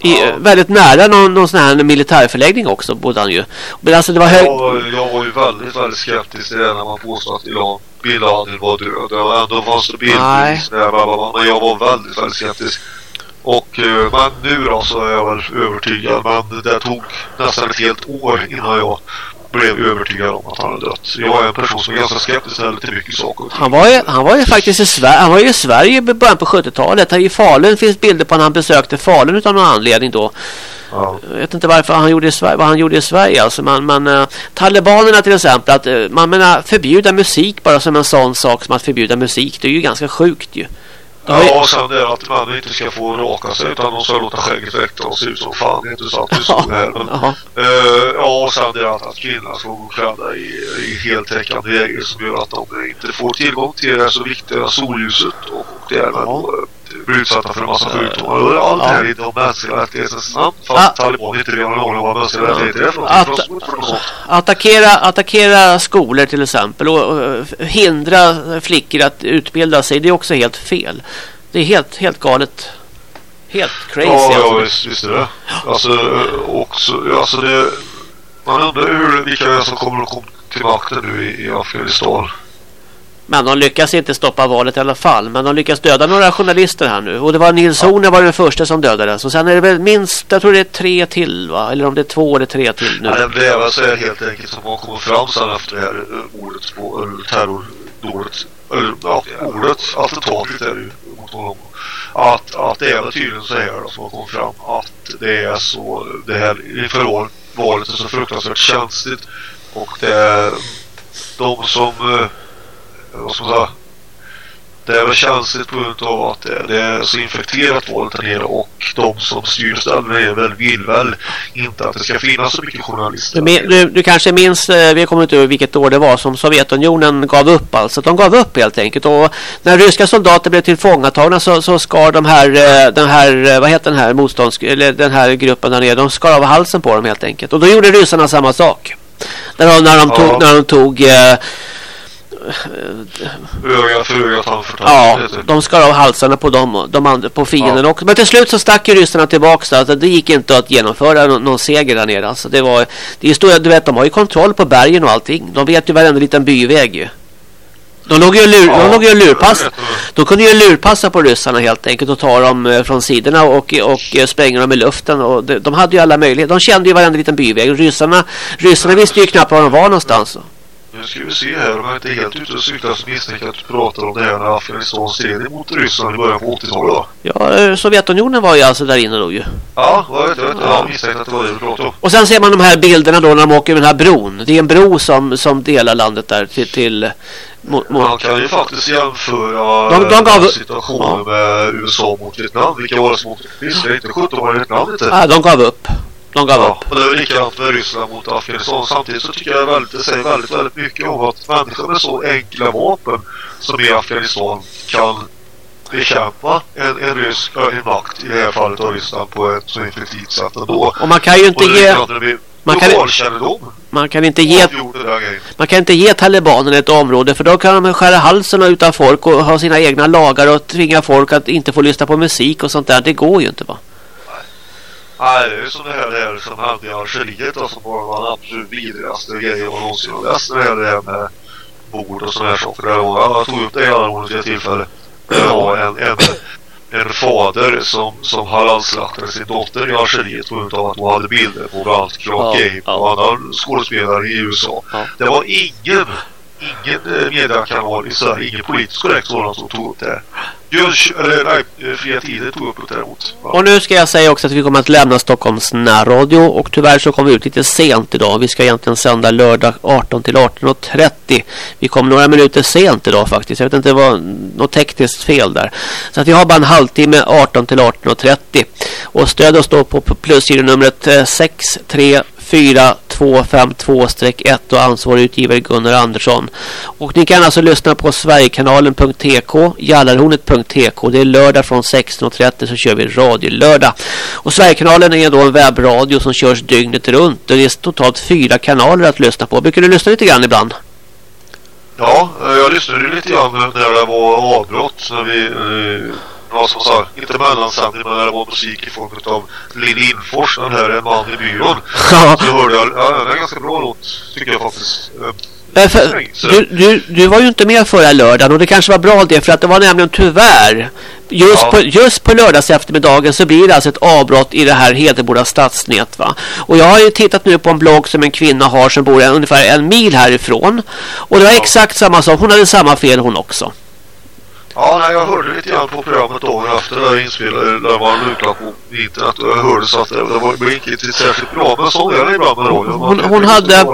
I, Ja. Väldigt nära någon, någon sån här militärförläggning också bodde han ju. Men alltså det var hög... Jag, var- jag var ju väldigt, väldigt skeptisk till det när man påstod att Ilan Bin Laden var död. Det var ändå fanns det bildbevis där, men jag var väldigt, väldigt skeptisk. Och eh, men nu då så är jag väl övertygad. Men det tog nästan ett helt år innan jag blev övertygad om att han hade dött. Jag är en person som är ganska skeptisk till mycket saker. Han var, ju, han var ju faktiskt i Sverige, han var ju i Sverige i början på 70-talet. Här I Falun finns bilder på när han besökte Falun utan någon anledning då. Ja. Jag vet inte varför han gjorde i Sverige, vad han gjorde i Sverige. Alltså man, man, eh, talibanerna till exempel, att eh, man menar förbjuda musik bara som en sån sak som att förbjuda musik. Det är ju ganska sjukt ju. Ja, och sen det att man inte ska få raka sig utan de ska låta skägget växa och se ut som fan. Det är inte sant. Det stod här. Men, Jaha. Eh, ja, och sen det att, att kvinnor ska gå klädda i, i heltäckande grejer som gör att de inte får tillgång till det här så viktiga solljuset och, och därmed då, eh, blir utsatta för en massa sjukdomar. Och allt det här i de mänskliga rättigheternas namn. Fast Ah. taliban inte redan har vad mänskliga rättigheter är för något. Attackera, attackera skolor till exempel och, och hindra flickor att utbilda sig. Det är också helt fel. Det är helt, helt galet. Helt crazy. Ja, ja alltså. visst, visst är det. Alltså, också, alltså det... Man undrar hur, vilka som kommer att komma till makten nu i, i Afghanistan. Men de lyckas inte stoppa valet i alla fall. Men de lyckas döda några journalister här nu. Och det var Nils Horner var den första som dödades. Och sen är det väl minst, jag tror det är tre till va? Eller om det är två eller tre till nu. Nej, det är väl så här helt enkelt som har kommit fram sen efter det här eh, mordet på, eller terrordådet, eller ja, mordet, attentatet är det ju mot honom. Att, att det är väl tydligen så här då som har kommit fram att det är så, det här inför val- valet är så fruktansvärt känsligt och det är de som, ska man säga, det är väl känsligt på grund av att det, det är så infekterat valet där nere och de som styr och ställer väl vill väl inte att det ska finnas så mycket journalister. Du, du, du kanske minns, eh, vi kommer inte ihåg vilket år det var som Sovjetunionen gav upp alltså. De gav upp helt enkelt. Och när ryska soldater blev tillfångatagna så, så skar de här, eh, den här, eh, vad heter den här motstånds, eller den här gruppen där nere, de skar av halsen på dem helt enkelt. Och då gjorde ryssarna samma sak. När de, när de Ja. tog, när de tog Öga för öga, tand för tand. Ja, det. de skar av halsarna på dem, de andra, på fienden Ja. också. Men till slut så stack ju ryssarna tillbaka. Alltså, det gick inte att genomföra någon, någon seger där nere. Alltså, det var, det är stora, du vet, de har ju kontroll på bergen och allting. De vet ju varenda liten byväg ju. De låg ju lur, de Ja, låg ju och lurpass, jag vet det. de kunde ju lurpassa på ryssarna helt enkelt och ta dem eh, från sidorna och, och eh, spränga dem i luften. Och de, de hade ju alla möjligheter. De kände ju varenda liten byväg. Ryssarna, ryssarna visste ju knappt var de var någonstans. Nu ska vi se här, om jag inte är helt ute och cyklar så misstänker jag att du pratar om det här när Afghanistan stred emot Ryssland i början på 80-talet va? Ja, eh, Sovjetunionen var ju alltså där inne då ju. Ja, vad vet jag inte. Jag misstänkte att det var det du pratade om. Och sen ser man de här bilderna då när de åker över den här bron. Det är en bro som, som delar landet där till... till mot, Man mot. kan ju faktiskt jämföra De- de eh, gav- situationen med USA mot Vietnam. Vilka var det som åkte? Visst, inte 17 var Vietnam inte? Ah, de gav upp. De gav Ja, upp. och det är likadant med Ryssland mot Afghanistan. Samtidigt så tycker jag väldigt, det säger väldigt, väldigt mycket om att människor med så enkla vapen som i Afghanistan kan bekämpa en, en rysk en makt, i det här fallet av Ryssland, på ett så effektivt sätt ändå. Och man kan ju inte ge... man kan-. Man kan inte ge... Man kan inte ge talibanerna ett område för då kan de skära halsen utan folk och ha sina egna lagar och tvinga folk att inte få lyssna på musik och sånt där. Det går ju inte va? Nej, det är som det här, det här som hände i Algeriet då, som var den absolut vidrigaste grejen jag någonsin har läst när det gäller det här med mord och sådana här saker. Jag tog upp det i alla olika tillfällen. Det var en, en, en fader som, som halalslaktade sin dotter i Algeriet på grund av att hon hade bilder på bland annat Clark Ja, Gable ja. och andra skådespelare i USA. Ja. Det var ingen ingen eh, mediekanal i Sverige, ingen politisk korrekt sådan som tog upp det. Jönsch, eller nej, Fria Tider tog upp det däremot. Ja. Och nu ska jag säga också att vi kommer att lämna Stockholms närradio och tyvärr så kom vi ut lite sent idag. Vi ska egentligen sända lördag 18 till 18.30. Vi kom några minuter sent idag faktiskt. Jag vet inte, det var något tekniskt fel där. Så att vi har bara en halvtimme 18 till 18.30. Och stöd oss då på plusgironumret 63 eh, 4252-1 och ansvarig utgivare Gunnar Andersson. Och ni kan alltså lyssna på Sverigekanalen.tk, Jallarhornet.tk. Det är lördag från 16.30 så kör vi radiolördag. Och Sverigekanalen är då en webbradio som körs dygnet runt. Det är totalt fyra kanaler att lyssna på. Brukar du lyssna lite grann ibland? Ja, jag lyssnade lite grann när det var avbrott. Så vi, eh vad som sa, inte mellansändning men det var musik i form av Linn Infors, den här En man i byrån. Så hörde jag, ja det är ganska bra låt tycker jag faktiskt. Eh, för, du, du, du var ju inte med förra lördagen och det kanske var bra det för att det var nämligen tyvärr just, Ja. på, just på lördags eftermiddagen så blir det alltså ett avbrott i det här Hedeboda stadsnät va. Och jag har ju tittat nu på en blogg som en kvinna har som bor ungefär en mil härifrån och det var exakt samma sak, hon hade samma fel hon också. Ja, nej, jag hörde lite grann på programmet dagen efter det där inspelade där man lukade på internet och jag hörde så att det, det var blev inte särskilt bra men så är det ibland med radio. Man Hon, hon, hade,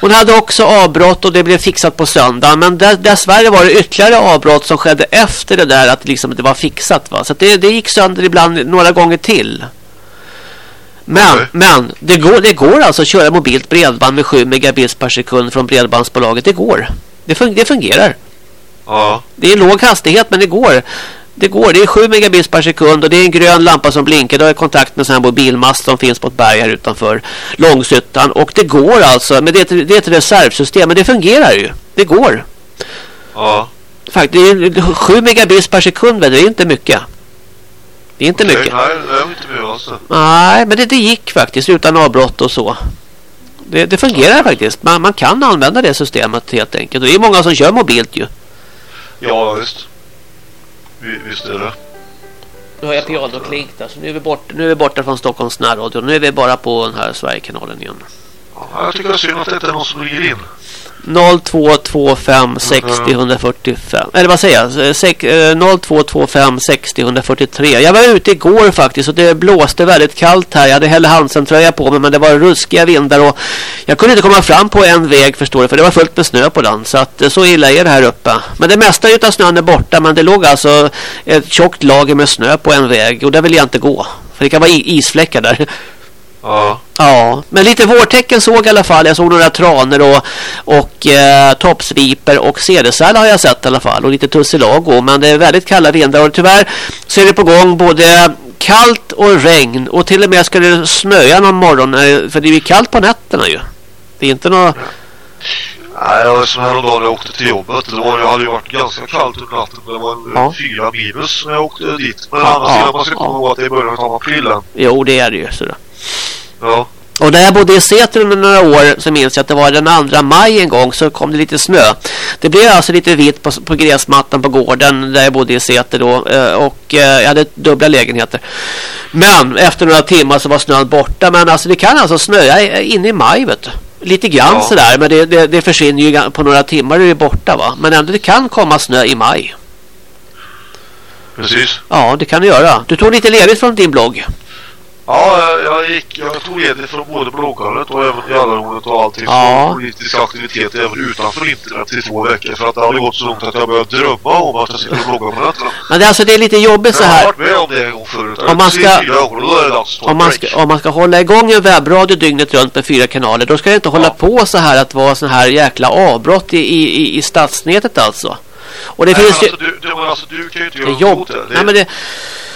hon hade också avbrott och det blev fixat på söndagen. Men dess, dessvärre var det ytterligare avbrott som skedde efter det där att liksom det var fixat. Va? Så det, det gick sönder ibland några gånger till. Men, Okej. men det, går, det går alltså att köra mobilt bredband med 7 megabits per sekund från bredbandsbolaget. Det går. Det, fun, det fungerar. Ja, Det är låg hastighet men det går. Det går. Det är 7 megabits per sekund och det är en grön lampa som blinkar. Det har jag kontakt med en mobilmast som finns på ett berg här utanför Långshyttan. Och det går alltså. Men det är ett, det är ett reservsystem. Men det fungerar ju. Det går. ja. Faktiskt, det är 7 megabits per sekund. Det är inte mycket. Det är inte Okej, mycket. Nej, det är inte alltså. Nej, men det, det gick faktiskt utan avbrott och så. Det, det fungerar faktiskt. Man, man kan använda det systemet helt enkelt. Och det är många som kör mobilt ju. Ja, visst. Vi- Visst är det. Nu har jag pianoklink där. Så nu är, vi bort, nu är vi borta från Stockholms närradio. Nu är vi bara på den här Sverigekanalen igen. Ja, jag tycker det är synd att det inte är någon som ringer in. 0225 60 145 Eller vad säger jag? 0225 60 143 Jag var ute igår faktiskt och det blåste väldigt kallt här. Jag hade Helle Hansen-tröja på mig men det var ruskiga vindar och jag kunde inte komma fram på en väg förstår du för det var fullt med snö på den. Så att eh, så illa är det här uppe. Men det mesta utav snön är borta men det låg alltså ett tjockt lager med snö på en väg och där vill jag inte gå. För det kan vara isfläckar där. Ja, Ja, men lite vårtecken såg jag i alla fall. Jag såg några tranor och, och eh, toppsviper och cedersäl har jag sett i alla fall. Och lite tussilago. Men det är väldigt kalla vindar och tyvärr så är det på gång både kallt och regn. Och till och med ska det snöa någon morgon. eh, För det är ju kallt på nätterna ju. Det är inte något... nej, det var som häromdagen när jag åkte till jobbet. Det var, jag hade ju varit ganska kallt under natten. Det var en, Ja. fyra minus när jag åkte dit. Men Ja, andra ja, sidan, man ska ja. komma ihåg att det är början av april. Jo, det är det ju. Så det. Ja, Och när jag bodde i Säter under några år så minns jag att det var den 2 maj en gång så kom det lite snö. Det blev alltså lite vitt på, på gräsmattan på gården där jag bodde i Säter då. eh, Och eh, jag hade dubbla lägenheter. Men efter några timmar så var snön borta. Men alltså det kan alltså snöa i- in i maj vet du. Lite grann Ja. sådär. Men det, det, det försvinner ju på några timmar är det borta va. Men ändå det kan komma snö i maj. precis. Ja det kan det göra. Du tog lite ledigt från din blogg. Ja, jag, jag, gick, jag tog ledigt från både bloggandet och även Jallarhornet och allting Ja. från politisk aktivitet även utanför internet i två veckor. För att det hade gått så långt att jag började drömma om att jag skulle blogga på nätterna. Men det, är alltså, det är lite jobbigt så Jag har här. varit med om det en gång förut. Om man ska- om man, ska, om man ska hålla igång en webbradio dygnet runt med fyra kanaler då ska det inte hålla Ja. på så här att vara sån här jäkla avbrott i, i, i- i stadsnätet alltså. Och det Nej, finns ju... alltså, du, du, alltså, du kan ju inte göra något jobb. det. Nej, men det,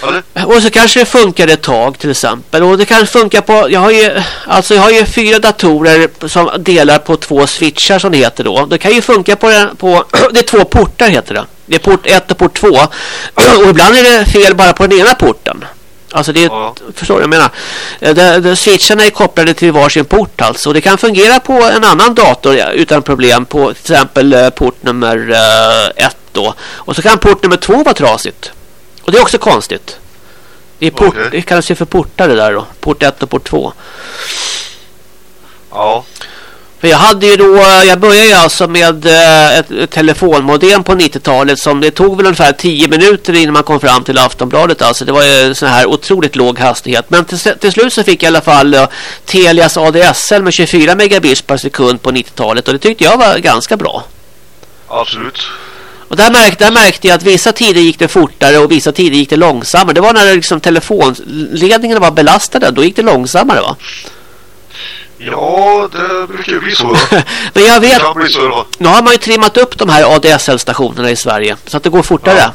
eller? och så kanske det funkar ett tag till exempel. Och det kan funka på... Jag har ju, alltså jag har ju fyra datorer som delar på två switchar som det heter då. Det kan ju funka på... på det är två portar heter det. Det är port 1 och port 2. Och ibland är det fel bara på den ena porten. Alltså det är, Ja. förstår du jag menar? Eh, Det, det, switcharna är kopplade till varsin port alltså. Och det kan fungera på en annan dator utan problem på till exempel eh, port nummer eh, ett då. Och så kan port nummer två vara trasigt. Och det är också konstigt. Det, är port, Okej. det kallas ju för portar det där då. Port 1 och port 2. Ja. För jag hade ju då, jag började ju alltså med eh, ett, ett telefonmodem på 90-talet som det tog väl ungefär 10 minuter innan man kom fram till Aftonbladet. Alltså det var ju sån här otroligt låg hastighet. Men till, till slut så fick jag i alla fall uh, Telias ADSL med 24 megabits per sekund på 90-talet och det tyckte jag var ganska bra. Absolut. Och där märkte, där märkte jag att vissa tider gick det fortare och vissa tider gick det långsammare. Det var när liksom telefonledningarna var belastade, då gick det långsammare va? Ja, det brukar ju bli så. Men jag vet, så då. nu har man ju trimmat upp de här ADSL-stationerna i Sverige så att det går fortare. Ja.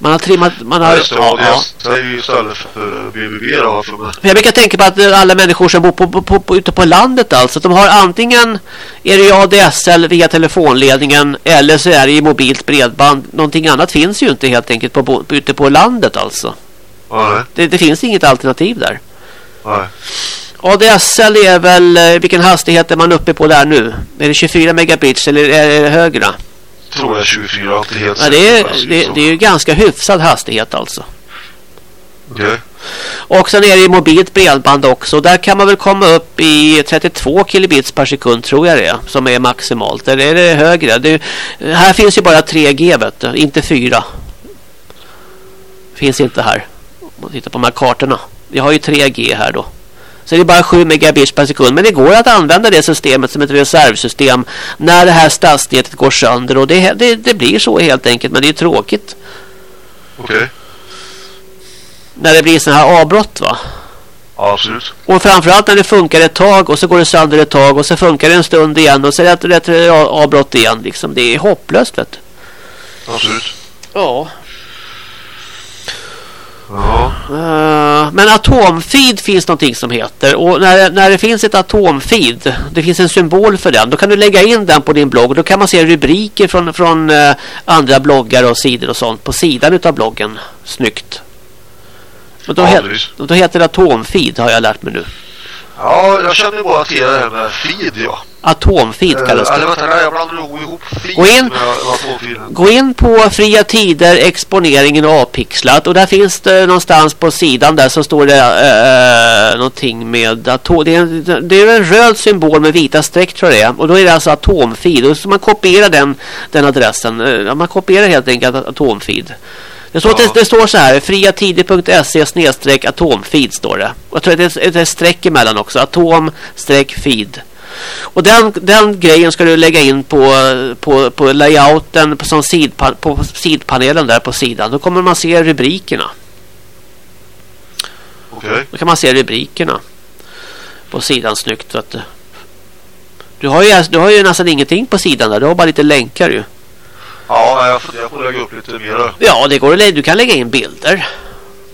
Man har trimmat, man har, Ja, just det. ja, Ja, ja. det är ju istället för BBB då. Mig. För Jag brukar tänka på att eh, alla människor som bor på, på, på, på, ute på landet alltså, de har antingen är det ju ADSL via telefonledningen eller så är det i mobilt bredband. Någonting annat finns ju inte helt enkelt på, bo- ute på landet alltså. Nej, Det, det finns inget alternativ där. nej. ADSL är väl, eh, vilken hastighet är man uppe på där nu? Är det 24 megabits eller är det högre? Tror jag 24, inte helt Ja, det, är, det, det är ju ganska hyfsad hastighet alltså. Okej. Och sen är det i mobilt bredband också. Där kan man väl komma upp i 32 kilobits per sekund tror jag det är. Som är maximalt. Eller är det högre? Det, här finns ju bara 3G vet du. Inte 4. Finns inte här. Om man tittar på de här kartorna. Vi har ju 3G här då. Så det är bara 7 megabits per sekund. Men det går att använda det systemet som ett reservsystem när det här stadsnätet går sönder. Och det, det, det blir så helt enkelt. Men det är tråkigt. Okej. När det blir sådana här avbrott va. Ja, absolut. Och framförallt när det funkar ett tag och så går det sönder ett tag och så funkar det en stund igen och så är det ett rätt avbrott igen. Liksom. Det är hopplöst vet du. Absolut. Ja. Ja. Uh, men atomfeed finns någonting som heter. Och när, när det finns ett atomfeed det finns en symbol för den då kan du lägga in den på din blogg. Då kan man se rubriker från, från uh, andra bloggar och sidor och sånt på sidan utav bloggen. Snyggt. Och då, Ja, he- då heter det atomfeed har jag lärt mig nu. Ja, jag känner bara till det här med feed, ja. Atomfeed kallas Eh, det Eller vänta, nej, jag ihop feed Gå in. Gå in på fria tider, exponeringen och avpixlat och där finns det någonstans på sidan där så står det äh, någonting med atom. Det är, en, det är en röd symbol med vita streck tror jag det är. Och då är det alltså atomfeed. Och så man kopierar den, den adressen. Man kopierar helt enkelt atomfeed. Det står, Ja. det, det står så här, friatider.se snedstreck atomfeed står det. Och jag tror att det är ett, streck emellan också. Atom streck feed. Och den, den grejen ska du lägga in på, på, på layouten på, som sidpa, på sidpanelen där på sidan. Då kommer man se rubrikerna. Okej. Då kan man se rubrikerna på sidan snyggt. Vet du. Du, har ju, du har ju nästan ingenting på sidan där. Du har bara lite länkar ju. Ja, jag funderar på att lägga upp lite mer. Ja, det går att du kan lägga in bilder.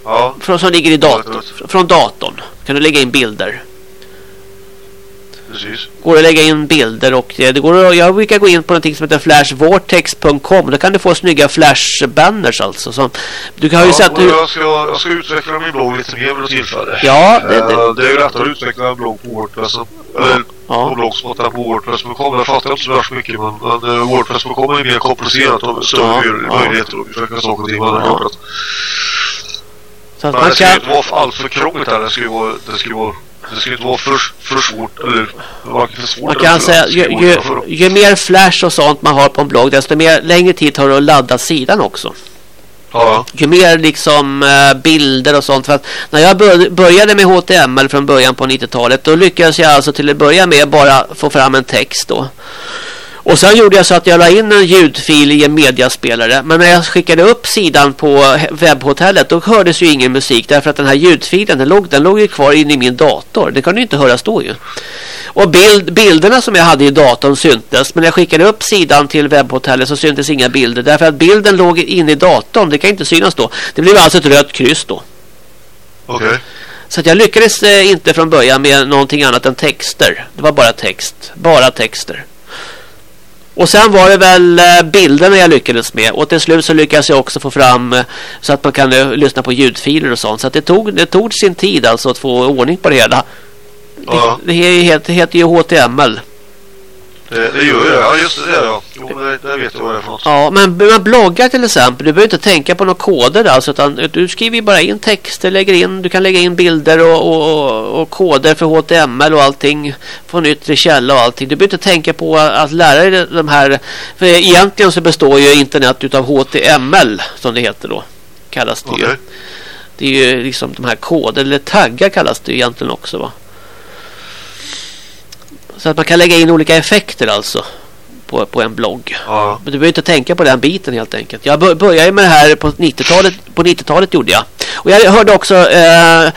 Ja, Från, som ligger i datorn. Från datorn kan du lägga in bilder. Precis. går att lägga in bilder och eh, det går att, jag brukar gå in på någonting som heter flashvortex.com då kan du få snygga flashbanners alltså som, du kan ha ju ja, sett och hur jag, ska, jag ska utveckla min blogg lite mer vid något tillfälle. Ja, det- det- Eh, det är ju lättare att utveckla en blogg på Wordpress. Eller Ja. på blogspot än på Wordpress.com. Jag fattar inte så värst mycket men, men uh, Wordpress.com är mer komplicerat och Ja, större ja. möjligheter att utveckla saker och ting. Ja. ja. så att man det ska ju inte vara allt för krångligt här. Det ska ju vara... Det ska ju vara det ska inte vara för, för svårt eller varken för svårt man kan säga ju, ju, ju mer flash och sånt man har på en blogg desto mer längre tid tar det att ladda sidan också. Ja, ju mer liksom eh, bilder och sånt för att när jag bör, började med HTML från början på 90-talet då lyckades jag alltså till att börja med bara få fram en text då och sen gjorde jag så att jag la in en ljudfil i en mediaspelare. Men när jag skickade upp sidan på webbhotellet då hördes ju ingen musik. Därför att den här ljudfilen den låg, den låg ju kvar inne i min dator. Det kunde ju inte höras då ju. Och bild, bilderna som jag hade i datorn syntes. Men när jag skickade upp sidan till webbhotellet så syntes inga bilder. Därför att bilden låg inne i datorn. Det kan inte synas då. Det blev alltså ett rött kryss då. Okej. så att jag lyckades eh, inte från början med någonting annat än texter. Det var bara text. Bara texter. Och sen var det väl eh, bilderna jag lyckades med. Och till slut så lyckades jag också få fram eh, så att man kan eh, lyssna på ljudfiler och sånt. Så det tog, det tog sin tid alltså att få ordning på det hela. Ja, Det, det heter ju HTML. Det, det gör jag. Ja, just det. Ja. Jo, det, det vet jag vad det är för något. Ja, men, men bloggar till exempel, du behöver inte tänka på några koder alltså, utan du skriver ju bara in texter, lägger in, du kan lägga in bilder och, och, och, koder för HTML och allting från yttre källa och allting. Du behöver inte tänka på att lära dig de här, för egentligen så består ju internet utav HTML som det heter då, kallas det ju. Okej. Det är ju liksom de här koder, eller taggar kallas det egentligen också va. Så att man kan lägga in olika effekter alltså på, på en blogg. Ja. Men du behöver inte tänka på den biten helt enkelt. Jag bör- började med det här på 90-talet. På 90-talet gjorde jag. Och jag hörde också... Eh,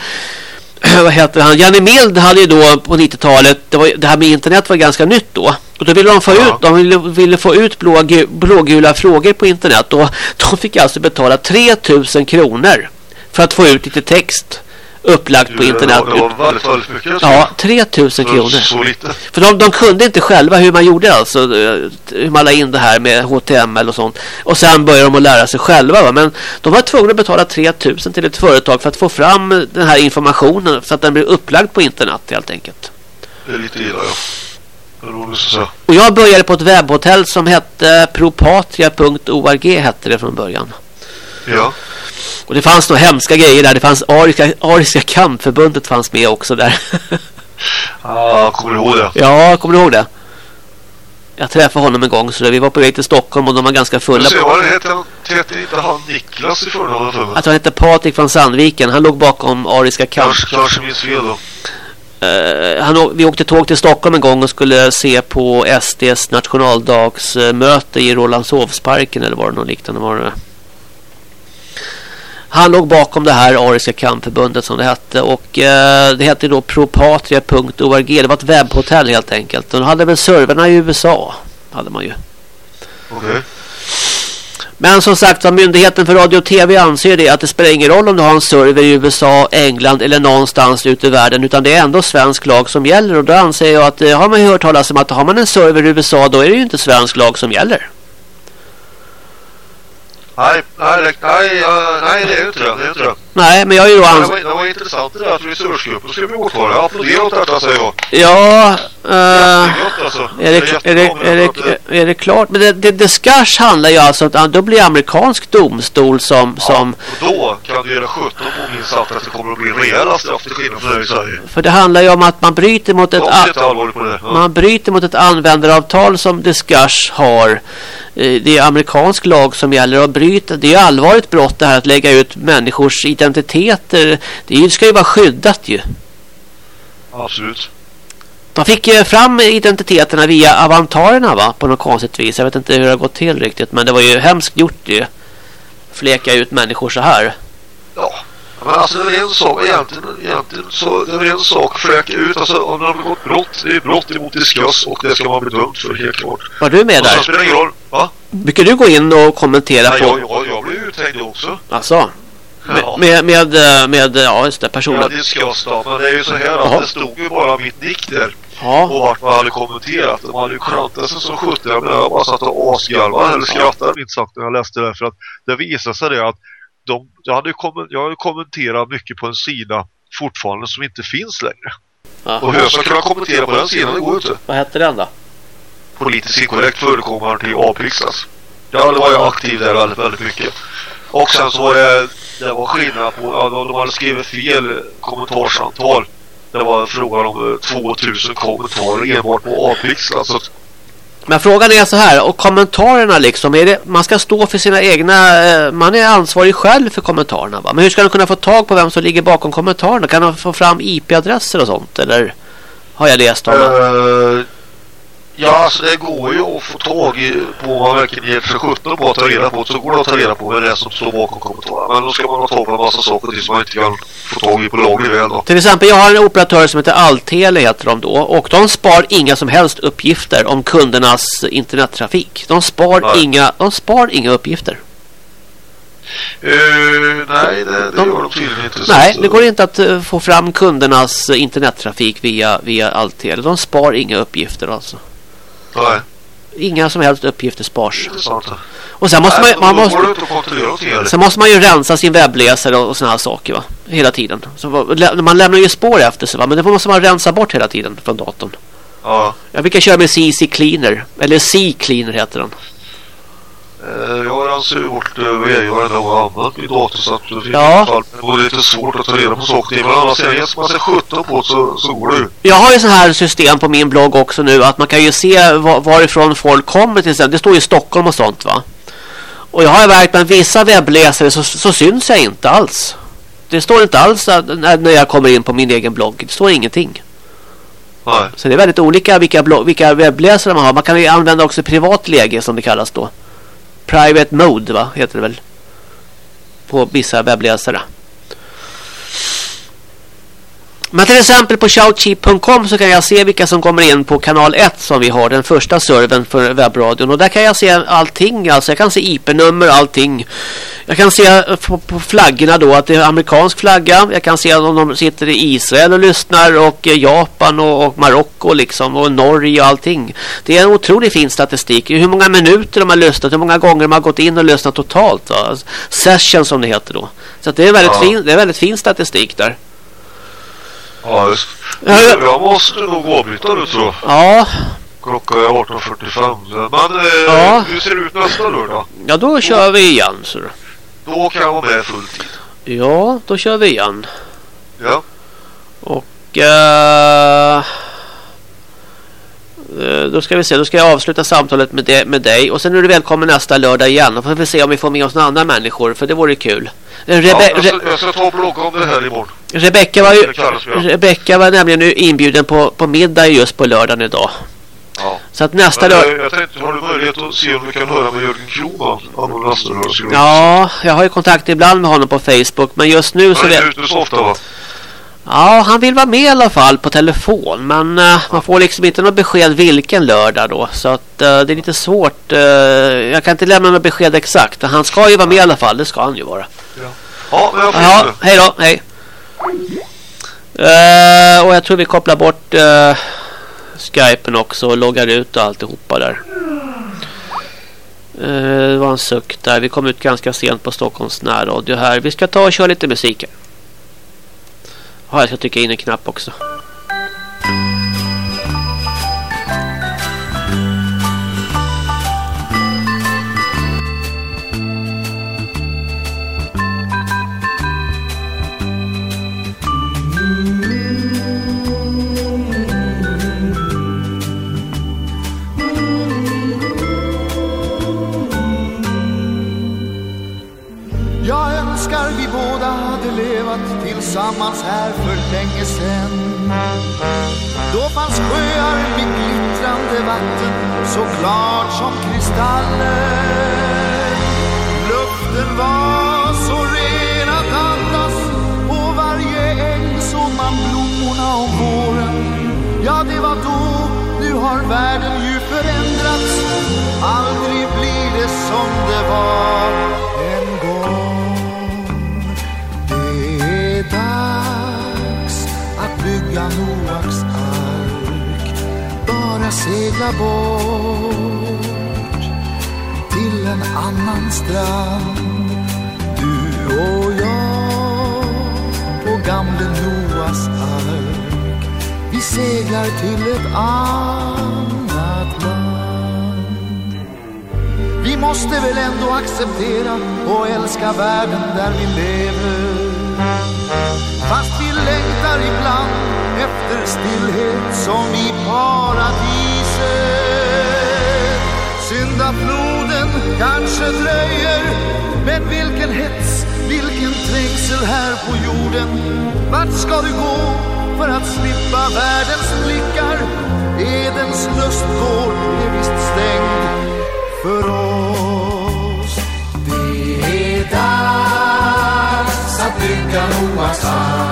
vad heter han? Janne Mild hade ju då på 90-talet... Det, det här med internet var ganska nytt då. Och då ville de få Ja. ut, de ville, ville få ut blågu, blågula frågor på internet. Och de fick alltså betala 3000 kronor för att få ut lite text upplagt på Det internet. var, det var väldigt, väldigt mycket. Ja, 3000 kronor. Så lite. För de, de kunde inte själva hur man gjorde alltså. eh, Hur man la in det här med HTML och sånt. Och sen började de att lära sig själva. Va? Men de var tvungna att betala 3000 till ett företag för att få fram den här informationen. Så att den blir upplagd på internet helt enkelt. Det är lite illa, ja. Och jag började på ett webbhotell som hette propatria.org hette det från början. Ja. Och det fanns några hemska grejer där. Det fanns Ariska, Ariska kampförbundet fanns med också där. Ah, kommer du ihåg det? ja, kommer du ihåg det? Jag träffade honom en gång så vi var på väg till Stockholm och de var ganska fulla. heter han? Heter inte han Niklas i förnamn? för mig? Att han hette Patrik från Sandviken. Han låg bakom Ariska kamp. Kanske, minns fel då. Eh, han, vi åkte tåg till Stockholm en gång och skulle se på SDs nationaldagsmöte i Rålambshovsparken eller var det något liknande var det. Han låg bakom det här Ariska kampförbundet som det hette och eh, det hette då propatria.org. Det var ett webbhotell helt enkelt. De hade väl servrarna i USA. Hade man ju. Okej. Men som sagt var myndigheten för radio och tv anser det att det spelar ingen roll om du har en server i USA, England eller någonstans ute i världen utan det är ändå svensk lag som gäller och då anser jag att eh, har man hört talas om att har man en server i USA då är det ju inte svensk lag som gäller. Nej, nej, nej, nej, nej, det är inte. Det är inte det. Nej, men jag är ju då Men det, ans- var, det var intressant det där att resursgruppen ska bli ordförande. Jag applåderar åt detta, säger jag. Ja, alltså. är det, är, det, är, det, är det klart? Men det, det, det skars handlar ju alltså om att då blir amerikansk domstol som, som Och då kan du göra 17 på minst sagt att det kommer att bli rejäla straff till skillnad från det i Sverige. för det handlar ju om att man bryter mot ett. Ja. Man bryter mot ett användaravtal som Discuss har. Eh, Det är amerikansk lag som gäller och bryter. Det är allvarligt brott det här att lägga ut människors identiteter. Det ska ju vara skyddat ju. Absolut. De fick ju fram identiteterna via avantarerna va? På något konstigt vis. Jag vet inte hur det har gått till riktigt. Men det var ju hemskt gjort ju. Fläka ut människor så här. Ja. Men alltså det är en sak egentligen, egentligen så det är en sak fläka ut. Alltså om man har begått brott, det är brott emot diskus och det ska man bli dömd för helt klart. Var du med Och där? spelar det ingen roll. Va? Brukar du gå in och kommentera Nej, på? jag, jag, jag blev uthängd också. Alltså? Med, Ja. med, med, eh, med, ja just det, Ja, personer. diskus då. Men det är ju så här att det stod ju bara mitt nick där. Ja. Och vart man hade kommenterat. De hade ju klantat sig som sjutton. Jag menar, jag bara satt och asgarvade eller skrattade minst sagt när jag läste det. För att det visade sig det att de, jag, hade jag hade kommenterat mycket på en sida fortfarande som inte finns längre. Och hur Ja. ska jag kunna kommentera på den sidan? Det går inte. Vad hette den då? Politiskt inkorrekt förekommande till avpixlas. Ja, det var jag aktiv där väldigt, väldigt mycket. Och sen så var det, det var skillnad på, ja, de hade skrivit fel kommentarsantal. Det var frågan om eh, 2000 kommentarer enbart på avpixlat. Så att, Men frågan är så här, och kommentarerna liksom, är det, man ska stå för sina egna, eh, man är ansvarig själv för kommentarerna va? Men hur ska de kunna få tag på vem som ligger bakom kommentarerna? Kan de få fram IP-adresser och sånt? Eller har jag läst om det? Ja, alltså det går ju att få tag i på vad verkligen ger sig 17 på att ta reda på. Så går det att ta reda på vem det är som står bakom kommentarerna. Men då ska man ha tag på en massa saker till som man inte kan få tag i på laglig väg då. Till exempel, jag har en operatör som heter Altele heter de då. Och de spar inga som helst uppgifter om kundernas internettrafik. De spar, Nej. inga, de spar inga uppgifter. Eh, nej, det, det De- gör de tydligen inte. Nej, det går inte att eh, få fram kundernas internettrafik via, via Altele. De spar inga uppgifter alltså. Nej, Inga som helst uppgifter spars. Och sen måste nej, man, man måste, sen måste man ju rensa sin webbläsare och, och såna här saker va. Hela tiden. Så, man lämnar ju spår efter sig va. Men det måste man rensa bort hela tiden från datorn. Ja. Jag brukar köra med CC Cleaner. Eller C-Cleaner heter den. Eh, Jag har alltså gjort eh, välgörande och annat i dator så att det finns Ja. Det var lite svårt att ta reda på saker. Men annars är det man se 17 på så, så går det ju. Jag har ju sån här system på min blogg också nu att man kan ju se var, varifrån folk kommer till exempel. Det står ju Stockholm och sånt va. Och jag har ju märkt med vissa webbläsare så, så syns jag inte alls. Det står inte alls att, när, när jag kommer in på min egen blogg. Det står ingenting. Nej. Så det är väldigt olika vilka, blogg, vilka webbläsare man har. Man kan ju använda också privat läge som det kallas då. Private mode va, heter det väl. På vissa webbläsare. Men till exempel på shoutcheap.com så kan jag se vilka som kommer in på kanal 1 som vi har, den första servern för webbradion. Och där kan jag se allting, alltså jag kan se IP-nummer, allting. Jag kan se på, på flaggorna då att det är amerikansk flagga. Jag kan se om de sitter i Israel och lyssnar och eh, Japan och, och Marocko liksom och Norge och allting. Det är en otroligt fin statistik. Hur många minuter de har lyssnat, hur många gånger de har gått in och lyssnat totalt. Va? Session som det heter då. Så det är väldigt Ja. fin, det är väldigt fin statistik där. Ja, just. Jag- Jag måste nog avbryta nu tror jag. Ja, Klockan är 18.45. Men eh, Ja. hur ser det ut nästa lördag? ja då kör vi igen. Så. Då kan jag vara med full tid. Ja, då kör vi igen. Ja. Och eh, då ska vi se, då ska jag avsluta samtalet med, det, med dig och sen är du välkommen nästa lördag igen. Då får vi se om vi får med oss några andra människor för det vore kul. Eh, ja Rebe jag, Re ska, jag ska ta det här imorgon. Rebecka var ju ja. Rebecka var nämligen nu inbjuden på, på middag just på lördagen idag. Ja. Så att nästa lördag... eh, jag tänkte, har du möjlighet att se om du kan höra med Jörgen Kroman? Ja, jag har ju kontakt ibland med honom på Facebook men just nu så Han är vet... ute så ofta va? Ja, han vill vara med i alla fall på telefon. Men eh, man får liksom inte något besked vilken lördag då. Så att eh, det är lite svårt. eh, jag kan inte lämna något besked exakt. Han ska ju vara med i alla fall. Det ska han ju vara. Ja, men Ja, inte. hej då. Hej. Och jag tror vi kopplar bort uh, Skypen också och loggar ut och alltihopa där. Det var en suck där. Vi kom ut ganska sent på Stockholms närradio här. Vi ska ta och köra lite musik här. Ja, jag ska trycka in en knapp också. Hade levat tillsammans här för länge sen. Då fanns sjöar med glittrande vatten så klart som kristaller. Luften var så ren att andas på varje äng såg man blommorna om våren. Ja, det var då, nu har världen ju förändrats. Aldrig blir det som det var Bara segla bort till en annan strand. Du och jag på gamle Noas ark. Vi seglar till ett annat land. Vi måste väl ändå acceptera och älska världen där vi lever. Fast vi längtar ibland efter stillhet som i paradiset. Syndafloden kanske dröjer, men vilken hets, vilken trängsel här på jorden. Vart ska du gå för att slippa världens blickar? Edens lustgård är visst stängd för oss. Det är dags att bygga Noaks ark.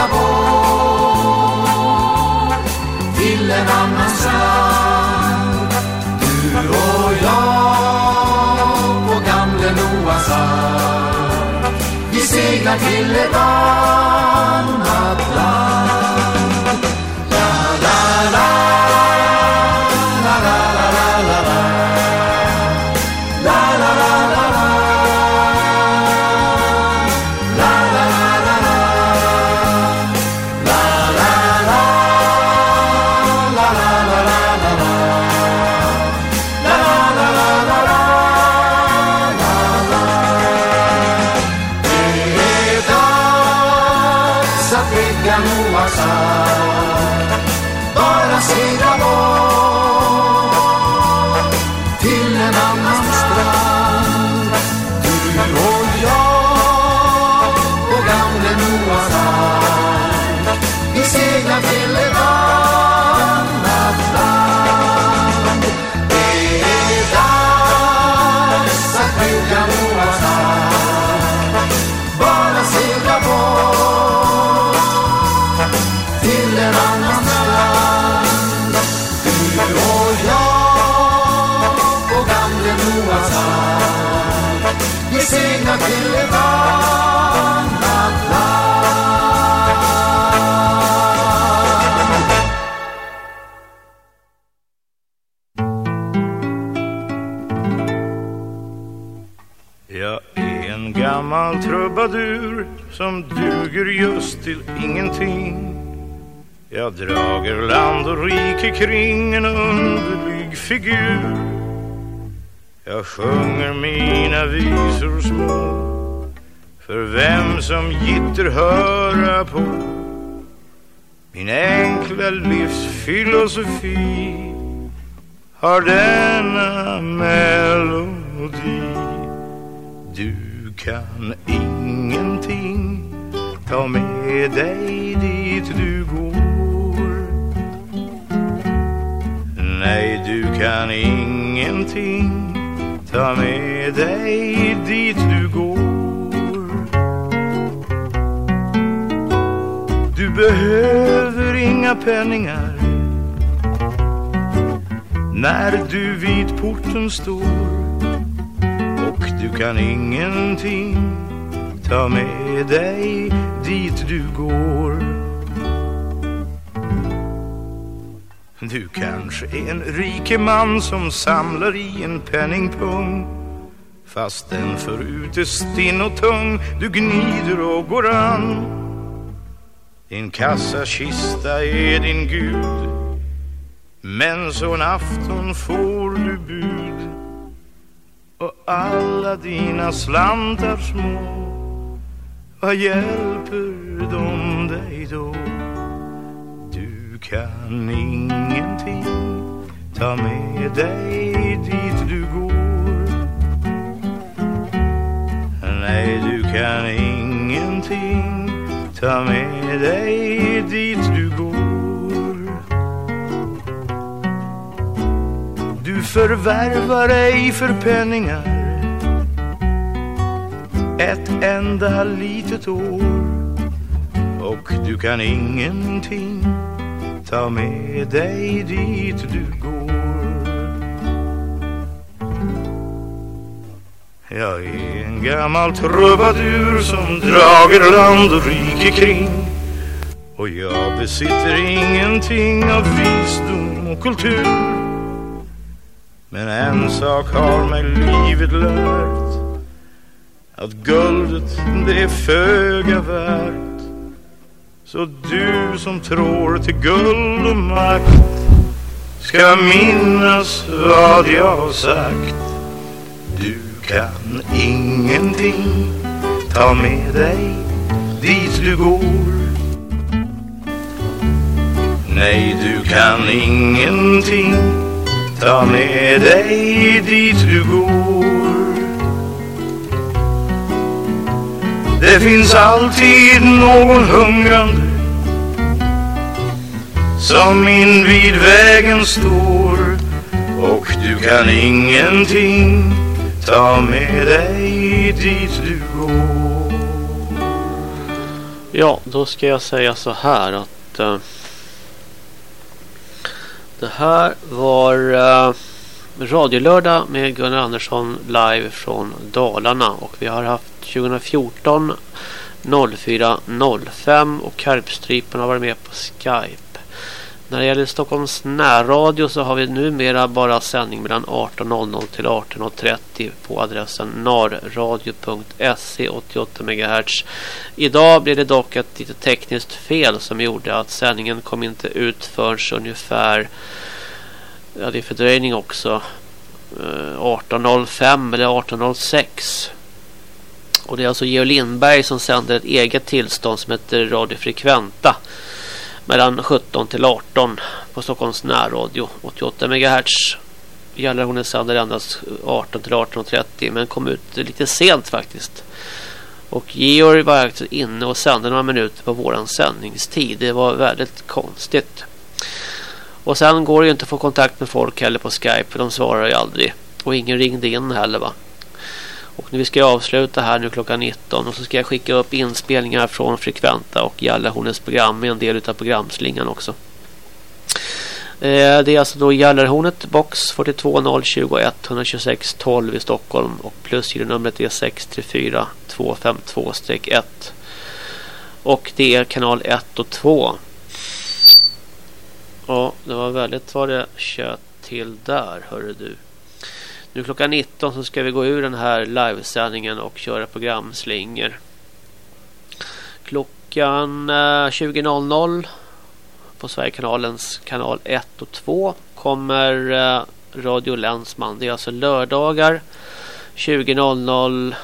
Bara vår till en annan strand. Du och jag på gamle Noas ark. Vi seglar till ett annat som duger just till ingenting. Jag drager land och rike kring en underlig figur. Jag sjunger mina visor små för vem som gitter höra på. Min enkla livsfilosofi har denna melodi. Med dig dit du går. Nej, du kan ingenting ta med dig dit du går. Du behöver inga penningar när du vid porten står och du kan ingenting ta med dig dit du går. Du kanske är en rike man som samlar i en penningpung fast den förut är stinn och tung. Du gnider och går an. Din kassakista är din gud men så en afton får du bud och alla dina slantar små vad hjälper de dig då? Du kan ingenting. Ta med dig dit du går. Nej, du kan ingenting. Ta med dig dit du går. Du förvärvar ej för penningar ett enda litet år och du kan ingenting ta med dig dit du går. Jag är en gammal trubadur som drager land och rike kring och jag besitter ingenting av visdom och kultur. Men en sak har mig livet lärt att guldet det är föga värt. Så du som tror till guld och makt Ska minnas vad jag har sagt. Du kan ingenting ta med dig dit du går. Nej, du kan ingenting Ta med dig dit du går. Det finns alltid någon hungrande Som invid vägen står. Och du kan ingenting ta med dig dit du går. Ja, då ska jag säga så här att eh, det här var eh, radiolördag med Gunnar Andersson live från Dalarna och vi har haft 2014 04 05 och Karpstrypen har varit med på Skype. När det gäller Stockholms närradio så har vi numera bara sändning mellan 18.00 till 18.30 på adressen narradio.se 88 MHz. Idag blev det dock ett litet tekniskt fel som gjorde att sändningen kom inte ut förrän ungefär ja det är fördröjning också eh, 18.05 eller 18.06 Och det är alltså Georg Lindberg som sänder ett eget tillstånd som heter Radio Frekventa mellan 17 till 18 på Stockholms närradio 88 MHz. Gällarhornet sänder endast 18 till 18.30 men kom ut lite sent faktiskt. Och Georg var alltså inne och sände några minuter på våran sändningstid. Det var väldigt konstigt. Och sen går det ju inte att få kontakt med folk heller på Skype för de svarar ju aldrig. Och ingen ringde in heller va. Och nu ska jag avsluta här nu klockan 19 och så ska jag skicka upp inspelningar från Frekventa och Jallarhornets program med en del av programslingan också. Eh, det är alltså då Gjallarhornet box 42021 126 12 i Stockholm och plusgironumret är 634 252-1 och det är kanal 1 och 2. Ja, det var väldigt vad det kött till där, hörru du. Nu klockan 19 så ska vi gå ur den här livesändningen och köra programslingor. Klockan eh, 20.00 på Sverigekanalens kanal 1 och 2 kommer eh, Radio Länsman. Det är alltså lördagar 20.00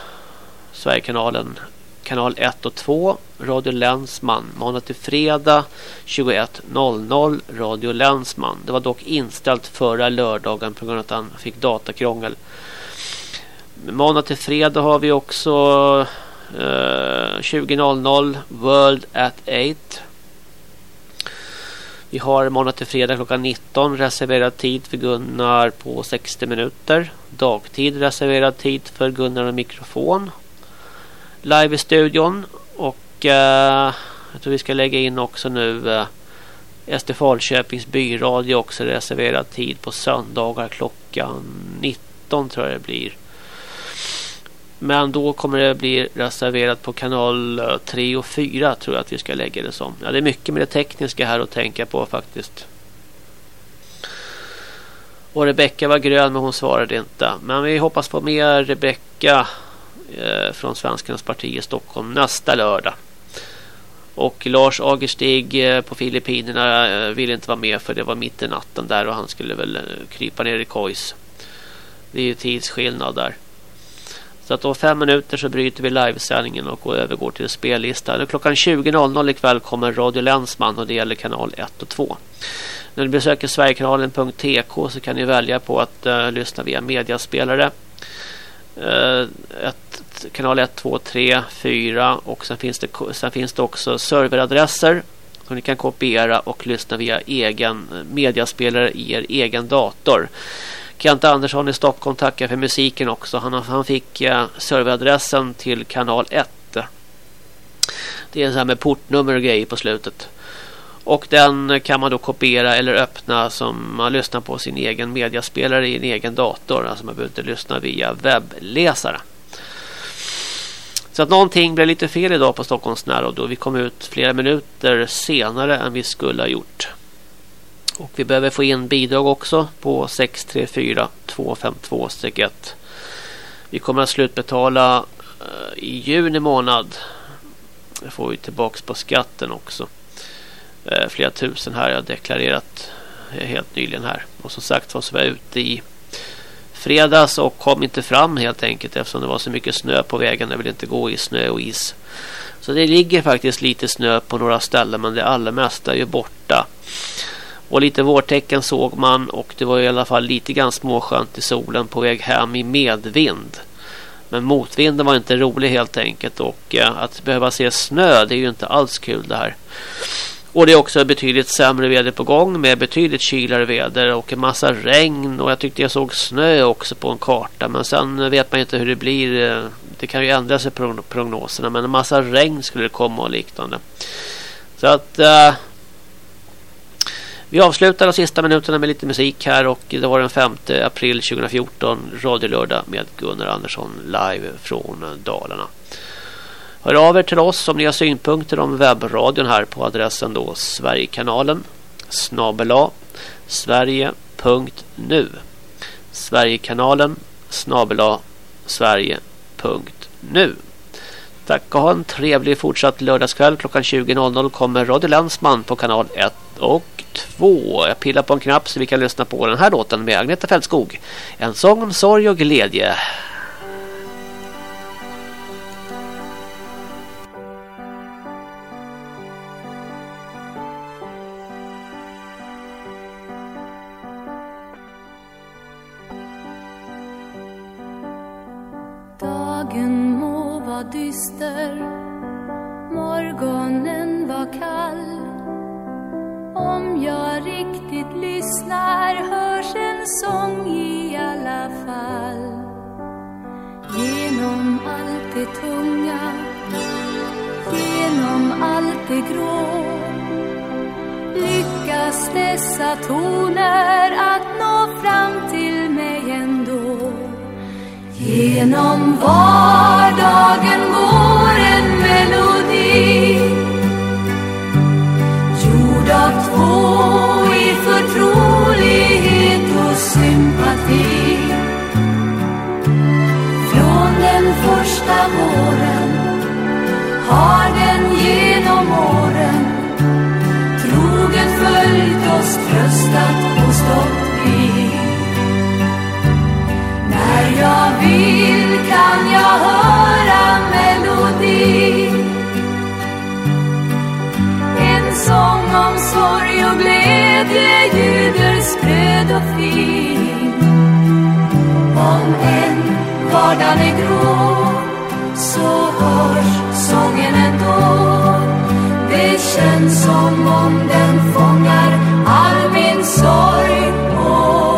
Sverigekanalen kanal 1 och 2 Radio Länsman måndag till fredag 21.00 Radio Länsman. Det var dock inställt förra lördagen på grund av att han fick datakrångel. Måndag till fredag har vi också eh, 20.00 World at 8 vi har måndag till fredag klockan 19 reserverad tid för Gunnar på 60 minuter. Dagtid reserverad tid för Gunnar och mikrofon. Live i studion och eh, jag tror vi ska lägga in också nu eh, SD Falköpings byradio också reserverad tid på söndagar klockan 19 tror jag det blir. Men då kommer det bli reserverat på kanal eh, 3 och 4 tror jag att vi ska lägga det som. Ja, det är mycket med det tekniska här att tänka på faktiskt. Och Rebecka var grön men hon svarade inte. Men vi hoppas på mer Rebecka Eh, från Svenskarnas parti i Stockholm nästa lördag. Och Lars Agerstig eh, på Filippinerna eh, ville inte vara med för det var mitt i natten där och han skulle väl krypa ner i kojs. Det är ju tidsskillnad där. Så att om fem minuter så bryter vi livesändningen och övergår till spellistan. Klockan 20.00 ikväll kommer Radio Länsman och det gäller kanal 1 och 2. När ni besöker sverigekanalen.tk så kan ni välja på att uh, lyssna via mediaspelare. Eh, ett, kanal 1, 2, 3, 4 och sen finns det, sen finns det också serveradresser som ni kan kopiera och lyssna via egen eh, mediaspelare i er egen dator. Kent Andersson i Stockholm tackar för musiken också. Han, han fick eh, serveradressen till kanal 1. Det är så här med portnummer och grejer på slutet. Och den kan man då kopiera eller öppna som man lyssnar på sin egen mediaspelare i en egen dator. Alltså man behöver inte lyssna via webbläsare. Så att någonting blev lite fel idag på Stockholms närradio. Vi kom ut flera minuter senare än vi skulle ha gjort. Och vi behöver få in bidrag också på 634 252-1. Vi kommer att slutbetala eh, i juni månad. Det får vi tillbaka på skatten också. Eh, flera tusen här jag har deklarerat eh, helt nyligen här. Och som sagt var så var jag ute i fredags och kom inte fram helt enkelt eftersom det var så mycket snö på vägen. Jag vill inte gå i snö och is. Så det ligger faktiskt lite snö på några ställen men det allra mesta är ju borta. Och lite vårtecken såg man och det var i alla fall lite grann småskönt i solen på väg hem i medvind. Men motvinden var inte rolig helt enkelt och eh, att behöva se snö det är ju inte alls kul det här. Och det är också betydligt sämre väder på gång med betydligt kylare väder och en massa regn och jag tyckte jag såg snö också på en karta men sen vet man inte hur det blir. Eh, det kan ju ändra sig prognoserna men en massa regn skulle det komma och liknande. Så att Uh, vi avslutar de sista minuterna med lite musik här och det var den 5 april 2014 radiolördag med Gunnar Andersson live från Dalarna. Hör av er till oss om ni har synpunkter om webbradion här på adressen då Sverigekanalen snabela sverige.nu Sverigekanalen snabela sverige.nu Tack och ha en trevlig fortsatt lördagskväll. Klockan 20.00 kommer Radio Länsman på kanal 1 och 2. Jag pillar på en knapp så vi kan lyssna på den här låten med Agneta Fältskog. En sång om sorg och glädje. Dagen må vara dyster. Morgonen var kall. Om jag riktigt lyssnar hörs en sång i alla fall. Genom allt det tunga Genom allt det grå Lyckas dessa toner att nå fram till mig ändå Genom vardagen går en melodi Gjord av två i förtrolighet och sympati. Från den första våren har den genom åren troget följt oss, tröstat och stått vid jag vill kan jag höra melodi. En sång om sorg och glädje ljuder spröd och fin. Om än vardagen är grå så hörs sången ändå. Det känns som om den fångar all min sorg. Och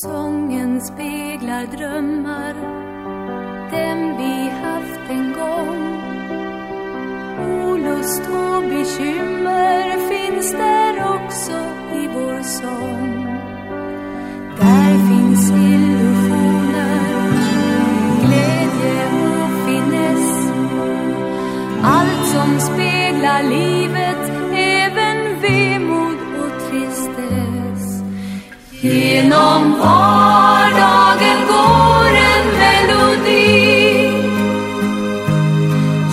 Sången speglar drömmar Den vi haft en gång. Olust och bekymmer finns där också i vår sång. Där finns illusioner Glädje och finess. Allt som speglar livet Genom vardagen går en melodi.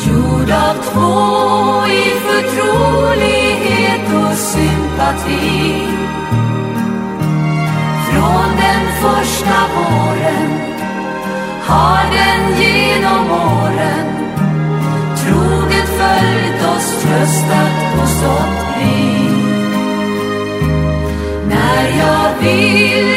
Gjord av två i förtrolighet och sympati. Från den första våren har den genom åren troget följt oss, tröstat och stått vid när jag vill.